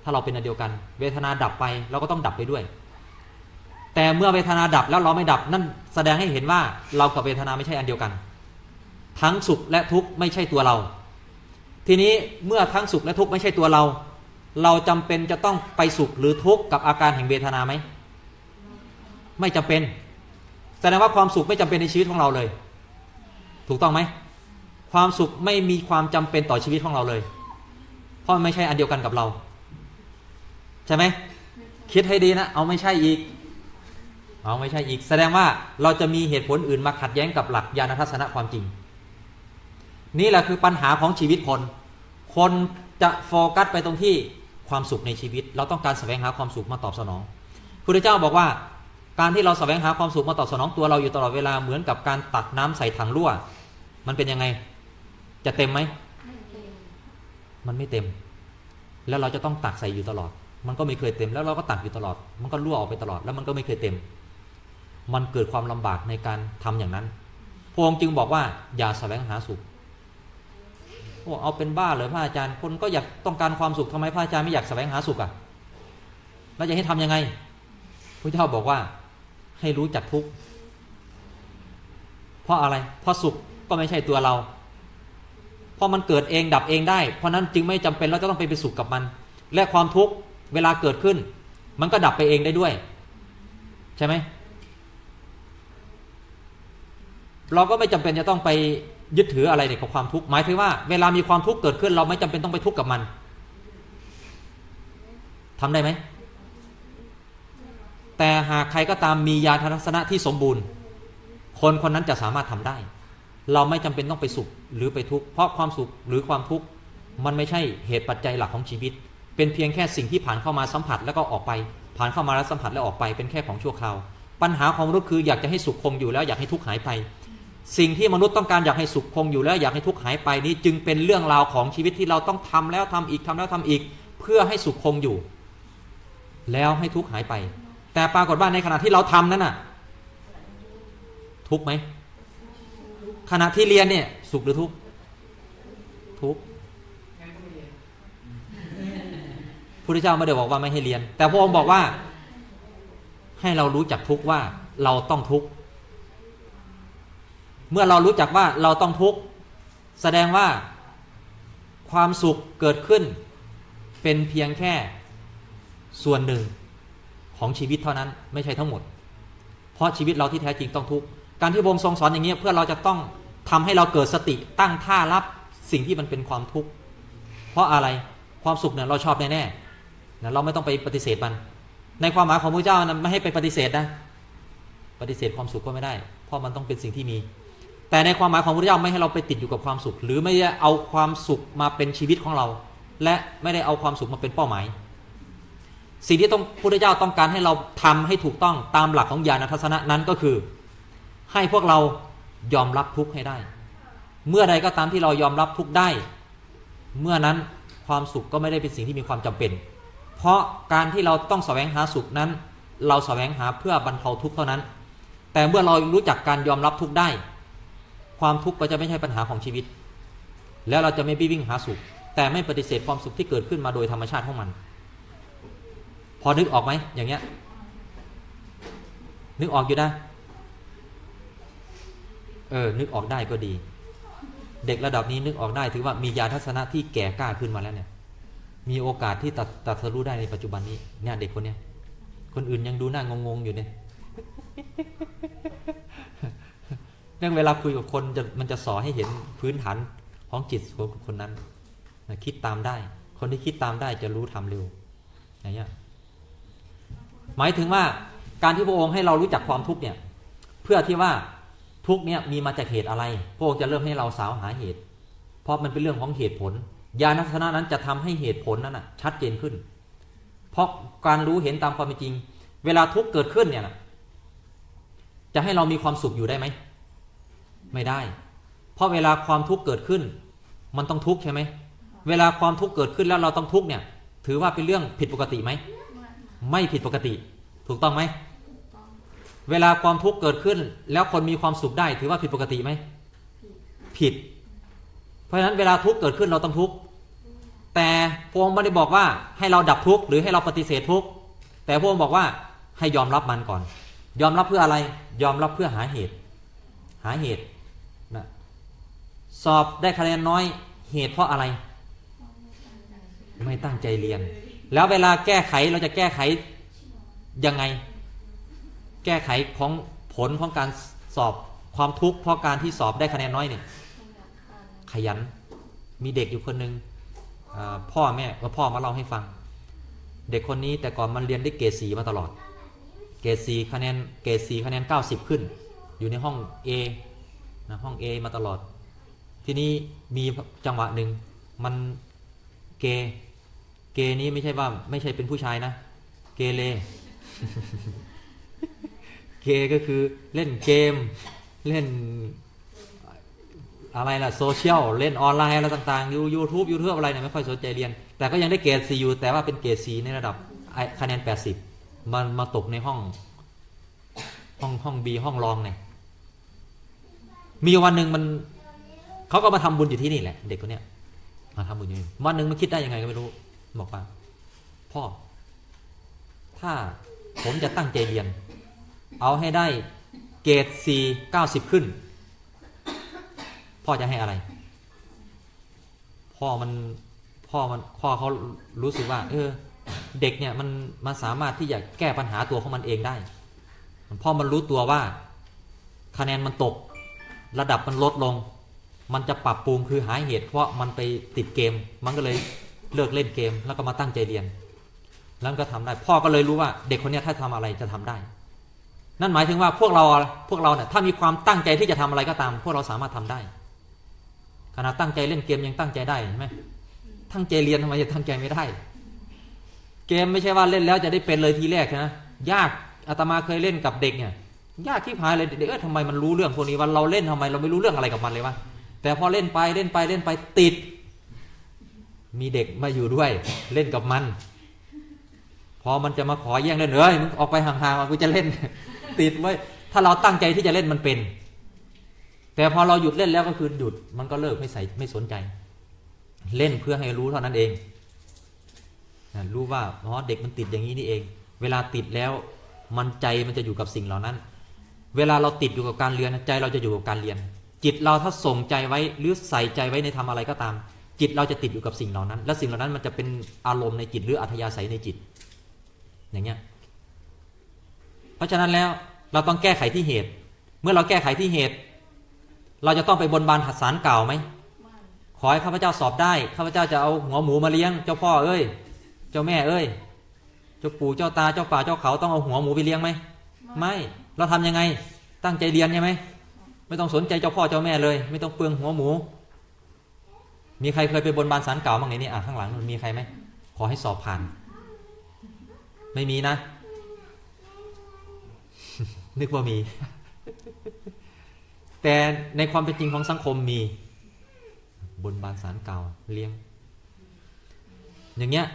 Speaker 1: ถ้าเราเป็นอันเดียวกัน เวทนาดับไปเราก็ต้องดับไปด้วย แต่เมื่อเวทนาดับแล้วเราไม่ดับนั่นแสดงให้เห็นว่าเรากับเวทนาไม่ใช่อันเดียวกัน ทั้งสุขและทุกข์ไม่ใช่ตัวเรา ทีนี้เมื่อทั้งสุขและทุกข์ไม่ใช่ตัวเรา เราจำเป็นจะต้องไปสุขหรือทุกข์กับอาการแห่งเวทนาไหมไม่จำเป็นแสดงว่าความสุขไม่จำเป็นในชีวิตของเราเลย ถูกต้องไหมความสุขไม่มีความจำเป็นต่อชีวิตของเราเลย เพราะมันไม่ใช่อันเดียวกันกับเรา ใช่ไหมคิดให้ดีนะ เอาไม่ใช่อีก เอาไม่ใช่อีก แสดงว่าเราจะมีเหตุผลอื่นมาขัดแย้งกับหลักญาณทัศนะความจริง นี่แหละคือปัญหาของชีวิตคน คนจะโฟกัสไปตรงที่ความสุขในชีวิต เราต้องการแสวงหาความสุขมาตอบสนองพระเจ้าบอกว่าการที่เราแสวงหาความสุขมาตอบสนองตัวเราอยู่ตลอดเวลาเหมือนกับการตักน้ำใส่ถังรั่ว มันเป็นยังไง จะเต็มไหมมันไม่เต็ม แล้วเราจะต้องตักใส่อยู่ตลอด มันก็ไม่เคยเต็ม แล้วเราก็ตักอยู่ตลอด มันก็รั่วออกไปตลอด แล้วมันก็ไม่เคยเต็ม มันเกิดความลำบากในการทำอย่างนั้นพระองค์จึงบอกว่าอย่าแสวงหาสุขโอ้เอาเป็นบ้าเลยพระอาจารย์คนก็อยากต้องการความสุขทำไมพระอาจารย์ไม่อยากแสวงหาสุขอะแล้วจะให้ทำยังไงพระเจ้าบอกว่าให้รู้จักทุกข์เพราะอะไร เพราะสุขก็ไม่ใช่ตัวเรา เพราะมันเกิดเองดับเองได้ เพราะนั้นจึงไม่จำเป็นเราจะต้องไปไปสุขกับมัน และความทุกข์เวลาเกิดขึ้น มันก็ดับไปเองได้ด้วย ใช่ไหมเราก็ไม่จำเป็นจะต้องไป ยึดถืออะไรในกับความทุกข์หมายถึงว่าเวลามีความทุกข์เกิดขึ้น เราไม่จำเป็นต้องไปทุกข์กับมันทำได้ไหมแต่หากใครก็ตามมีญาณทัศนะที่สมบูรณ์ คนคนนั้นจะสามารถทำได้ เราไม่จำเป็นต้องไปสุขหรือไปทุกข์เพราะความสุขหรือความทุกข์มันไม่ใช่เหตุปัจจัยหลักของชีวิต เป็นเพียงแค่สิ่งที่ผ่านเข้ามาสัมผัสแล้วก็ออกไป ผ่านเข้ามาแล้วสัมผัสแล้วออกไปเป็นแค่ของชั่วคราว ปัญหาของมนุษย์คืออยากจะให้สุขคงอยู่แล้วอยากให้ทุกข์หายไป สิ่งที่มนุษย์ต้องการอยากให้สุขคงอยู่แล้วอยากให้ทุกข์หายไปนี้ จึงเป็นเรื่องราวของชีวิตที่เราต้องทำแล้วทำอีกทำแล้วทำอีก เพื่อให้สุขคงอยู่ แล้วให้ทุกข์หายไป แต่ปรากฏว่าในขณะที่เราทำนั้นน่ะ ทุกข์ไหมขณะที่เรียนเนี่ย สุขหรือทุกข์ทุกข์พุทธเจ้าไม่ได้บอกว่าไม่ให้เรียน แต่พระองค์บอกว่า ให้เรารู้จักทุกข์ว่าเราต้องทุกข์ เมื่อเรารู้จักว่าเราต้องทุกข์แสดงว่าความสุขเกิดขึ้น เป็นเพียงแค่ส่วนหนึ่งของชีวิตเท่านั้นไม่ใช่ทั้งหมด เพราะชีวิตเราที่แท้จริงต้องทุกข์การที่พระองค์ทรงสอนอย่างนี้เพื่อเราจะต้องทำให้เราเกิดสติตั้งท่ารับสิ่งที่มันเป็นความทุกข์เพราะอะไรความสุขเนี่ยเราชอบแน่ๆนะเราไม่ต้องไปปฏิเสธมัน ในความหมายของพระเจ้านะไม่ให้ไปปฏิเสธนะ ปฏิเสธความสุขก็ไม่ได้ เพราะมันต้องเป็นสิ่งที่มี แต่ในความหมายของพระเจ้าไม่ให้เราไปติดอยู่กับความสุข หรือไม่ได้เอาความสุขมาเป็นชีวิตของเรา และไม่ได้เอาความสุขมาเป็นเป้าหมาย สิ่งที่ต้องพระเจ้าต้องการให้เราทำให้ถูกต้องตามหลักของญาณทัศนะนั้นก็คือ ให้พวกเรายอมรับทุกข์ให้ได้ เมื่อใดก็ตามที่เรายอมรับทุกข์ได้ เมื่อนั้นความสุขก็ไม่ได้เป็นสิ่งที่มีความจำเป็น เพราะการที่เราต้องแสวงหาสุขนั้น เราแสวงหาเพื่อบรรเทาทุกข์เท่านั้น แต่เมื่อเรารู้จักการยอมรับทุกข์ได้ ความทุกข์ก็จะไม่ใช่ปัญหาของชีวิต แล้วเราจะไม่ไปวิ่งหาสุข แต่ไม่ปฏิเสธความสุขที่เกิดขึ้นมาโดยธรรมชาติของมัน พอนึกออกไหมอย่างเงี้ย นึกออกอยู่นะเออ นึกออกได้ก็ดี เด็กระดับนี้นึกออกได้ถือว่ามีญาทัศนะที่แก่กล้าขึ้นมาแล้วเนี่ย มีโอกาสที่ตัดตัดสรู้ได้ในปัจจุบันนี้ เนี่ยเด็กคนเนี้ย คนอื่นยังดูหน้างงๆอยู่เนี่ย เรื่องเวลาคุยกับคนจะมันจะสอนให้เห็นพื้นฐานของจิตของคนนั้นนะคิดตามได้ คนที่คิดตามได้จะรู้ทำเร็วอย่างเงี้ยหมายถึงว่าการที่พระองค์ให้เรารู้จักความทุกข์เนี่ย เพื่อที่ว่าทุกข์เนี่ยมีมาจากเหตุอะไร พระองค์จะเริ่มให้เราสาวหาเหตุ เพราะมันเป็นเรื่องของเหตุผล ญาณทัศนะนั้นจะทำให้เหตุผลนั้นนะชัดเจนขึ้น เพราะการรู้เห็นตามความเป็นจริง เวลาทุกข์เกิดขึ้นเนี่ยจะให้เรามีความสุขอยู่ได้ไหม ไม่ได้ เพราะเวลาความทุกข์เกิดขึ้น มันต้องทุกข์ใช่ไหม เวลาความทุกข์เกิดขึ้นแล้วเราต้องทุกข์เนี่ย ถือว่าเป็นเรื่องผิดปกติไหม ไม่ผิดปกติ ถูกต้องไหม เวลาความทุกข์เกิดขึ้น แล้วคนมีความสุขได้ ถือว่าผิดปกติไหม ผิด เพราะฉะนั้นเวลาทุกข์เกิดขึ้นเราต้องทุกข์ แต่พระองค์ไม่ได้บอกว่าให้เราดับทุกข์หรือให้เราปฏิเสธทุกข์ แต่พระองค์บอกว่าให้ยอมรับมันก่อน ยอมรับเพื่ออะไร ยอมรับเพื่อหาเหตุ หาเหตุ สอบได้คะแนนน้อยเหตุเพราะอะไร ไม่ตั้งใจเรียน แล้วเวลาแก้ไขเราจะแก้ไขยังไง แก้ไขของผลของการสอบความทุกข์เพราะการที่สอบได้คะแนนน้อยเนี่ยขยันมีเด็กอยู่คนหนึ่งพ่อแม่ว่าพ่อมาเล่าให้ฟัง เด็กคนนี้แต่ก่อนมันเรียนได้เกรดสีมาตลอด เกรดสี่คะแนนเกรดสี่คะแนน 90 ขึ้น อยู่ในห้อง A นะห้อง A มาตลอด ทีนี้มีจังหวะหนึ่งมันเก เกนี้ไม่ใช่ว่าไม่ใช่เป็นผู้ชายนะ เกเรเกก็คือเล่นเกม เล่นอะไรล่ะโซเชียลเล่นออนไลน์อะไรต่างๆยูยูทูบยูทูบอะไรเนี่ยไม่ค่อยสนใจเรียน แต่ก็ยังได้เกรดสี่อยู่แต่ว่าเป็นเกรดสี่ในระดับคะแนน 80 มันมาตกในห้อง ห้องห้องบีห้องรองเนี่ยมีวันหนึ่งมัน เขาก็มาทำบุญอยู่ที่นี่แหละ เด็กคนเนี้ยมาทำบุญอยู่วันหนึ่งมันคิดได้ยังไงก็ไม่รู้ บอกว่า พ่อ ถ้าผมจะตั้งใจเรียน เอาให้ได้เกรดซีเก้าสิบขึ้น พ่อจะให้อะไร พ่อมันพ่อมันพ่อเขารู้สึกว่า เออ เด็กเนี่ยมันมันสามารถที่จะแก้ปัญหาตัวของมันเองได้พ่อมันรู้ตัวว่า คะแนนมันตก ระดับมันลดลง มันจะปรับปรุงคือหาเหตุ เพราะมันไปติดเกม มันก็เลยเลิกเล่นเกม แล้วก็มาตั้งใจเรียน แล้วก็ทำได้ พ่อก็เลยรู้ว่า เด็กคนนี้ถ้าทำอะไรจะทำได้ นั่นหมายถึงว่าพวกเราพวกเราเนี่ยถ้ามีความตั้งใจที่จะทำอะไรก็ตาม พวกเราสามารถทำได้ขณะตั้งใจเล่นเกมยังตั้งใจได้เห็นไหมตั้งใจเรียนทำไมจะตั้งใจไม่ได้ เกมไม่ใช่ว่าเล่นแล้วจะได้เป็นเลยทีแรกนะยากอาตมาเคยเล่นกับเด็กเนี่ยยากที่พายเลยเด็กเออทำไมมันรู้เรื่องพวกนี้วันเราเล่นทำไมเราไม่รู้เรื่องอะไรกับมันเลยวะ แต่พอเล่นไปเล่นไปเล่นไปติด มีเด็กมาอยู่ด้วย เล่นกับมัน พอมันจะมาขอแย่งเล่นเอ้ยมึงออกไปห่างๆมากูจะเล่น ติดไว้ถ้าเราตั้งใจที่จะเล่นมันเป็น แต่พอเราหยุดเล่นแล้วก็คือหยุดมันก็เลิกไม่ใส่ไม่สนใจ เล่นเพื่อให้รู้เท่านั้นเองรู้ว่าอ๋อเด็กมันติดอย่างนี้นี่เอง เวลาติดแล้วมันใจมันจะอยู่กับสิ่งเหล่านั้น เวลาเราติดอยู่กับการเรียนใจเราจะอยู่กับการเรียน จิตเราถ้าส่งใจไว้หรือใส่ใจไว้ในทำอะไรก็ตาม จิตเราจะติดอยู่กับสิ่งเหล่านั้น และสิ่งเหล่านั้นมันจะเป็นอารมณ์ในจิตหรืออัธยาศัยในจิต อย่างเงี้ยเพราะฉะนั้นแล้วเราต้องแก้ไขที่เหตุ เมื่อเราแก้ไขที่เหตุ เราจะต้องไปบนบานหัดสารเก่าไหมขอให้ข้าพเจ้าสอบได้ข้าพเจ้าจะเอาหัวหมูมาเลี้ยง เจ้าพ่อเอ้ย เจ้าแม่เอ้ย เจ้าปู่เจ้าตาเจ้าป่าเจ้าเขาต้องเอาหัวหมูไปเลี้ยงไหมไม่ เราทำยังไง ตั้งใจเรียนใช่ไหม ไม่ต้องสนใจเจ้าพ่อเจ้าแม่เลย ไม่ต้องเปลืองหัวหมู มีใครเคยไปบนบานสารเก่าบ้างไหนนี่อะข้างหลังมันมีใครไหมขอให้สอบผ่าน ไม่มีนะ นึกว่ามี แต่ในความเป็นจริงของสังคมมี บนบานสารเก่าเลี้ยง อย่างเงี้ย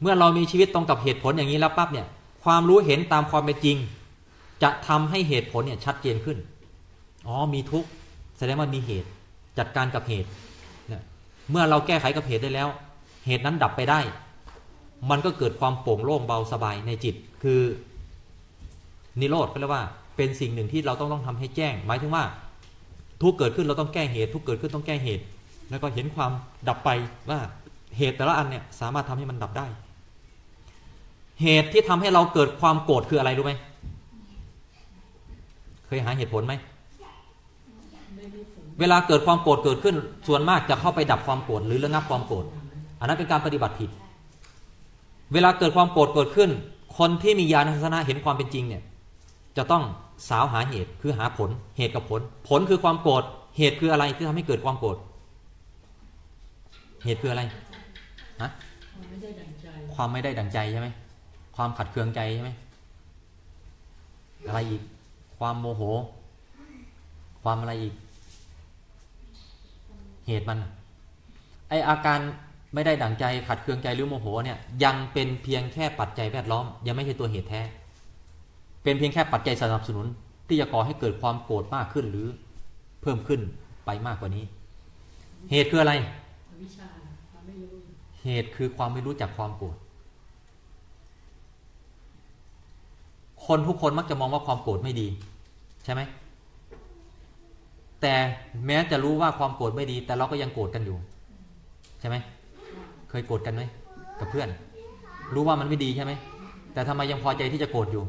Speaker 1: เมื่อเรามีชีวิตตรงกับเหตุผลอย่างนี้แล้วปั๊บเนี่ย ความรู้เห็นตามความเป็นจริง จะทำให้เหตุผลเนี่ยชัดเจนขึ้น อ๋อ มีทุกข์แสดงว่ามีเหตุจัดการกับเหตุเนี่ยเมื่อเราแก้ไขกับเหตุได้แล้ว เหตุนั้นดับไปได้ มันก็เกิดความโปร่งโล่งเบาสบายในจิต คือนิโรธก็เรียกว่า เป็นสิ่งหนึ่งที่เราต้องต้องทำให้แจ้ง หมายถึงว่า ทุกเกิดขึ้นเราต้องแก้เหตุ ทุกเกิดขึ้นต้องแก้เหตุ แล้วก็เห็นความดับไปว่าเหตุแต่ละอันเนี่ยสามารถทำให้มันดับได้ เหตุที่ทำให้เราเกิดความโกรธคืออะไรรู้ไหม เคยหาเหตุผลไหม เวลาเกิดความโกรธเกิดขึ้น ส่วนมากจะเข้าไปดับความโกรธหรือระงับความโกรธ อันนั้นเป็นการปฏิบัติผิด เวลาเกิดความโกรธเกิดขึ้น คนที่มีญาณทัศนะเห็นความเป็นจริงเนี่ย จะต้องสาวหาเหตุคือหาผล เหตุกับผล ผลคือความโกรธ เหตุคืออะไรที่ทำให้เกิดความโกรธ เหตุคืออะไรฮะ
Speaker 2: ความไม่ได้ดังใจ
Speaker 1: ความไม่ได้ดังใจใช่ไหม ความขัดเคืองใจใช่ไหม อะไรอีก ความโมโห ความอะไรอีก เหตุมันน่ะไออาการไม่ได้ดั่งใจขัดเคืองใจหรือโมโหเนี่ยยังเป็นเพียงแค่ปัจจัยแวดล้อม ยังไม่ใช่ตัวเหตุแท้ เป็นเพียงแค่ปัจจัยสนับสนุน ที่จะก่อให้เกิดความโกรธมากขึ้นหรือเพิ่มขึ้นไปมากกว่านี้ เหตุคืออะไร
Speaker 2: อวิชชาความไม่รู้
Speaker 1: เหตุคือความไม่รู้จักความโกรธ คนทุกคนมักจะมองว่าความโกรธไม่ดีใช่ไหมแต่แม้จะรู้ว่าความโกรธไม่ดี แต่เราก็ยังโกรธกันอยู่ ใช่ไหมเคยโกรธกันไหมกับเพื่อน รู้ว่ามันไม่ดีใช่ไหมแต่ทำไมยังพอใจที่จะโกรธอยู่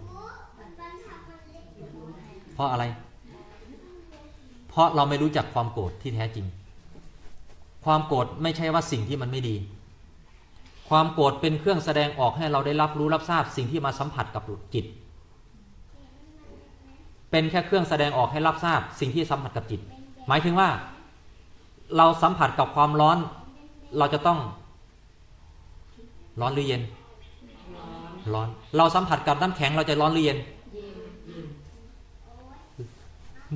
Speaker 1: เพราะอะไร เพราะเราไม่รู้จักความโกรธที่แท้จริง ความโกรธไม่ใช่ว่าสิ่งที่มันไม่ดี ความโกรธเป็นเครื่องแสดงออกให้เราได้รับรู้รับทราบสิ่งที่มาสัมผัสกับจิต เป็นแค่เครื่องแสดงออกให้รับทราบสิ่งที่สัมผัสกับจิต หมายถึงว่า เราสัมผัสกับความร้อน เราจะต้อง ร้อนหรือเย็น
Speaker 2: ร้อน
Speaker 1: เราสัมผัสกับน้ำแข็งเราจะร้อนหรือเย็น
Speaker 2: เย็น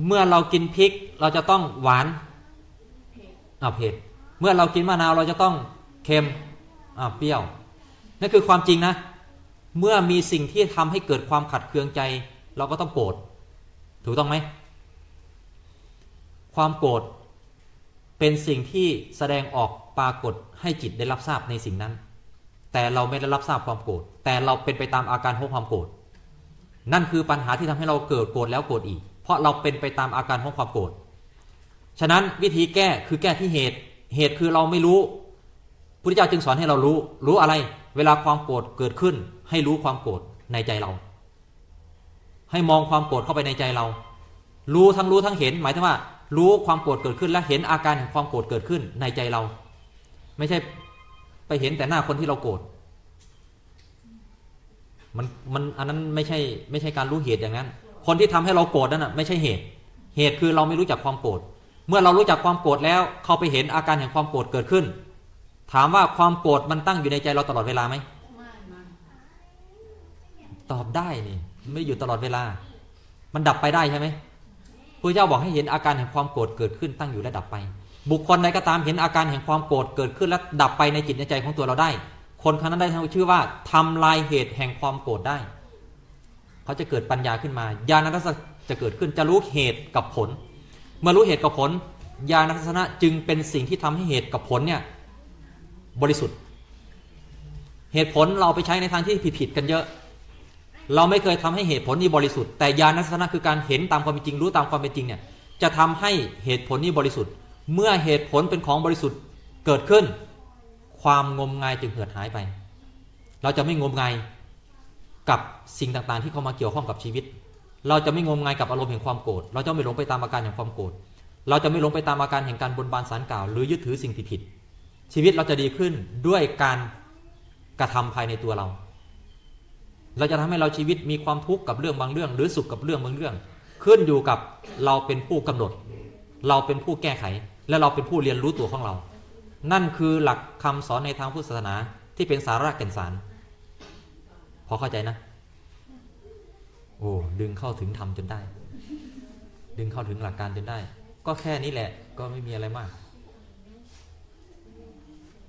Speaker 1: เมื่อเรากินพริกเราจะต้องหวานอ่าเผ็ด เมื่อเรากินมะนาวเราจะต้องเค็มอ่าเปรี้ยว นั่นคือความจริงนะ เมื่อมีสิ่งที่ทำให้เกิดความขัดเคืองใจ เราก็ต้องโกรธ ถูกต้องไหม ความโกรธเป็นสิ่งที่แสดงออกปรากฏให้จิตได้รับทราบในสิ่งนั้น แต่เราไม่ได้รับทราบความโกรธ แต่เราเป็นไปตามอาการของความโกรธ นั่นคือปัญหาที่ทำให้เราเกิดโกรธแล้วโกรธอีก เพราะเราเป็นไปตามอาการของความโกรธ ฉะนั้นวิธีแก้คือแก้ที่เหตุ เหตุคือเราไม่รู้ พุทธเจ้าจึงสอนให้เรารู้ รู้อะไร เวลาความโกรธเกิดขึ้น ให้รู้ความโกรธในใจเรา ให้มองความโกรธเข้าไปในใจเรา รู้ทั้งรู้ทั้งเห็น หมายถึงว่า รู้ความโกรธเกิดขึ้นและเห็นอาการแห่งความโกรธเกิดขึ้นในใจเรา ไม่ใช่ไปเห็นแต่หน้าคนที่เราโกรธมันมันอันนั้นไม่ใช่ไม่ใช่การรู้เหตุอย่างนั้น คนที่ทำให้เราโกรธนั่นน่ะไม่ใช่เหตุ เหตุคือเราไม่รู้จักความโกรธเมื่อเรารู้จักความโกรธแล้ว เข้าไปเห็นอาการแห่งความโกรธเกิดขึ้น ถามว่าความโกรธมันตั้งอยู่ในใจเราตลอดเวลาไหมตอบได้นี่ ไม่อยู่ตลอดเวลา มันดับไปได้ใช่ไหมพระเจ้าบอกให้เห็นอาการแห่งความโกรธเกิดขึ้นตั้งอยู่และดับไป บุคคลใดก็ตามเห็นอาการแห่งความโกรธเกิดขึ้นและดับไปในจิตในใจของตัวเราได้ คนคนนั้นได้ชื่อว่าทำลายเหตุแห่งความโกรธได้ เขาจะเกิดปัญญาขึ้นมาญาณทัศนะจะเกิดขึ้นจะรู้เหตุกับผล เมื่อรู้เหตุกับผลญาณทัศนะจึงเป็นสิ่งที่ทำให้เหตุกับผลเนี่ยบริสุทธิ์ เหตุผลเราไปใช้ในทางที่ผิดๆกันเยอะ เราไม่เคยทำให้เหตุผลนี้บริสุทธิ์แต่ญาณทัศนะคือการเห็นตามความเป็นจริงรู้ตามความเป็นจริงเนี่ยจะทำให้เหตุผลนี้บริสุทธิ์ เมื่อเหตุผลเป็นของบริสุทธิ์เกิดขึ้น ความงมงายจึงเหือดหายไป เราจะไม่งมงายกับสิ่งต่างๆ ที่เข้ามาเกี่ยวข้องกับชีวิต เราจะไม่งมงายกับอารมณ์แห่งความโกรธเราจะไม่หลงไปตามอาการแห่งความโกรธเราจะไม่หลงไปตามอาการแห่งการบนบานสารกล่าว หรือยึดถือสิ่งผิดๆชีวิตเราจะดีขึ้นด้วยการกระทำภายในตัวเรา เราจะทำให้เราชีวิตมีความทุกข์กับเรื่องบางเรื่อง หรือสุขกับเรื่องบางเรื่อง ขึ้นอยู่กับเราเป็นผู้กำหนด เราเป็นผู้แก้ไข และเราเป็นผู้เรียนรู้ตัวของเรา นั่นคือหลักคำสอนในทางพุทธศาสนาที่เป็นสาระแก่นสาร พอเข้าใจนะ โอ้ดึงเข้าถึงธรรมจนได้ ดึงเข้าถึงหลักการจนได้ ก็แค่นี้แหละก็ไม่มีอะไรมาก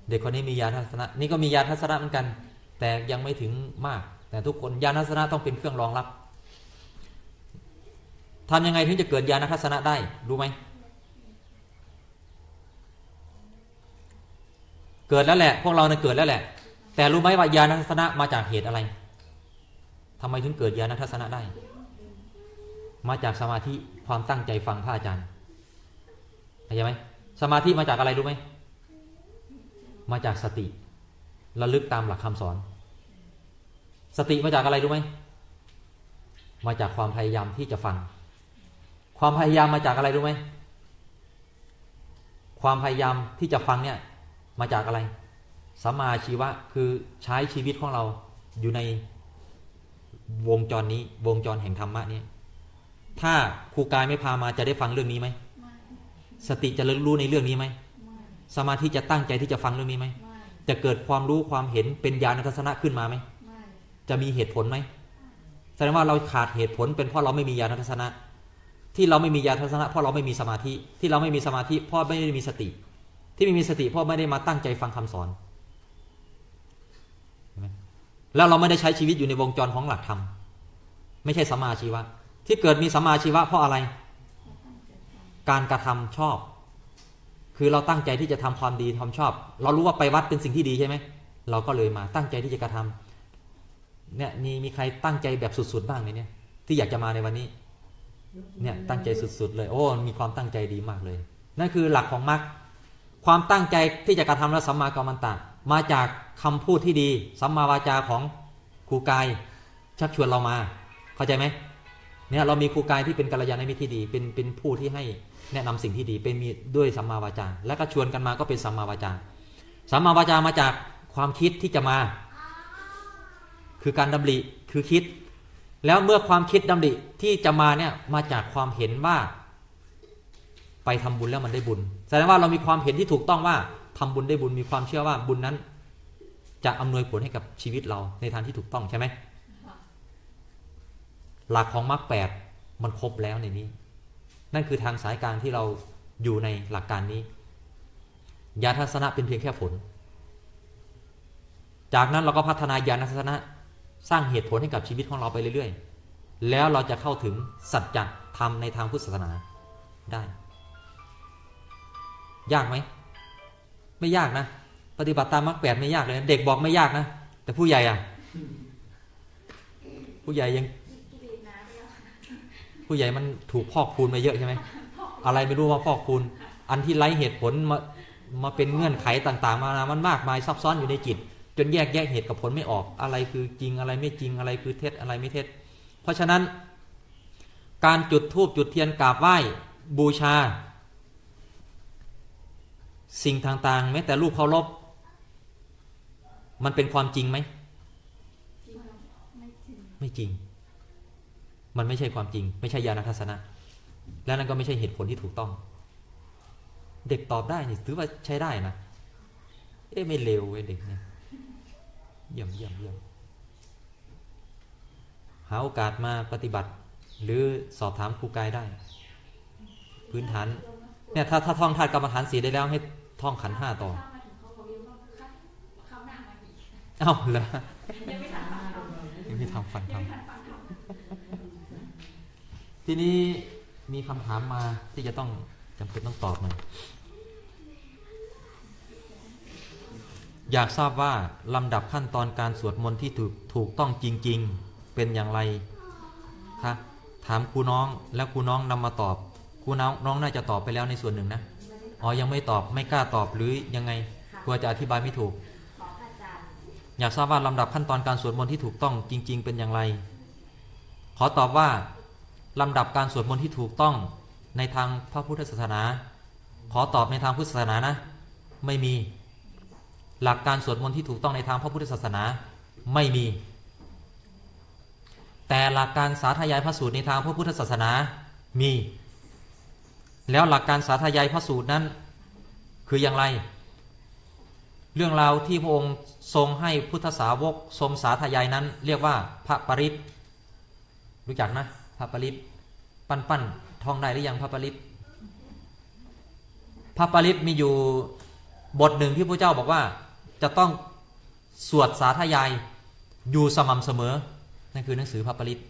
Speaker 1: เด็กคนนี้มีญาทัศนะ นี่ก็มีญาทัศนะเหมือนกัน แต่ยังไม่ถึงมาก แต่ทุกคนญาณทัศนะต้องเป็นเครื่องรองรับทำยังไงถึงจะเกิดญาณทัศนะได้รู้ไหมเกิดแล้วแหละ พวกเราเนี่ยเกิดแล้วแหละ แต่รู้ไหมว่าญาณทัศนะมาจากเหตุอะไรทำไมถึงเกิดญาณทัศนะได้ มาจากสมาธิความตั้งใจฟังพระอาจารย์เข้าใจไหมสมาธิมาจากอะไรรู้ไหมมาจากสติระลึกตามหลักคำสอน สติมาจากอะไรรู้ไหมมาจากความพยายามที่จะฟัง ความพยายามมาจากอะไรรู้ไหมความพยายามที่จะฟังเนี่ยมาจากอะไรสัมมาชีวะคือใช้ชีวิตของเราอยู่ในวงจรนี้ วงจรแห่งธรรมะนี้ถ้าครูกายไม่พามาจะได้ฟังเรื่องนี้ไหมสติจะรู้ในเรื่องนี้ไหมสมาธิจะตั้งใจที่จะฟังเรื่องนี้ไหมจะเกิดความรู้ความเห็นเป็นญาณทัศนะขึ้นมาไหม จะมีเหตุผลไหมแสดงว่าเราขาดเหตุผล เป็นเพราะเราไม่มีญาณทัศนะ ที่เราไม่มีญาณทัศนะเพราะเราไม่มีสมาธิที่เราไม่มีสมาธิเพราะไม่ได้มีสติ ที่ไม่มีสติเพราะไม่ได้มาตั้งใจฟังคำสอนแล้วเราไม่ได้ใช้ชีวิตอยู่ในวงจรของหลักธรรมไม่ใช่สัมมาชีวะ ที่เกิดมีสัมมาชีวะเพราะอะไร การกระทำชอบ คือเราตั้งใจที่จะทำความดีทำชอบ เรารู้ว่าไปวัดเป็นสิ่งที่ดีใช่ไหมเราก็เลยมาตั้งใจที่จะกระทำ เนี่ยมีมีใครตั้งใจแบบสุดๆบ้างไหมเนี่ย ที่อยากจะมาในวันนี้ เนี่ยตั้งใจสุดๆเลย โอ้ มีความตั้งใจดีมากเลย นั่นคือหลักของมรรคความตั้งใจที่จะกระทำและสัมมากัมมันตะมาจากคำพูดที่ดีสัมมาวาจาของครูกายชักชวนเรามา เข้าใจไหมเนี่ยเรามีครูกายที่เป็นกัลยาณมิตรที่ดี เป็นเป็นผู้ที่ให้แนะนำสิ่งที่ดีเป็นมีด้วยสัมมาวาจาและก็ชวนกันมาก็เป็นสัมมาวาจาสัมมาวาจามาจากความคิดที่จะมา คือการดำริคือคิด แล้วเมื่อความคิดดำริที่จะมาเนี่ยมาจากความเห็นว่า ไปทำบุญแล้วมันได้บุญแสดงว่าเรามีความเห็นที่ถูกต้องว่าทำบุญได้บุญมีความเชื่อว่าบุญนั้น จะอำนวยผลให้กับชีวิตเราในทางที่ถูกต้องใช่ไหมหลักของมรรคแปดมันครบแล้วในนี้ นั่นคือทางสายกลางที่เราอยู่ในหลักการนี้ญาทัศนะเป็นเพียงแค่ผล จากนั้นเราก็พัฒนาญาทัศนะ สร้างเหตุผลให้กับชีวิตของเราไปเรื่อยๆ แล้วเราจะเข้าถึงสัจธรรมในทางพุทธศาสนาได้ ยากไหม ไม่ยากนะ ปฏิบัติตามมรรคแปดไม่ยากเลย เด็กบอกไม่ยากนะ แต่ผู้ใหญ่อะผู้ใหญ่ยัง ผู้ใหญ่มันถูกพอกพูนมาเยอะใช่ไหม อะไรไม่รู้ว่าพอกพูน อันที่ไร้เหตุผลมามาเป็นเงื่อนไขต่าง ๆ มานะมันมากมายซับซ้อนอยู่ในจิต จนแยกแยะเหตุกับผลไม่ออกอะไรคือจริงอะไรไม่จริงอะไรคือเท็จอะไรไม่เท็จ เพราะฉะนั้น การจุดธูปจุดเทียนกราบไหว้บูชา สิ่งต่างๆแม้แต่รูปเคารพมันเป็นความจริงไหม
Speaker 2: ไม่จริง
Speaker 1: มันไม่ใช่ความจริง ไม่ใช่ญาณทัศนะ และนั่นก็ไม่ใช่เหตุผลที่ถูกต้อง เด็กตอบได้นี่ถือว่าใช้ได้นะเอ๊ะไม่เลวเว้ยเด็กเนี่ย เยี่ยมเยี่ยมเยี่ยมหาโอกาสมาปฏิบัติ หรือสอบถามครูกายได้ พื้นฐานเนี่ยถ้าถ้าท่องธาตุกรรมฐานสีได้แล้วให้ท่องขันห้าต่อ
Speaker 4: เข้ามาถึงเขาบอกว่าเขาเขาหนักมาอีก
Speaker 1: เอ้าเหรอ
Speaker 4: ยังไม่ทำ
Speaker 1: ฟังทำ
Speaker 4: ทีนี้
Speaker 1: มีคำถามมาที่จะต้องจำเป็นต้องตอบหน่อย อยากทราบว่า ลำดับขั้นตอนการสวดมนต์ที่ถูกถูกต้องจริง ๆ เป็นอย่างไรคะถามครูน้องแล้วครูน้องนำมาตอบครูน้องน้องน่าจะตอบไปแล้วในส่วนหนึ่งนะอ๋อยังไม่ตอบไม่กล้าตอบหรือยังไงกลัวจะอธิบายไม่ถูก
Speaker 4: อยา
Speaker 1: กทราบว่าลำดับขั้นตอนการสวดมนต์ที่ถูกต้องจริง ๆ เป็นอย่างไร ขอตอบว่าลำดับการสวดมนต์ที่ถูกต้องในทางพระพุทธศาสนา ขอตอบในทางพุทธศาสนานะ ไม่มี หลักการสวดมนต์ที่ถูกต้องในทางพระพุทธศาสนาไม่มี แต่หลักการสาธยายพระสูตรในทางพระพุทธศาสนามี แล้วหลักการสาธยายพระสูตรนั้น คืออย่างไร เรื่องราวที่พระองค์ทรงให้พุทธสาวกทรงสาธยายนั้น เรียกว่าพระปริตรู้จักนะพระปริตปั้นปั้นท่องได้หรือยังพระปริตพระปริตมีอยู่บทหนึ่งที่พระเจ้าบอกว่า จะต้องสวดสาธยายอยู่สม่ำเสมอ นั่นคือหนังสือพระปริต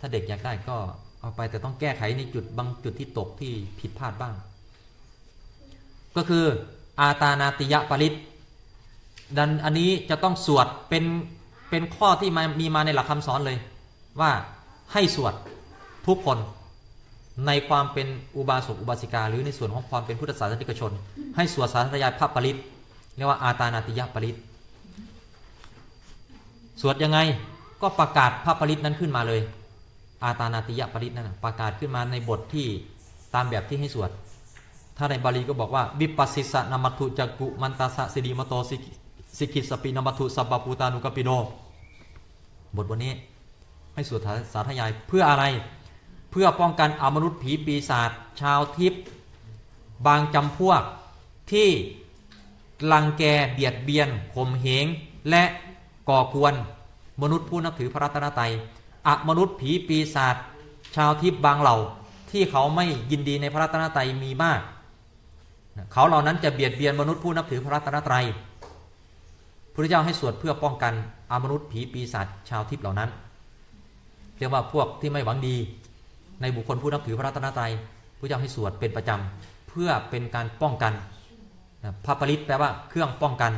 Speaker 1: ถ้าเด็กอยากได้ก็เอาไปแต่ต้องแก้ไขในจุดบางจุดที่ตกที่ผิดพลาดบ้าง ก็คืออาตานาติยปริตดันอันนี้จะต้องสวดเป็นเป็นข้อที่มามีมาในหลักคำสอนเลยว่าให้สวดทุกคนในความเป็นอุบาสกอุบาสิกา หรือในส่วนของความเป็นพุทธศาสนิกชน ให้สวดสาธยายพระปริต เรียกว่าอาตานาติยปริตสวดยังไงก็ประกาศพระปริตนั้นขึ้นมาเลย อาตานาติยปริตนั่นประกาศขึ้นมาในบทที่ตามแบบที่ให้สวด ถ้าในบาลีก็บอกว่าวิปัสสิสะนามัตถุจักกุมันตาสะสิริมโตสิกิสิกิสปินามัตถุสัพพปูตานุกปิโนบทวันนี้ให้สวดสาธยายเพื่ออะไรเพื่อป้องกันอมนุษย์ผีปีศาจชาวทิพย์บางจำพวกที่ ลังแกเบียดเบียนข่มเหง และก่อกวนมนุษย์ผู้นับถือพระรัตนตรัยอมนุษย์ผีปีศาจชาวทิพย์บางเหล่าที่เขาไม่ยินดีในพระรัตนตรัยมีมาก เขาเหล่านั้นจะเบียดเบียนมนุษย์ผู้นับถือพระรัตนตรัยพระเจ้าให้สวดเพื่อป้องกันอมนุษย์ผีปีศาจชาวทิพย์เหล่านั้นเรียกว่าพวกที่ไม่หวังดี ในบุคคลผู้นับถือพระรัตนตรัยพระเจ้าให้สวดเป็นประจำเพื่อเป็นการป้องกัน พระปริตแปลว่าเครื่องป้องกัน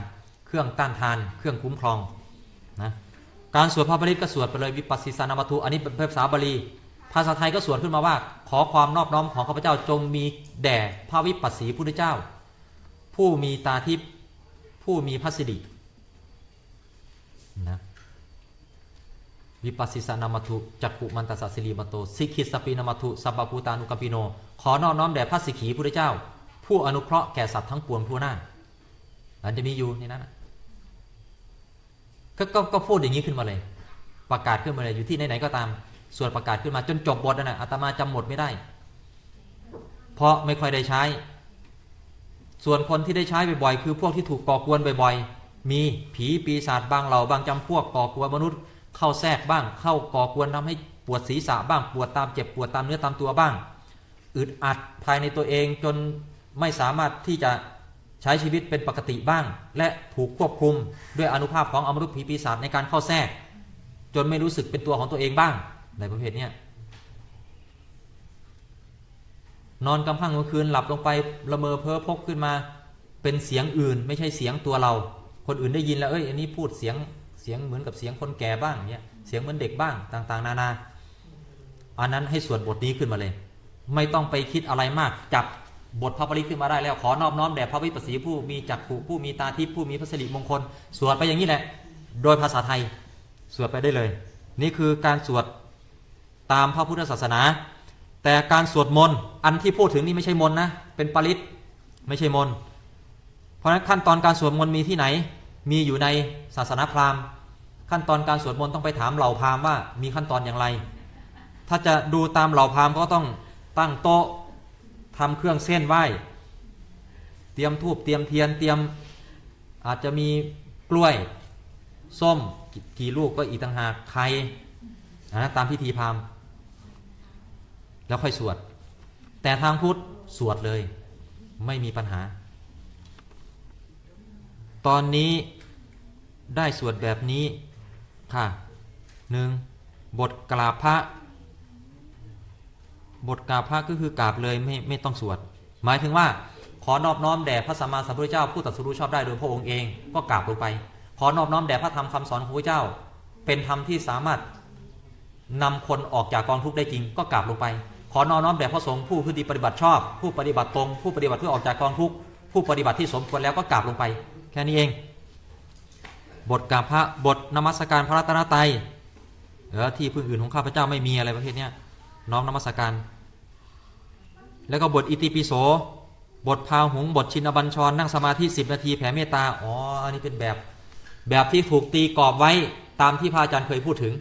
Speaker 1: เครื่องต้านทาน เครื่องคุ้มครองนะการสวดพระปริตก็สวดไปเลยวิปัสสิสานามัตุอันนี้เป็นภาษาบาลีภาษาไทยก็สวดขึ้นมาว่า ขอความนอบน้อมของข้าพเจ้าจงมีแด่พระวิปัสสีพุทธเจ้า ผู้มีตาทิพย์ผู้มีพัสดินะวิปัสสิสานามัตุจักกุมันตสสิริมโตสิกิสปินามัตุสัพพภูตานุกัมปิโน ขอนอบน้อมแด่พระสิกขีพุทธเจ้า ผู้อนุเคราะห์แก่สัตว์ทั้งปวงทั่วหน้าอันจะมีอยู่ในนั้นกก็ก็พูดอย่างนี้ขึ้นมาเลย ประกาศขึ้นมาเลยอยู่ที่ไหนๆก็ตามสวดประกาศขึ้นมาจนจบบทนั่นนะอาตมาจำหมดไม่ได้ เพราะไม่ค่อยได้ใช้ ส่วนคนที่ได้ใช้บ่อยๆคือพวกที่ถูกก่อกวนบ่อยๆ มีผีปีศาจบางเหล่าบางจำพวกก่อกวนมนุษย์เข้าแทรกบ้าง เข้าก่อกวนทำให้ปวดศีรษะบ้างปวดตามเจ็บปวดตามเนื้อตามตัวบ้าง อึดอัดภายในตัวเองจน ไม่สามารถที่จะใช้ชีวิตเป็นปกติบ้าง และถูกควบคุมด้วยอนุภาพของอมนุษย์ผีปีศาจในการเข้าแทรก จนไม่รู้สึกเป็นตัวของตัวเองบ้างในประเภทนี้นอนกำพังเมื่อคืนหลับลงไปละเมอเพ้อพกขึ้นมา เป็นเสียงอื่น ไม่ใช่เสียงตัวเรา คนอื่นได้ยินแล้วเอ้ยอันนี้พูดเสียงเสียงเหมือนกับเสียงคนแก่บ้างเนี่ยเสียงเหมือนเด็กบ้างต่างๆ นานา อันนั้นให้สวดบทนี้ขึ้นมาเลย ไม่ต้องไปคิดอะไรมากจับ บทพระปริขึ้นมาได้แล้วขอนอบน้อมแด่พระวิปัสสีผู้มีจักขุผู้มีตาทิพย์ผู้มีพระสิริมงคล สวดไปอย่างนี้แหละ โดยภาษาไทยสวดไปได้เลย นี่คือการสวดตามพระพุทธศาสนา แต่การสวดมนต์อันที่พูดถึงนี่ไม่ใช่มนต์นะเป็นปริตไม่ใช่มนต์เพราะฉะนั้นขั้นตอนการสวดมนต์มีที่ไหน มีอยู่ในศาสนาพราหมณ์ ขั้นตอนการสวดมนต์ต้องไปถามเหล่าพราหมณ์ว่ามีขั้นตอนอย่างไร ถ้าจะดูตามเหล่าพราหมณ์ก็ต้องตั้งโต๊ะ ทำเครื่องเส้นไหว้ เตรียมทูบเตรียมเทียนเตรียมอาจจะมีกล้วยส้มกี่ลูกก็อีกต่างหากไขนะตามพิธีพราหมณ์แล้วค่อยสวด แต่ทางพุทธสวดเลย ไม่มีปัญหา ตอนนี้ได้สวดแบบนี้ค่ะหนึ่งบทกราบพระ บทกราบพระก็คือกราบเลยไม่ไม่ต้องสวด หมายถึงว่าขอนอบน้อมแด่พระสัมมาสัมพุทธเจ้าผู้ตรัสรู้ชอบได้โดยพระองค์เองก็กราบลงไป ขอนอบน้อมแด่พระธรรมคำสอนของพระเจ้า เป็นธรรมที่สามารถนำคนออกจากกองทุกข์ได้จริง ก็กราบลงไป ขอนอบน้อมแด่พระสงฆ์ผู้พฤติปฏิบัติชอบ ผู้ปฏิบัติตรง ผู้ปฏิบัติเพื่อออกจากกองทุกข์ผู้ปฏิบัติที่สมควรแล้วก็กราบลงไป แค่นี้เอง บทกราบพระบทนมัสการพระรัตนตรัยเออที่พึ่งอื่นของข้าพเจ้าไม่มีอะไรประเภทเนี้ย น้อมนมัสการ แล้วก็บทอิติปิโส บทพาหุง บทชินบัญชร นั่งสมาธิ 10 นาทีแผ่เมตตา อ๋อ อันนี้เป็นแบบ แบบที่ถูกตีกรอบไว้ตามที่พระอาจารย์เคยพูดถึง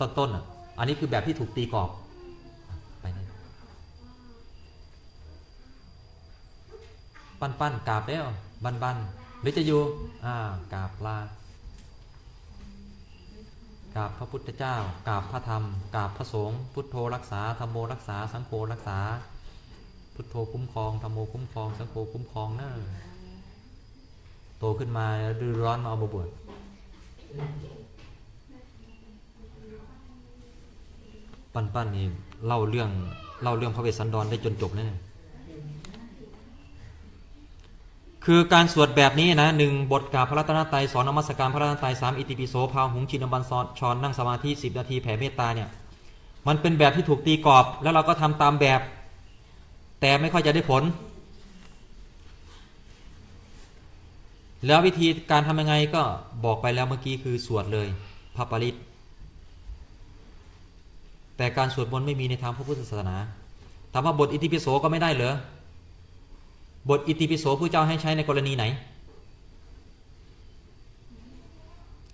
Speaker 1: ต้นๆอะอันนี้คือแบบที่ถูกตีกรอบไปไปั้นปั้นๆกราบแล้วบันบันๆหรือจะอยู่ อ่ากราบลา กราบพระพุทธเจ้ากราบพระธรรมกราบพระสงฆ์พุทโธรักษาธรรมโมรักษาสังโฆรักษา พุทโธคุ้มครองธรรมโมคุ้มครอง สังโฆคุ้มครองเนอะโตขึ้นมาดื้อร้อนมาเอาบวชปั้นปั้นๆนี่เล่าเรื่องเล่าเรื่องพระเวสสันดรได้จนจบแน่ คือการสวดแบบนี้นะหนึ่งบทกาพระรัตนตรัยสอนนมัสการพระรัตนตรัยสามอิติปิโสพาหุงชินบันซอนชอนนั่งสมาธิสิบนาทีแผ่เมตตาเนี่ยมันเป็นแบบที่ถูกตีกรอบ แล้วเราก็ทำตามแบบ แต่ไม่ค่อยจะได้ผล แล้ววิธีการทำยังไงก็บอกไปแล้วเมื่อกี้คือสวดเลยพระปริตแต่การสวดมนต์ไม่มีในทางพระพุทธศาสนาถามว่าบทอิติปิโสก็ไม่ได้เหรอ บทอิติปิโสผู้เจ้าให้ใช้ในกรณีไหน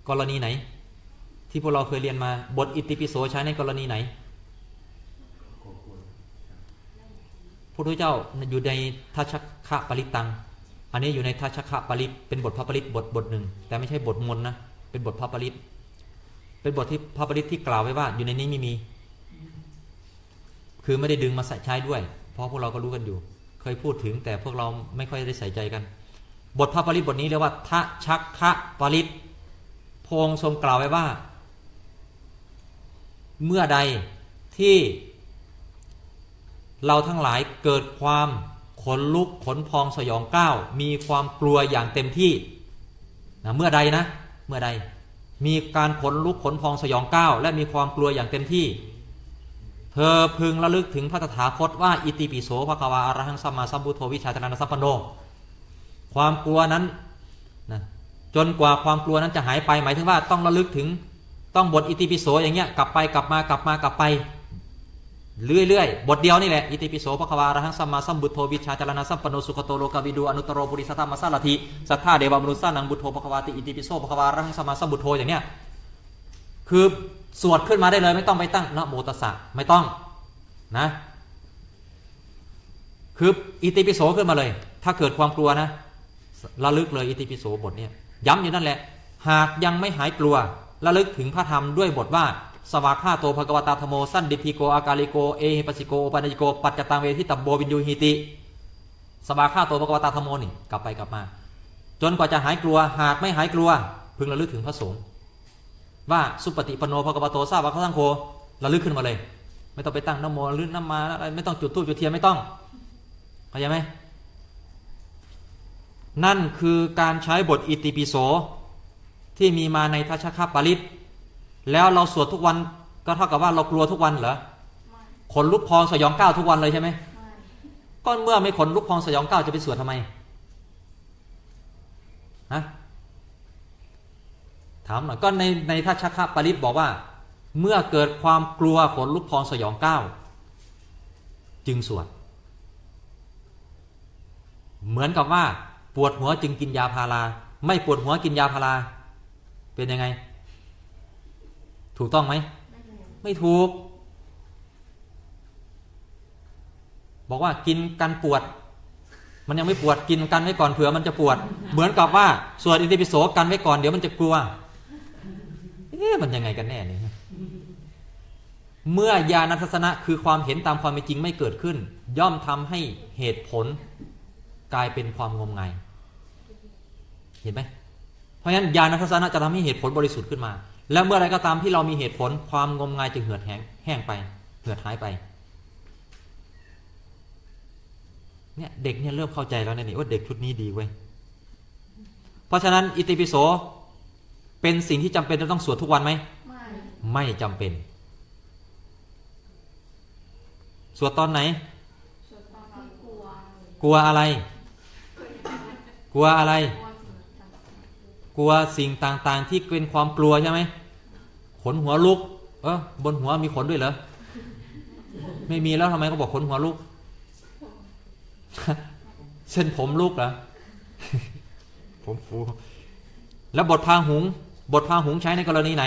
Speaker 1: กรณีไหน ที่พวกเราเคยเรียนมา บทอิติปิโสใช้ในกรณีไหนพระพุทธเจ้าอยู่ในทัชคะปริตัง อันนี้อยู่ในทัชคะปริตเป็นบทพระปริตบทบทหนึ่ง แต่ไม่ใช่บทมนนะ เป็นบทพระปริตเป็นบทที่พระปริตที่กล่าวไว้ว่า อยู่ในนี้ไม่มี คือไม่ได้ดึงมาใส่ใช้ด้วย เพราะพวกเราก็รู้กันอยู่ ยพูดถึง แต่พวกเราไม่ค่อยได้ใส่ใจกัน บทพระปริตบทนี้เรียกว่าทะชักคะปริตพระองค์ทรงกล่าวไว้ว่า เมื่อใดที่เราทั้งหลายเกิดความขนลุกขนพองสยองก้าวมีความกลัวอย่างเต็มที่นะเมื่อใดนะ เมื่อใด มีการขนลุกขนพองสยองก้าวและมีความกลัวอย่างเต็มที่ ธอพึงระลึกถึงพระตถาคตว่าอิติปิโสภควาอรหังสัมมาสัมพุทโธวิชาจารณสัพพโน ความกลัวนั้นนะจนกว่าความกลัวนั้นจะหายไปหมายถึงว่าต้องระลึกถึงต้องบทอิติปิโสอย่างเงี้ยกลับไปกลับมากลับมากลับไป เรื่อยๆ บทเดียวนี่แหละอิติปิโสภควาอรหังสัมมาสัมพุทโธวิชาจารณสัพพโนสุขโตโลกวิดูอนุตโรปุริสธรรมสารถิสัทธาเดวมนุษย์สานังบุตโธภควาติอิติปิโสภควาอรหังสัมมาสัมพุทโธอย่างเนี้ยคือ สวดขึ้นมาได้เลยไม่ต้องไปตั้งนะโมตัสสะไม่ต้องนะ คืออิติปิโสขึ้นมาเลย ถ้าเกิดความกลัวนะระลึกเลยอิติปิโสบทเนี้ยย้ำอยู่นั่นแหละ หากยังไม่หายกลัวระลึกถึงพระธรรมด้วยบทว่าสวากขาโตภควตา ธัมโมสันทิฏฐิโก อกาลิโกเอหิปัสสิโก โอปนยิโกปัจจัตตังเวทิตัพโพ วิญญูหีติ สวากขาโตภกวตาธโมนี่กลับไปกลับมา จนกว่าจะหายกลัว หากไม่หายกลัว พึงระลึกถึงพระสงฆ์ ว่าสุปฏิปโนภกวโตสาวกสังโฆระลึกขึ้นมาเลย ไม่ต้องไปตั้งนโมหรือน้ำมาอะไรไม่ต้องจุดธูปจุดเทียนไม่ต้องเข้าใจไหมนั่นคือการใช้บทอิติปิโสที่มีมาในทัชคะปาริตแล้วเราสวดทุกวันก็เท่ากับว่าเรากลัวทุกวันเหรอ
Speaker 4: ไม่
Speaker 1: ขนลุกพองสยองก้าวทุกวันเลยใช่ไหม
Speaker 4: ไม่
Speaker 1: ก็เมื่อไม่ขนลุกพองสยองก้าวจะไปสวดทำไมฮะ ถามหน่อยก็ในในทัชคะปาริตบอกว่า เมื่อเกิดความกลัวขนลุกพองสยองก้าวจึงสวด เหมือนกับว่า ปวดหัวจึงกินยาพารา ไม่ปวดหัวกินยาพารา เป็นยังไง ถูกต้องไหม
Speaker 4: ไม่ถูก
Speaker 1: ไม่ถูกบอกว่ากินกันปวด มันยังไม่ปวดกินกันไว้ก่อนเผื่อมันจะปวด เหมือนกับว่าสวดอิติปิโสกันไว้ก่อนเดี๋ยวมันจะกลัว เอ๊ะมันยังไงกันแน่เนี่ยเมื่อญาณทัศนะคือความเห็นตามความเป็นจริงไม่เกิดขึ้น ย่อมทำให้เหตุผลกลายเป็นความงมงายเห็นไหมเพราะฉะนั้นญาณทัศนะจะทำให้เหตุผลบริสุทธิ์ขึ้นมา และเมื่อไรก็ตามที่เรามีเหตุผลความงมงายจะเหือดแห้งแห้งไป เหือดหายไปเนี่ยเด็กเนี่ยเริ่มเข้าใจแล้วเนี่ยนี่ว่าเด็กชุดนี้ดีเว้ยเพราะฉะนั้นอิติปิโส เป็นสิ่งที่จำเป็นจะต้องสวดทุกวันไหม
Speaker 4: ไม่
Speaker 1: ไม่จำเป็น สวดตอนไหน
Speaker 4: ส่วนตอนที่กลัว
Speaker 1: กลัวอะไร กลัวอะไร
Speaker 4: กลัวสิ่งต่าง
Speaker 1: กลัวสิ่งต่างๆ ที่เป็นความกลัวใช่ไหมขนหัวลุก เออบนหัวมีขนด้วยเหรอ ไม่มีแล้วทำไมก็บอกขนหัวลุก เส้นผมลุกเหรอ ผมฟู แล้วบทพาหุง บทพาหุงใช้ในกรณีไหน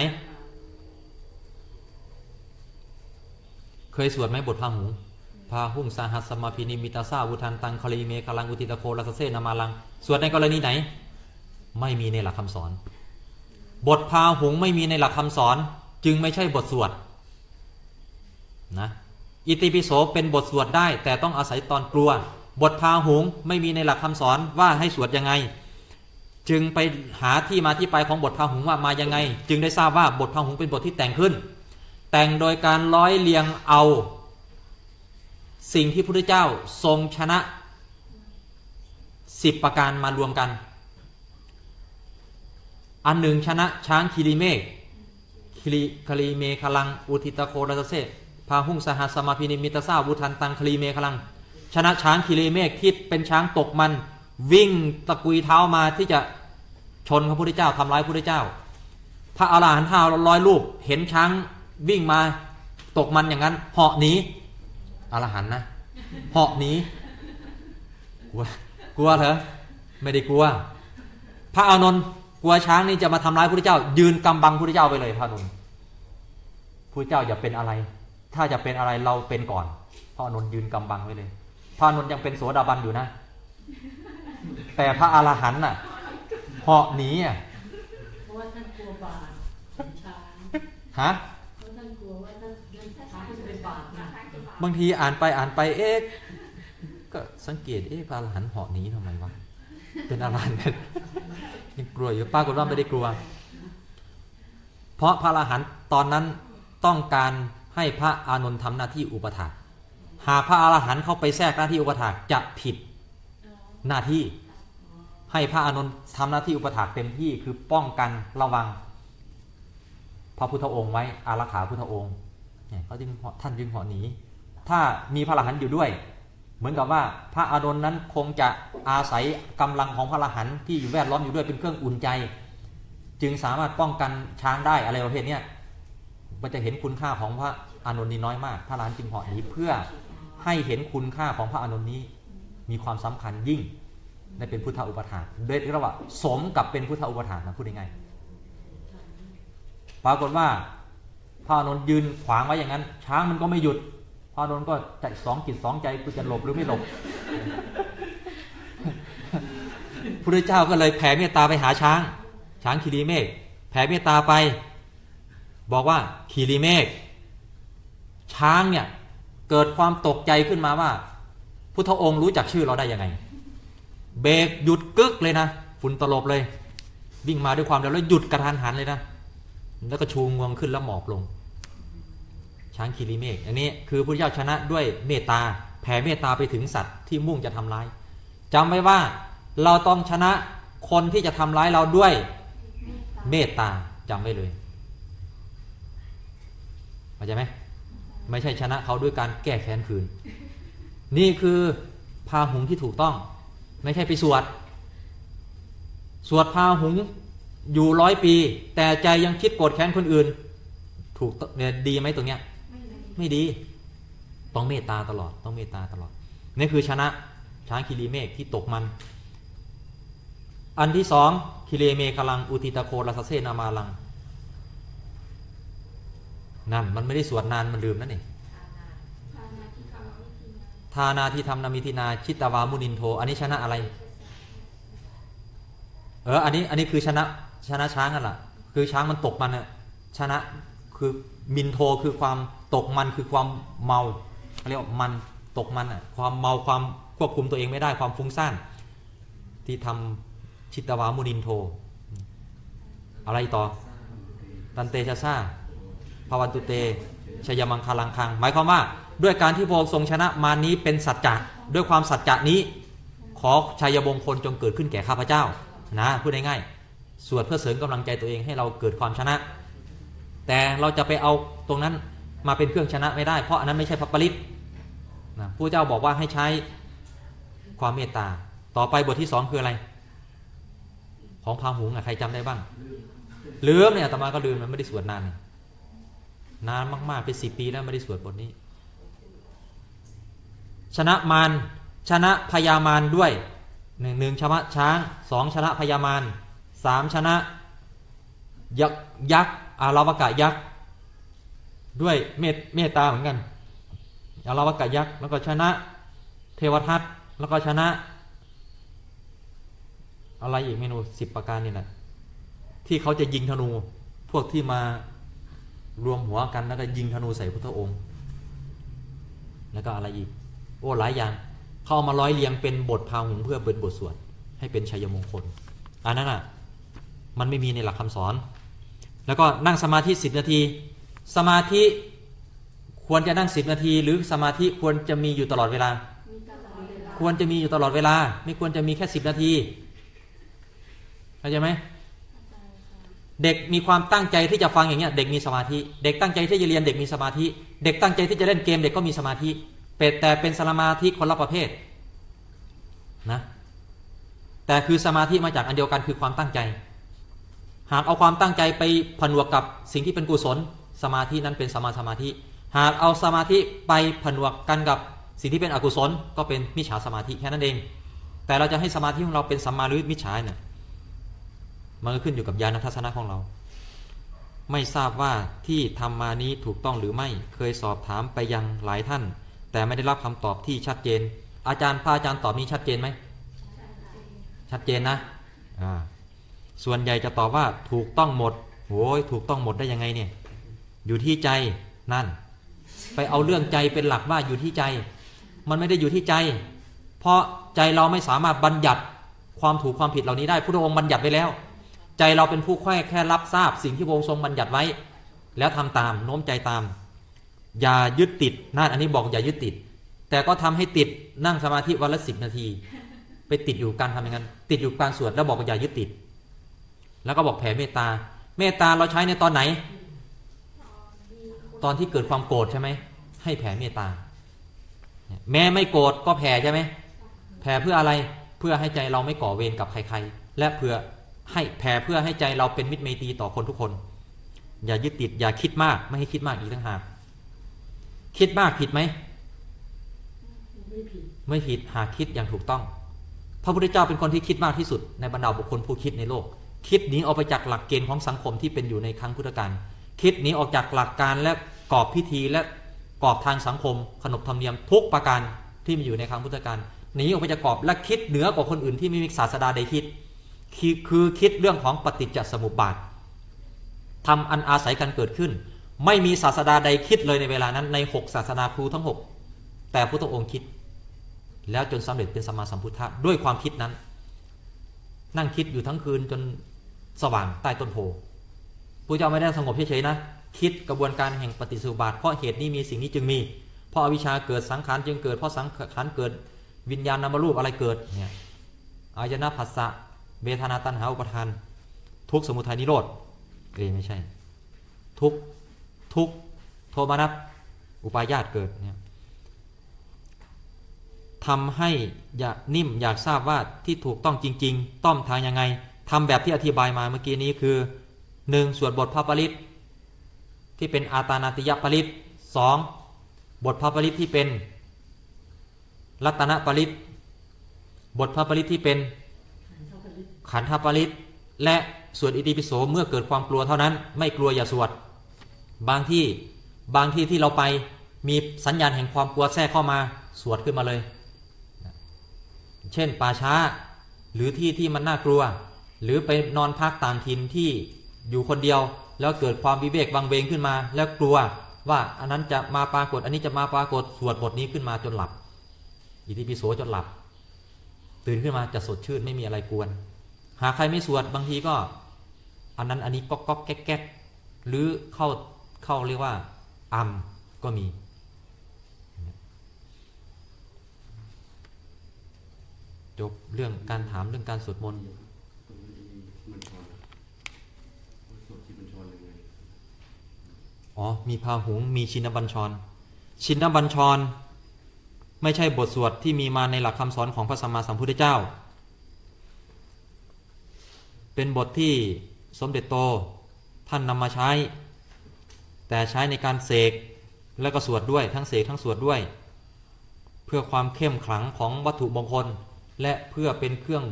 Speaker 1: เคยสวดไหมบทพาหุงพาหุงสาหัสสมาพินิมิตาซาวุทันตังคลีเมกลังอุติตโครัสเซนามาลัง สวดในกรณีไหน ไม่มีในหลักคำสอน บทพาหุงไม่มีในหลักคำสอน จึงไม่ใช่บทสวดนะอิติปิโสเป็นบทสวดได้ แต่ต้องอาศัยตอนกลัว บทพาหุงไม่มีในหลักคำสอนว่าให้สวดยังไง จึงไปหาที่มาที่ไปของบทพาหุงว่ามายังไง จึงได้ทราบว่าบทพาหุงเป็นบทที่แต่งขึ้น แต่งโดยการร้อยเรียงเอา สิ่งที่พระพุทธเจ้าทรงชนะสิบประการมารวมกัน อันหนึ่งชนะช้างคิริเมฆคิริคลีเมฆลัง อุทิตโครัสเซพาหุงสหัสสมาพินิมิตาซาวุทันตังคลีเมฆลัง ชนะช้างคิริเมฆที่เป็นช้างตกมัน วิ่งตะกุยเท้ามาที่จะชนพระพุทธเจ้าทำร้ายพระพุทธเจ้า พระอาหารหันต์ท้าร้อยรูปเห็นช้างวิ่งมาตกมันอย่างนั้นเหาะหนีอรหันต์นะเหาะหนีกลัวกลัวเถอะไม่ได้กลัว พระอานนท์กลัวช้างนี่จะมาทำร้ายพระพุทธเจ้า ยืนกำบังพระพุทธเจ้าไปเลยพระอานนท์พระเจ้าอย่าเป็นอะไร ถ้าจะเป็นอะไรเราเป็นก่อนพระอานนท์ยืนกำบังไว้เลยพระอานนท์ยังเป็นโสดาบันอยู่นะ แต่พระอรหันต์น่ะเหาะหนีอะ
Speaker 2: เพราะว่าท่านกลัวบาปของช้าง
Speaker 1: ฮะ
Speaker 2: เพราะท่านกลัวว่าท่านท่านช้างจะเป็นบาปนะ
Speaker 4: ช้างจะบาป
Speaker 1: บางทีอ่านไปอ่านไปเอ๊ะก็สังเกตเอ๊ะพระอรหันต์เหาะหนีทำไมวะเป็นอรหันต์เนี่ยยังกลัวอยู่ป้ากฏว่าไม่ได้กลัว เพราะพระอรหันต์ตอนนั้นต้องการให้พระอานนท์ทำหน้าที่อุปถากหากพระอรหันต์เข้าไปแทรกหน้าที่อุปถากจะผิด หน้าที่ให้พระอานนท์ทำหน้าที่อุปถากเต็มที่คือป้องกันระวัง พระพุทธองค์ไว้อารักขาพุทธองค์เนี่ยเขาจึงหาะท่านจึงเหาะหนีถ้ามีพระอรหันต์อยู่ด้วย เหมือนกับว่าพระอานนท์นั้นคงจะอาศัยกำลังของพระอรหันต์ที่อยู่แวดล้อมอยู่ด้วยเป็นเครื่องอุ่นใจ จึงสามารถป้องกันช้างได้อะไรประเภทเนี้ยมันจะเห็นคุณค่าของพระอานนท์นี้น้อยมาก พระอรหันต์จึงเหาะหนีเพื่อให้เห็นคุณค่าของพระอานนท์นี้ มีความสำคัญยิ่งได้เป็นพุทธอุปถากโดยที่เรียกว่าสมกับเป็นพุทธอุปถานะพูดง่ายๆปรากฏว่าพระอนนท์ยืนขวางไว้อย่างนั้น ช้างมันก็ไม่หยุดพระอนนท์ก็ใจสองจิตสองใจกูจะหลบหรือไม่หลบพระเจ้าก็เลยแผ่เมตตาไปหาช้าง ช้างคีรีเมฆแผ่เมตตาไป บอกว่าคีรีเมฆช้างเนี่ยเกิดความตกใจขึ้นมาว่า พุทธองค์รู้จักชื่อเราได้ยังไง เบรกหยุดกึกเลยนะฝุ่นตลบเลย วิ่งมาด้วยความเร็วแล้วหยุดกระทันหันเลยนะ แล้วก็ชูงวงขึ้นแล้วหมอบลง ช้างคีรีเมฆอันนี้คือพระเจ้าชนะด้วยเมตตาแผ่เมตตาไปถึงสัตว์ที่มุ่งจะทำร้ายจำไว้ว่าเราต้องชนะคนที่จะทำร้ายเราด้วยเมตตาจำไว้เลยเข้าใจไหมไม่ใช่ชนะเขาด้วยการแก้แค้นคืน นี่คือพาหุงที่ถูกต้อง ไม่ใช่ไปสวด สวดพาหุงอยู่ร้อยปี แต่ใจยังคิดโกรธแค้นคนอื่น ถูกต้องเนี่ยดีไหมตรงเนี้ย
Speaker 4: ไม่เลย
Speaker 1: ไม่ดี ต้องเมตตาตลอด ต้องเมตตาตลอดนี่คือชนะช้างคิริเมฆที่ตกมัน อันที่สองคิเลเมฆลังอุติตะโครัสเซนามาลัง นั่นมันไม่ได้สวดนานมันลืมนั่นเอง
Speaker 4: ภาวนา ท่า
Speaker 1: นาทิธรรมนามิทินาชิตวามุนินโท อันนี้ชนะอะไร เออ อันนี้อันนี้คือชนะชนะช้างกันล่ะ คือช้างมันตกมันอะชนะคือมินโทคือความตกมันคือความเมาเรียกว่ามันตกมันอะความเมาความควบคุมตัวเองไม่ได้ความฟุ้งซ่านที่ทำชิตวามุนินโท อะไรต่อ ตันเตชะซาภวันตุเตชยมังคลังคัง หมายความว่า ด้วยการที่พระองค์ทรงชนะมานี้เป็นสัจจะด้วยความสัจจะนี้ ขอชัยมงคลจงเกิดขึ้นแก่ข้าพเจ้านะพูดง่ายๆสวดเพื่อเสริมกำลังใจตัวเองให้เราเกิดความชนะ แต่เราจะไปเอาตรงนั้นมาเป็นเครื่องชนะไม่ได้ เพราะอันนั้นไม่ใช่พระปริตนะผู้เจ้าบอกว่าให้ใช้ความเมตตา ต่อไปบทที่สองคืออะไร ของพาหุงอะใครจำได้บ้างลืมเนี่ยตมาก็ลืมมันไม่ได้สวดนานเนี่ยนานมากๆเป็นสิปีแล้วไม่ได้สวดบทนี้ ชนะมารชนะพยามารด้วยหนึ่งหนึ่งชนะช้างสองชนะพยามารสามชนะยักษ์ยักษ์อาราวกะยักษ์ด้วยเมตเมตตาเหมือนกันอาราวกะยักษ์แล้วก็ชนะเทวทัตแล้วก็ชนะ อะไรอีกเมนูสิบประการนี่แหละที่เขาจะยิงธนูพวกที่มารวมหัวกันแล้วก็ยิงธนูใส่พระองค์ แล้วก็อะไรอีก โอ้หลายอย่างเขาเอามาร้อยเรียงเป็นบทพาหุงเพื่อเป็นบทสวดให้เป็นชัยมงคลอันนั้นอะมันไม่มีในหลักคำสอน แล้วก็นั่งสมาธิสิบนาที สมาธิควรจะนั่งสิบนาที หรือสมาธิควรจะมีอยู่ตลอดเวลา
Speaker 2: มีตลอดเวลา
Speaker 1: ควรจะมีอยู่ตลอดเวลา ไม่ควรจะมีแค่สิบนาทีเข้าใจไหมเด็กมีความตั้งใจที่จะฟังอย่างเงี้ยเด็กมีสมาธิ เด็กตั้งใจที่จะเรียนเด็กมีสมาธิ เด็กตั้งใจที่จะเล่นเกมเด็กก็มีสมาธิ เป็ดแต่เป็นสมาธิคนละประเภทนะแต่คือสมาธิมาจากอันเดียวกันคือความตั้งใจ หากเอาความตั้งใจไปผนวกกับสิ่งที่เป็นกุศล สมาธินั้นเป็นสมาสมาธิ หากเอาสมาธิไปผนวกกันกับสิ่งที่เป็นอกุศล ก็เป็นมิจฉาสมาธิแค่นั้นเอง แต่เราจะให้สมาธิของเราเป็นสัมมาหรือมิจฉาเนี่ยมันก็ขึ้นอยู่กับญาณทัศนะของเรา ไม่ทราบว่าที่ทำมานี้ถูกต้องหรือไม่เคยสอบถามไปยังหลายท่าน แต่ไม่ได้รับคำตอบที่ชัดเจน อาจารย์พระอาจารย์ตอบนี้ชัดเจนไหมชัดเจนนะอ่าส่วนใหญ่จะตอบว่าถูกต้องหมดโอ้ยถูกต้องหมดได้ยังไงเนี่ยอยู่ที่ใจนั่น ไปเอาเรื่องใจเป็นหลักว่าอยู่ที่ใจ มันไม่ได้อยู่ที่ใจ เพราะใจเราไม่สามารถบัญญัติความถูกความผิดเหล่านี้ได้พระองค์บัญญัติไว้แล้ว ใจเราเป็นผู้แค่แค่รับทราบสิ่งที่พระองค์ทรงบัญญัติไว้ แล้วทำตามโน้มใจตาม อย่ายึดติดนั่นอันนี้บอกอย่ายึดติด แต่ก็ทำให้ติดนั่งสมาธิวันละสิบนาที ไปติดอยู่การทำอย่างนั้น ติดอยู่การสวดแล้วบอกอย่ายึดติด แล้วก็บอกแผ่เมตตา เมตตาเราใช้ในตอนไหน ตอนที่เกิดความโกรธใช่ไหมให้แผ่เมตตา แม้ไม่โกรธก็แผ่ใช่ไหมแผ่เพื่ออะไรเพื่อให้ใจเราไม่ก่อเวรกับใครๆ และเพื่อให้แผ่เพื่อให้ใจเราเป็นมิตรไมตรีต่อคนทุกคน อย่ายึดติดอย่าคิดมากไม่ให้คิดมากอีกต่างหาก คิดมากผิดไหม
Speaker 2: ไม่ผิด
Speaker 1: ไม่ผิดหากคิดอย่างถูกต้อง พระพุทธเจ้าเป็นคนที่คิดมากที่สุดในบรรดาบุคคลผู้คิดในโลก คิดหนีออกไปจากหลักเกณฑ์ของสังคมที่เป็นอยู่ในครั้งพุทธกาลคิดหนีออกจากหลักการและกรอบพิธีและกรอบทางสังคม ขนบธรรมเนียมทุกประการที่มีอยู่ในครั้งพุทธกาลหนีออกไปจากกรอบและคิดเหนือกว่าคนอื่นที่ไม่มีศาสดาใดคิดคือคือคิดเรื่องของปฏิจจสมุปบาททำอันอาศัยกันเกิดขึ้น ไม่มีศาสดาใดคิดเลยในเวลานั้นในหกศาสนาครูทั้งหกแต่พระองค์คิด แล้วจนสำเร็จเป็นสมมาสัมพุทธะด้วยความคิดนั้น นั่งคิดอยู่ทั้งคืนจนสว่างใต้ต้นโพพระเจ้าไม่ได้สงบเฉยๆนะคิดกระบวนการแห่งปฏิสุบาทเพราะเหตุนี้มีสิ่งนี้จึงมี เพราะอวิชชาเกิดสังขารจึงเกิดเพราะสังขารเกิดวิญญาณนามรูปอะไรเกิดเนี่ยอายนะผัสสะเบทนาตัณหาอุปทาน ทุกสมุทัยนิโรธเอไม่ใช่ ทุก ทุกโทมนัสอุปาญาตเกิดเนี่ยทำให้อยากนิ่มอยากทราบว่าที่ถูกต้องจริง ๆ ต้องทางยังไงทำแบบที่อธิบายมาเมื่อกี้นี้คือ 1. สวดบทพระปริตที่เป็นอาตานาติยปริต 2. บทพระปริตที่เป็น รัตนปริต บทพระปริตที่เป็น
Speaker 2: ขันธ์เท่ากันเลย
Speaker 1: ขันธปริต และสวดอิติปิโสเมื่อเกิดความกลัวเท่านั้น ไม่กลัวอย่าสวด บางที่บางที่ที่เราไปมีสัญญาณแห่งความกลัวแทรกเข้ามาสวดขึ้นมาเลย เช่นป่าช้า หรือที่ที่มันน่ากลัว หรือไปนอนพักต่างถิ่นที่อยู่คนเดียว แล้วเกิดความวิเวกวังเวงขึ้นมา แล้วกลัวว่าอันนั้นจะมาปรากฏ อันนี้จะมาปรากฏสวดบทนี้ขึ้นมาจนหลับ อิติปิโสจนหลับ ตื่นขึ้นมาจะสดชื่นไม่มีอะไรกวน หากใครไม่สวดบางทีก็ อันนั้นอันนี้ก๊อกก๊อกแก๊กหรือเข้า เข้าเรียกว่าอัมก็มี จบเรื่องการถามเรื่องการสวดมนต์
Speaker 5: อ๋อ
Speaker 1: มีพาหุง มีชินบัญชร ชินบัญชร ไม่ใช่บทสวดที่มีมาในหลักคำสอนของพระสัมมาสัมพุทธเจ้า เป็นบทที่สมเด็จโตท่านนำมาใช้ แต่ใช้ในการเสกแล้วก็สวดด้วยทั้งเสกทั้งสวดด้วย เพื่อความเข้มขลังของวัตถุมงคล และเพื่อเป็นเครื่อง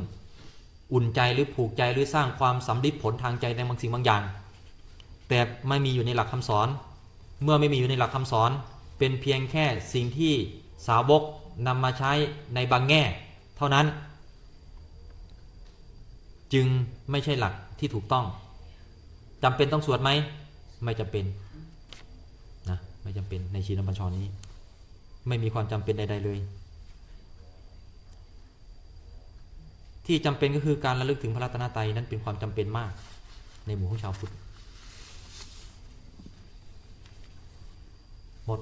Speaker 1: อุ่นใจหรือผูกใจหรือสร้างความสำลิดผลทางใจในบางสิ่งบางอย่าง แต่ไม่มีอยู่ในหลักคำสอน เมื่อไม่มีอยู่ในหลักคำสอน เป็นเพียงแค่สิ่งที่สาวกนำมาใช้ในบางแง่ เท่านั้น จึงไม่ใช่หลักที่ถูกต้องจำเป็นต้องสวดไหม ไม่จำเป็น ไม่จำเป็นในชีนบัญชรนี้ ไม่มีความจำเป็นใด ๆเลย ที่จำเป็นก็คือการระลึกถึงพระรัตนตรัยนั้นเป็นความจำเป็นมาก ในหมู่ของชาวพุทธหมด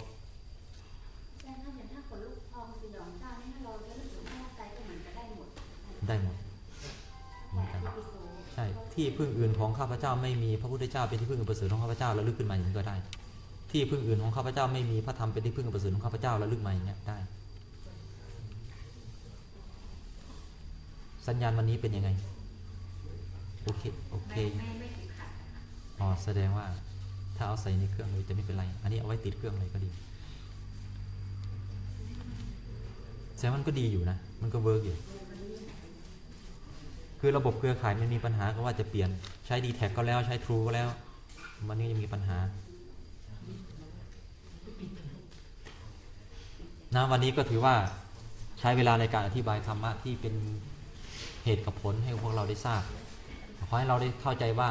Speaker 6: แต่ถ้าอย่างถ้าขนลุกพองสยองเจ้านี่ถ้าเราจะรู้สึกว่าใจก็เหมือนจะได้หมด
Speaker 1: ได้หมดเหมือนกันใช่ที่พึ่งอื่นของข้าพเจ้าไม่มีพระพุทธเจ้าเป็นที่พึ่งอันประเสริฐของข้าพเจ้าแล้วลึกขึ้นมาอย่างนี้ก็ได้ ที่พึ่งอื่นของข้าพเจ้าไม่มีพระธรรมเป็นที่พึ่งอันประเสริฐของข้าพเจ้าแล้วลึกมาอย่างเงี้ยได้ สัญญาณวันนี้เป็นยังไงโอเคโอเค
Speaker 6: ไม่ไม่ไม่ถึงขัดนะคะ
Speaker 1: อ๋อแสดงว่าถ้าเอาใส่ในเครื่องเลยจะไม่เป็นไร อันนี้เอาไว้ติดเครื่องเลยก็ดีแสดงว่ามันก็ดีอยู่นะ มันก็เวิร์กอยู่ คือระบบเครือข่ายมันมีปัญหาก็ว่าจะเปลี่ยนใช้ d t แทก็แล้วใช้ True ก็แล้ว มันก็ยังมีปัญหา นะวันนี้ก็ถือว่าใช้เวลาในการอธิบายธรรมะที่เป็นเหตุกับผลให้พวกเราได้ทราบขอให้เราได้เข้าใจว่า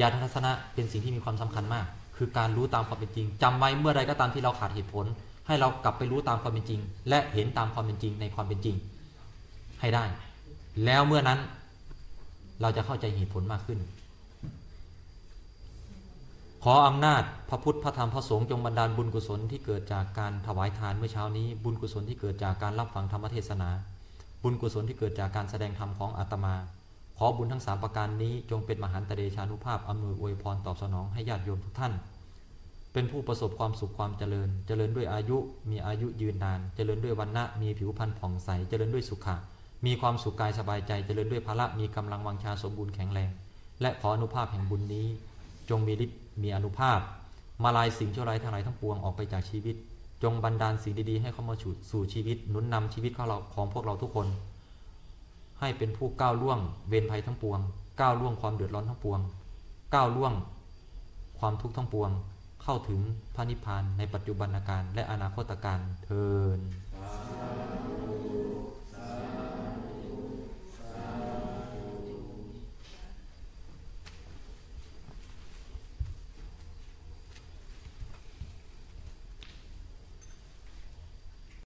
Speaker 1: ญาณทัศนะเป็นสิ่งที่มีความสำคัญมาก คือการรู้ตามความเป็นจริงจำไว้เมื่อใดก็ตามที่เราขาดเหตุผล ให้เรากลับไปรู้ตามความเป็นจริง และเห็นตามความเป็นจริงในความเป็นจริงให้ได้ แล้วเมื่อนั้นเราจะเข้าใจเหตุผลมากขึ้น ขออำนาจพระพุทธพระธรรมพระสงฆ์จงบันดาลบุญกุศลที่เกิดจากการถวายทานเมื่อเช้านี้ บุญกุศลที่เกิดจากการรับฟังธรรมเทศนา บุญกุศลที่เกิดจากการแสดงธรรมของอาตมา ขอบุญทั้งสามประการนี้จงเป็นมหันตเดชานุภาพอำนวยอวยพรตอบสนองให้ญาติโยมทุกท่าน เป็นผู้ประสบความสุขความเจริญ เจริญด้วยอายุ มีอายุยืนนาน เจริญด้วยวันณะมีผิวพรรณผ่องใส เจริญด้วยสุขะมีความสุขกายสบายใจ เจริญด้วยพละมีกำลังวังชาสมบูรณ์แข็งแรง และขออนุภาพแห่งบุญนี้ จงมีฤทธิ์ มีอนุภาพ มาลายสิ่งชั่วร้ายทั้งหลายทั้งปวงออกไปจากชีวิต จงบันดาลสิ่งดีๆ ให้เข้ามาสู่สู่ชีวิตหนุนนำชีวิตของเราของพวกเราทุกคน ให้เป็นผู้ก้าวล่วงเวรภัยทั้งปวง ก้าวล่วงความเดือดร้อนทั้งปวง ก้าวล่วงความทุกข์ทั้งปวง เข้าถึงพระนิพพานในปัจจุบันการและอนาคตการเทิน